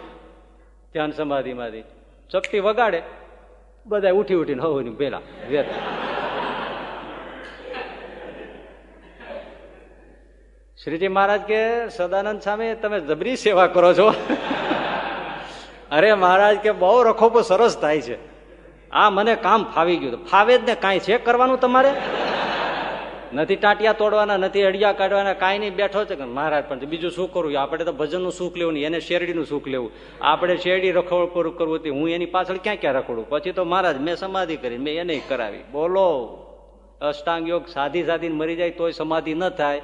ધ્યાન સમાધિમાંથી. ચપટી વગાડે. બધા ઉઠી ઉઠીને હવની પેલા શ્રીજી મહારાજ કે, સદાનંદ સ્વામી, તમે જબરી સેવા કરો છો. અરે મહારાજ કે, બહુ રખોપો સરસ થાય છે. આ મને કામ ફાવી ગયું ફાવે જ ને કાંઈ છે કરવાનું તમારે? નથી ટાંટિયા તોડવાના, નથી અડિયા કાઢવાના, કાંઈ નહીં, બેઠો છે કે મહારાજ, પણ બીજું શું કરવું? આપણે તો ભજનનું સુખ લેવું નહીં, એને શેરડીનું સુખ લેવું. આપણે શેરડી રખોડ કરવું હતી, હું એની પાછળ ક્યાં ક્યાં રખડું? પછી તો મહારાજ, મેં સમાધિ કરી, મેં એને કરાવી. બોલો, અષ્ટાંગ યોગ સાધી સાધીને મરી જાય તોય સમાધિ ન થાય.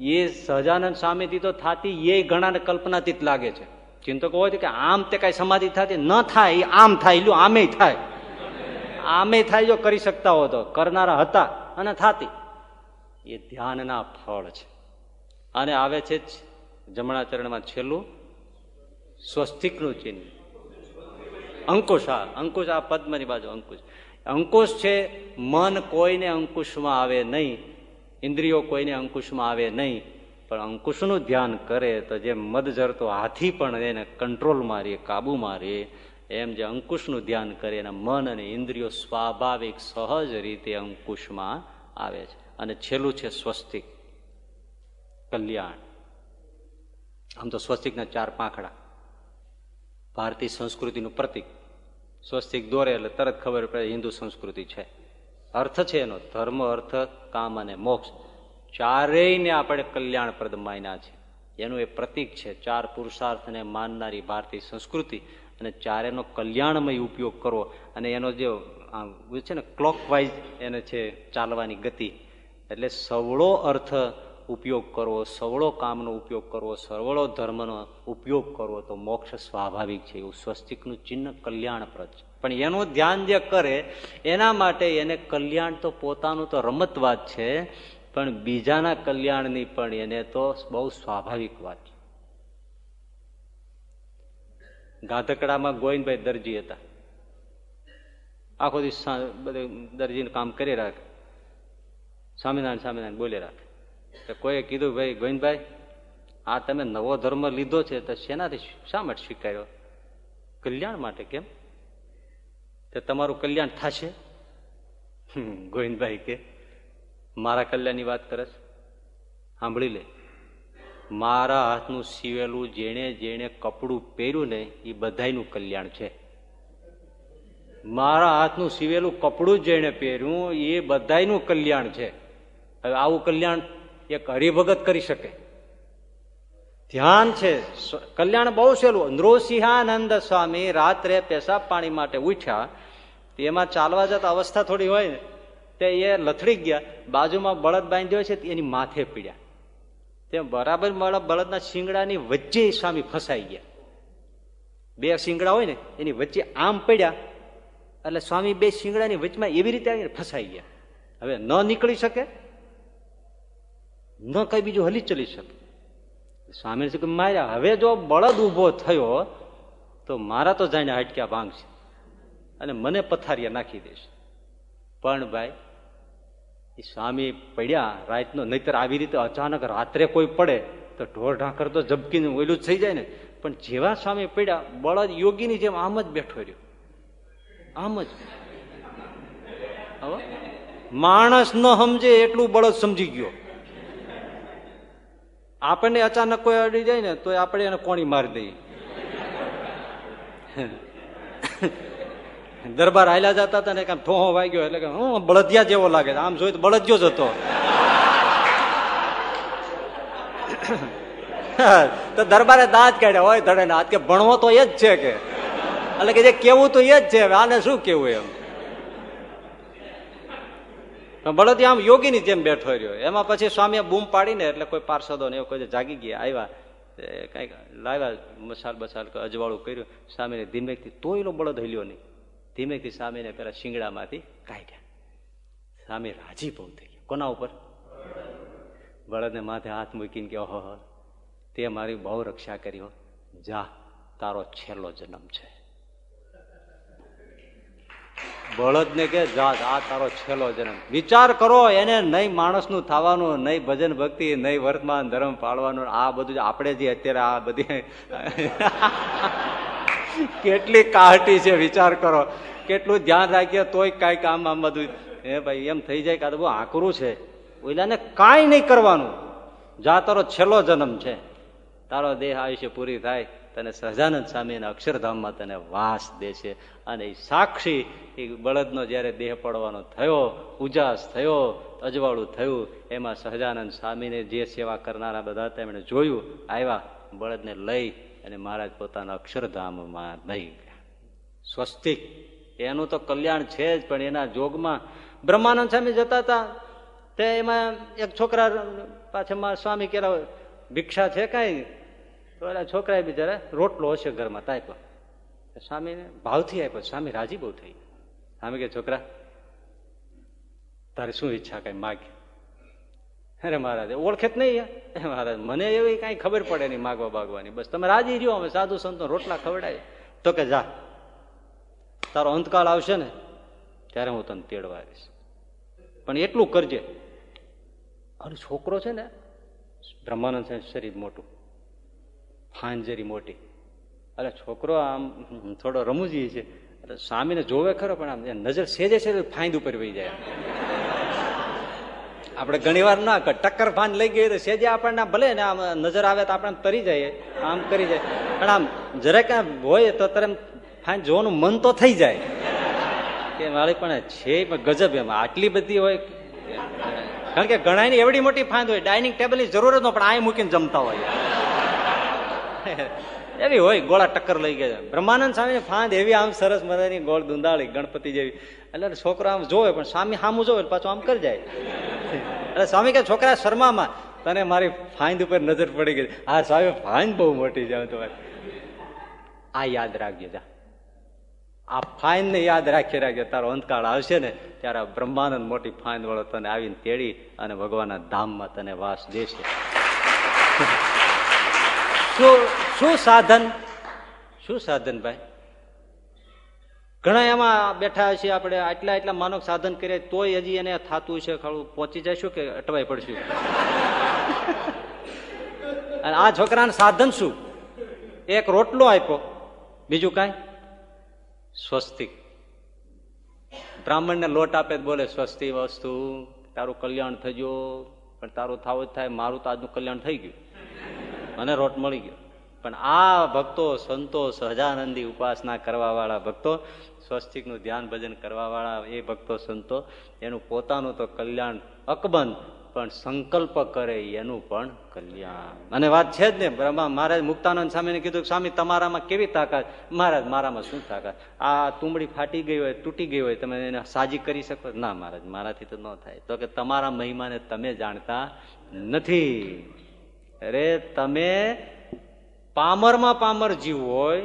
એ સહજાનંદ સ્વામીથી તો થતી, એ ઘણાને જ લાગે છે. ચિંતકો હોય કે આમ તે કઈ સમાધિ થતી, ન થાય આમ થાય, લ્યો આમે થાય. આમે થાય જો કરી શકતા હો તો. કરનારા હતા. અને થાતી. એ ધ્યાનના ફળ છે. અને આવે છે જમણા ચરણમાં છેલ્લું સ્વસ્તિકનું ચિહ્ન. અંકુશ હા અંકુશ આ પદ્મની બાજુ અંકુશ. અંકુશ છે મન કોઈને અંકુશમાં આવે નહીં, ઇન્દ્રિયો કોઈને અંકુશમાં આવે નહીં, પણ અંકુશનું ધ્યાન કરે તો જે મદ જરતો હાથી પણ એને કંટ્રોલ મારીએ કાબુ મારીએ એમ જે અંકુશનું ધ્યાન કરે એના મન અને ઇન્દ્રિયો સ્વાભાવિક, સહજ રીતે અંકુશમાં આવે છે. અને છેલ્લું છે સ્વસ્તિક, કલ્યાણ. આમ તો સ્વસ્તિકના ચાર પાંખડા. ભારતીય સંસ્કૃતિનું પ્રતિક. સ્વસ્તિક દોરે એટલે તરત ખબર પડે હિન્દુ સંસ્કૃતિ છે. અર્થ છે એનો, ધર્મ, અર્થ, કામ અને મોક્ષ. ચારેયને આપણે કલ્યાણપ્રદ માન્યા છે. એનું એ પ્રતિક છે ચાર પુરુષાર્થને માનનારી ભારતીય સંસ્કૃતિ. અને ચારેનો કલ્યાણમય ઉપયોગ કરવો. અને એનો જે છે ને ક્લોકવાઇઝ એને છે ચાલવાની ગતિ. એટલે સવળો અર્થ ઉપયોગ કરવો, સવળો કામનો ઉપયોગ કરવો, સવળો ધર્મનો ઉપયોગ કરવો તો મોક્ષ સ્વાભાવિક છે એવું સ્વસ્તિકનું ચિહ્ન કલ્યાણપ્રદ છે. પણ એનું ધ્યાન જે કરે, એના માટે એને કલ્યાણ તો પોતાનું તો રમત વાત છે, પણ બીજાના કલ્યાણની પણ એને તો બહુ સ્વાભાવિક વાત છે. ગાધકડામાં ગોવિંદભાઈ દરજી હતા. આખો દિવસ બધું દરજીનું કામ કરી રાખે. સ્વામિનારાયણ સ્વામિનારાયણ બોલી રાખે. તો કોઈએ કીધું, ભાઈ, ગોવિંદભાઈ, આ તમે નવો ધર્મ લીધો છે, તો શેનાથી શા માટે સ્વીકાર્યો? કલ્યાણ માટે કેમ? તો તમારું કલ્યાણ થશે. ગોવિંદભાઈ કે, મારા કલ્યાણની વાત કરે સાંભળી લે. મારા હાથનું સીવેલું જેણે જેણે કપડું પહેર્યું ને એ બધાનું કલ્યાણ છે. મારા હાથનું સીવેલું કપડું જેણે પહેર્યું એ બધાનું કલ્યાણ છે. હવે આવું કલ્યાણ એક હરિભગત કરી શકે. ધ્યાન છે કલ્યાણ બહુ સહેલું. નૃસિંહાનંદ સ્વામી રાત્રે પેશાબ પાણી માટે ઉઠ્યા એમાં ચાલવા જતા અવસ્થા થોડી હોય ને, તે એ લથડી ગયા, બાજુમાં બળદ બાંધ્યો છે એની માથે પીડ્યા. તે બરાબર બળદના શિંગડાની વચ્ચે સ્વામી ફસાઈ ગયા. બે શિંગડા હોય ને, એની વચ્ચે આમ પડ્યા, એટલે સ્વામી બે શિંગડાની વચમાં એવી રીતે આવીને ફસાઈ ગયા. હવે ન નીકળી શકે, ન કઈ બીજું હલી ચલી શકે. સ્વામી માર્યા, હવે જો બળદ ઊભો થયો, તો મારા તો જાણે હાટક્યા ભાંગશે અને મને પથારિયા નાખી દેશે. પણ ભાઈ એ સ્વામી પડ્યા રાતનો, નહીતર આવી રીતે અચાનક રાત્રે કોઈ પડે, તો ઢોર ઢાંકર તો ઝબકીને ઓયલું જ થઈ જાય ને. પણ જેવા સ્વામી પડ્યા, બળદ યોગીની જેમ આમ જ બેઠો રહ્યો. આમ જ. હવે? માણસ ન સમજે એટલું બળદ સમજી ગયો. આપણને અચાનક કોઈ અડી જાય ને, તો આપણે એને કોણી મારી દઈએ. દરબાર હાલ્યા જતા હતા ને કામ ઠોહો વાગ્યો એટલે હું બળદિયા જેવો લાગે આમ જોયું તો બળદિયો જ હતો. [laughs] તો દરબારે દાંત કાઢ્યા. હોય ધડે આજ કે ભણવો તો એ જ છે કે. એટલે કે જે કેવું તો એ જ છે આને શું કેવું એમ? બળદ આમ યોગીની જેમ બેઠો રહ્યો. એમાં પછી સ્વામીએ બૂમ પાડીને એટલે કોઈ પાર્ષદો ને એવું કોઈ જાગી ગયા, આવ્યા. કંઈક લાવ્યા, મસાલ બસાલ અજવાળું કર્યું. સામેને ધીમેકથી તોય નો બળદ હલ્યો નહીં. ધીમેકથી સામેને પેલા શિંગડામાંથી કાઢ્યા. સામે રાજી બહુ થઈ ગયા. કોના ઉપર? બળદને માથે હાથ મૂકીને કે, ઓહો તે મારી બહુ રક્ષા કરી, હો. જા, તારો છેલ્લો જન્મ છે. બળદને કે, જા આ તારો છેલ્લો જન્મ. વિચાર કરો, એને નહીં માણસનું થવાનું, નહીં ભજન ભક્તિ, નહીં વર્તમાન ધર્મ પાળવાનું, આ બધું આપણે જે અત્યારે આ બધી કેટલી કાહટી છે, વિચાર કરો. કેટલું ધ્યાન રાખીએ તોય કાંઈક આમ આમ બધું. હે ભાઈ, એમ થઈ જાય કે તો બહુ આકરું છે. ઓલાને કાંઈ નહીં કરવાનું. જા તારો છેલ્લો જન્મ છે. તારો દેહ આયુષ્ય પૂરી થાય, તને સહજાનંદ સ્વામીના અક્ષરધામમાં તને વાસ દેશે અને એ સાક્ષી એ બળદનો જ્યારે દેહ પડવાનો થયો, ઉજાસ થયો, અજવાળું થયું, એમાં સહજાનંદ સ્વામીને જે સેવા કરનારા બધા તેમણે જોયું, આવ્યા, બળદને લઈ અને મહારાજ પોતાના અક્ષરધામમાં લઈ ગયા. સ્વસ્તિક. એનું તો કલ્યાણ છે જ, પણ એના જોગમાં બ્રહ્માનંદ સ્વામી જતા હતા. તે એમાં એક છોકરા પાછળ સ્વામી કેરા ભિક્ષા છે કઈ? તો એના છોકરાએ બિચારા રોટલો હશે ઘરમાં તાપ્યો સ્વામીને ભાવથી આપ્યો. સ્વામી રાજી બહુ થઈ સ્વામી કે, છોકરા, તારે શું ઈચ્છા કઈ માગ? અરે મહારાજ, ઓળખે જ નહીં મહારાજ, મને એવી કાંઈ ખબર પડે નહીં માગવા માગવાની બસ તમે રાજી રહ્યો, અમે સાધુ સંતો રોટલા ખવડાય તો કે જા. તારો અંતકાળ આવશે ને, ત્યારે હું તને તેડવા આવીશ. પણ એટલું કરજે. અને છોકરો છે ને, બ્રહ્માનંદ શરીર મોટું. હાંજરી મોટી. અરે છોકરો આમ થોડો રમૂજી છે. એટલે સ્વામીને જોવે ખરો, પણ આમ નજર સેજે છે ફાંદ ઉપર વહી જાય. આપણે ઘણી વાર ના ટક્કર ફાંદ લઈ ગઈ તો સેજે આપણને ભલે ને આમ નજર આવે તો આપણે તરી જાય, આમ કરી જાય. પણ આમ જરાક હોય તો તરત ફાંદ જોવાનું મન તો થઈ જાય. કે મારી પણ છે ગજબ એમ. આટલી બધી હોય કારણ કે ઘણાની એવડી મોટી ફાંદ હોય, ડાઇનિંગ ટેબલની જરૂર જ ન પણ આ મૂકીને જમતા હોય. એવી હોય, ગોળા ટક્કર લઈ ગયા. બ્રહ્માનંદ સ્વામી ફાંદ એવી આમ સરસ મજાની ગોળ દુંદાળી ગણપતિ જેવી. એટલે છોકરો આમ જોવે, પણ સ્વામી સામું જોવે, પાછું આમ કરી જાય. એટલે સ્વામી કે છોકરા, શર્મામાં. તને મારી ફાઇન ઉપર નજર પડી ગઈ. હા, સ્વામી ફાઇન બહુ મોટી છે તમારે. આ યાદ રાખજો, જા. આ ફાઇન ને યાદ રાખી રાખજો. તારો અંતકાળ આવશે ને, ત્યારે બ્રહ્માનંદ મોટી ફાઇન વાળો તને આવીને તેડી અને ભગવાનના ધામમાં તને વાસ દેશે. શું શું સાધન? શું સાધન, ભાઈ? ઘણા એમાં બેઠા છે આપણે, આટલા આટલા માનવ સાધન કરીએ, તોય હજી એને થતું છે ખરું પહોંચી જશું કે અટવાઈ પડશું? [laughs] અને આ છોકરાને સાધન શું? એક રોટલો આપ્યો. બીજું કાંઈ? સ્વસ્તિક બ્રાહ્મણને લોટ આપે બોલે, સ્વસ્તિ વસ્તુ, તારું કલ્યાણ થજો, પણ તારું થાવું જ થાય, મારું તો આજનું કલ્યાણ થઈ ગયું. મને રોટ મળી ગયો. પણ આ ભક્તો સંતો સહજાનંદી ઉપાસના કરવા વાળા ભક્તો સ્વસ્તિકનું ધ્યાન ભજન કરવા વાળા એ ભક્તો સંતો, એનું પોતાનું તો કલ્યાણ અકબંધ, પણ સંકલ્પ કરે એનું પણ કલ્યાણ. અને વાત છે જ ને, બ્રહ્મા મહારાજ મુક્તાનંદ સ્વામીને કીધું સ્વામી, તમારામાં કેવી તાકાત? મહારાજ, મારામાં શું તાકાત? આ તુંબડી ફાટી ગઈ હોય, તૂટી ગઈ હોય, તમે એને સાજી કરી શકો? ના, મહારાજ, મારાથી તો ન થાય. તો કે તમારા મહિમાને તમે જાણતા નથી. અરે, તમે પામરમાં પામર જીવ હોય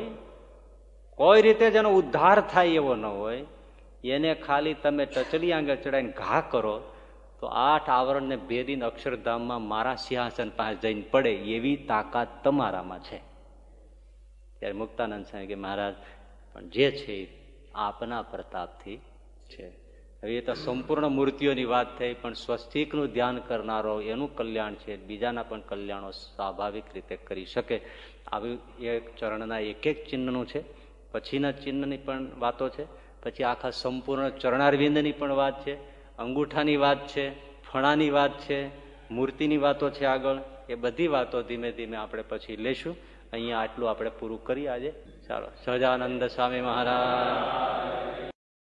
કોઈ રીતે જેનો ઉદ્ધાર થાય એવો ન હોય, એને ખાલી તમે ટચલી આંગળ ચડાવીને ઘા કરો, તો આઠ આવરણને ભેદીને અક્ષરધામમાં મારા સિંહાસન પાસે જઈને પડે એવી તાકાત તમારામાં છે. ત્યારે મુક્તાનંદ સાહેબ કે મહારાજ, પણ જે છે આપના પ્રતાપથી છે. હવે એ તો સંપૂર્ણ મૂર્તિઓની વાત થઈ, પણ સ્વસ્તિકનું ધ્યાન કરનારો એનું કલ્યાણ છે, બીજાના પણ કલ્યાણો સ્વાભાવિક રીતે કરી શકે. આવી એક ચરણના એક એક ચિહ્નનું છે. પછીના ચિહ્નની પણ વાતો છે. પછી આખા સંપૂર્ણ ચરણારવિંદની પણ વાત છે. અંગૂઠાની વાત છે, ફણાની વાત છે, મૂર્તિની વાતો છે આગળ. એ બધી વાતો ધીમે ધીમે આપણે પછી લેશું. અહીંયા આટલું આપણે પૂરું કરીએ આજે. ચાલો, સહજાનંદ સ્વામી મહારાજ.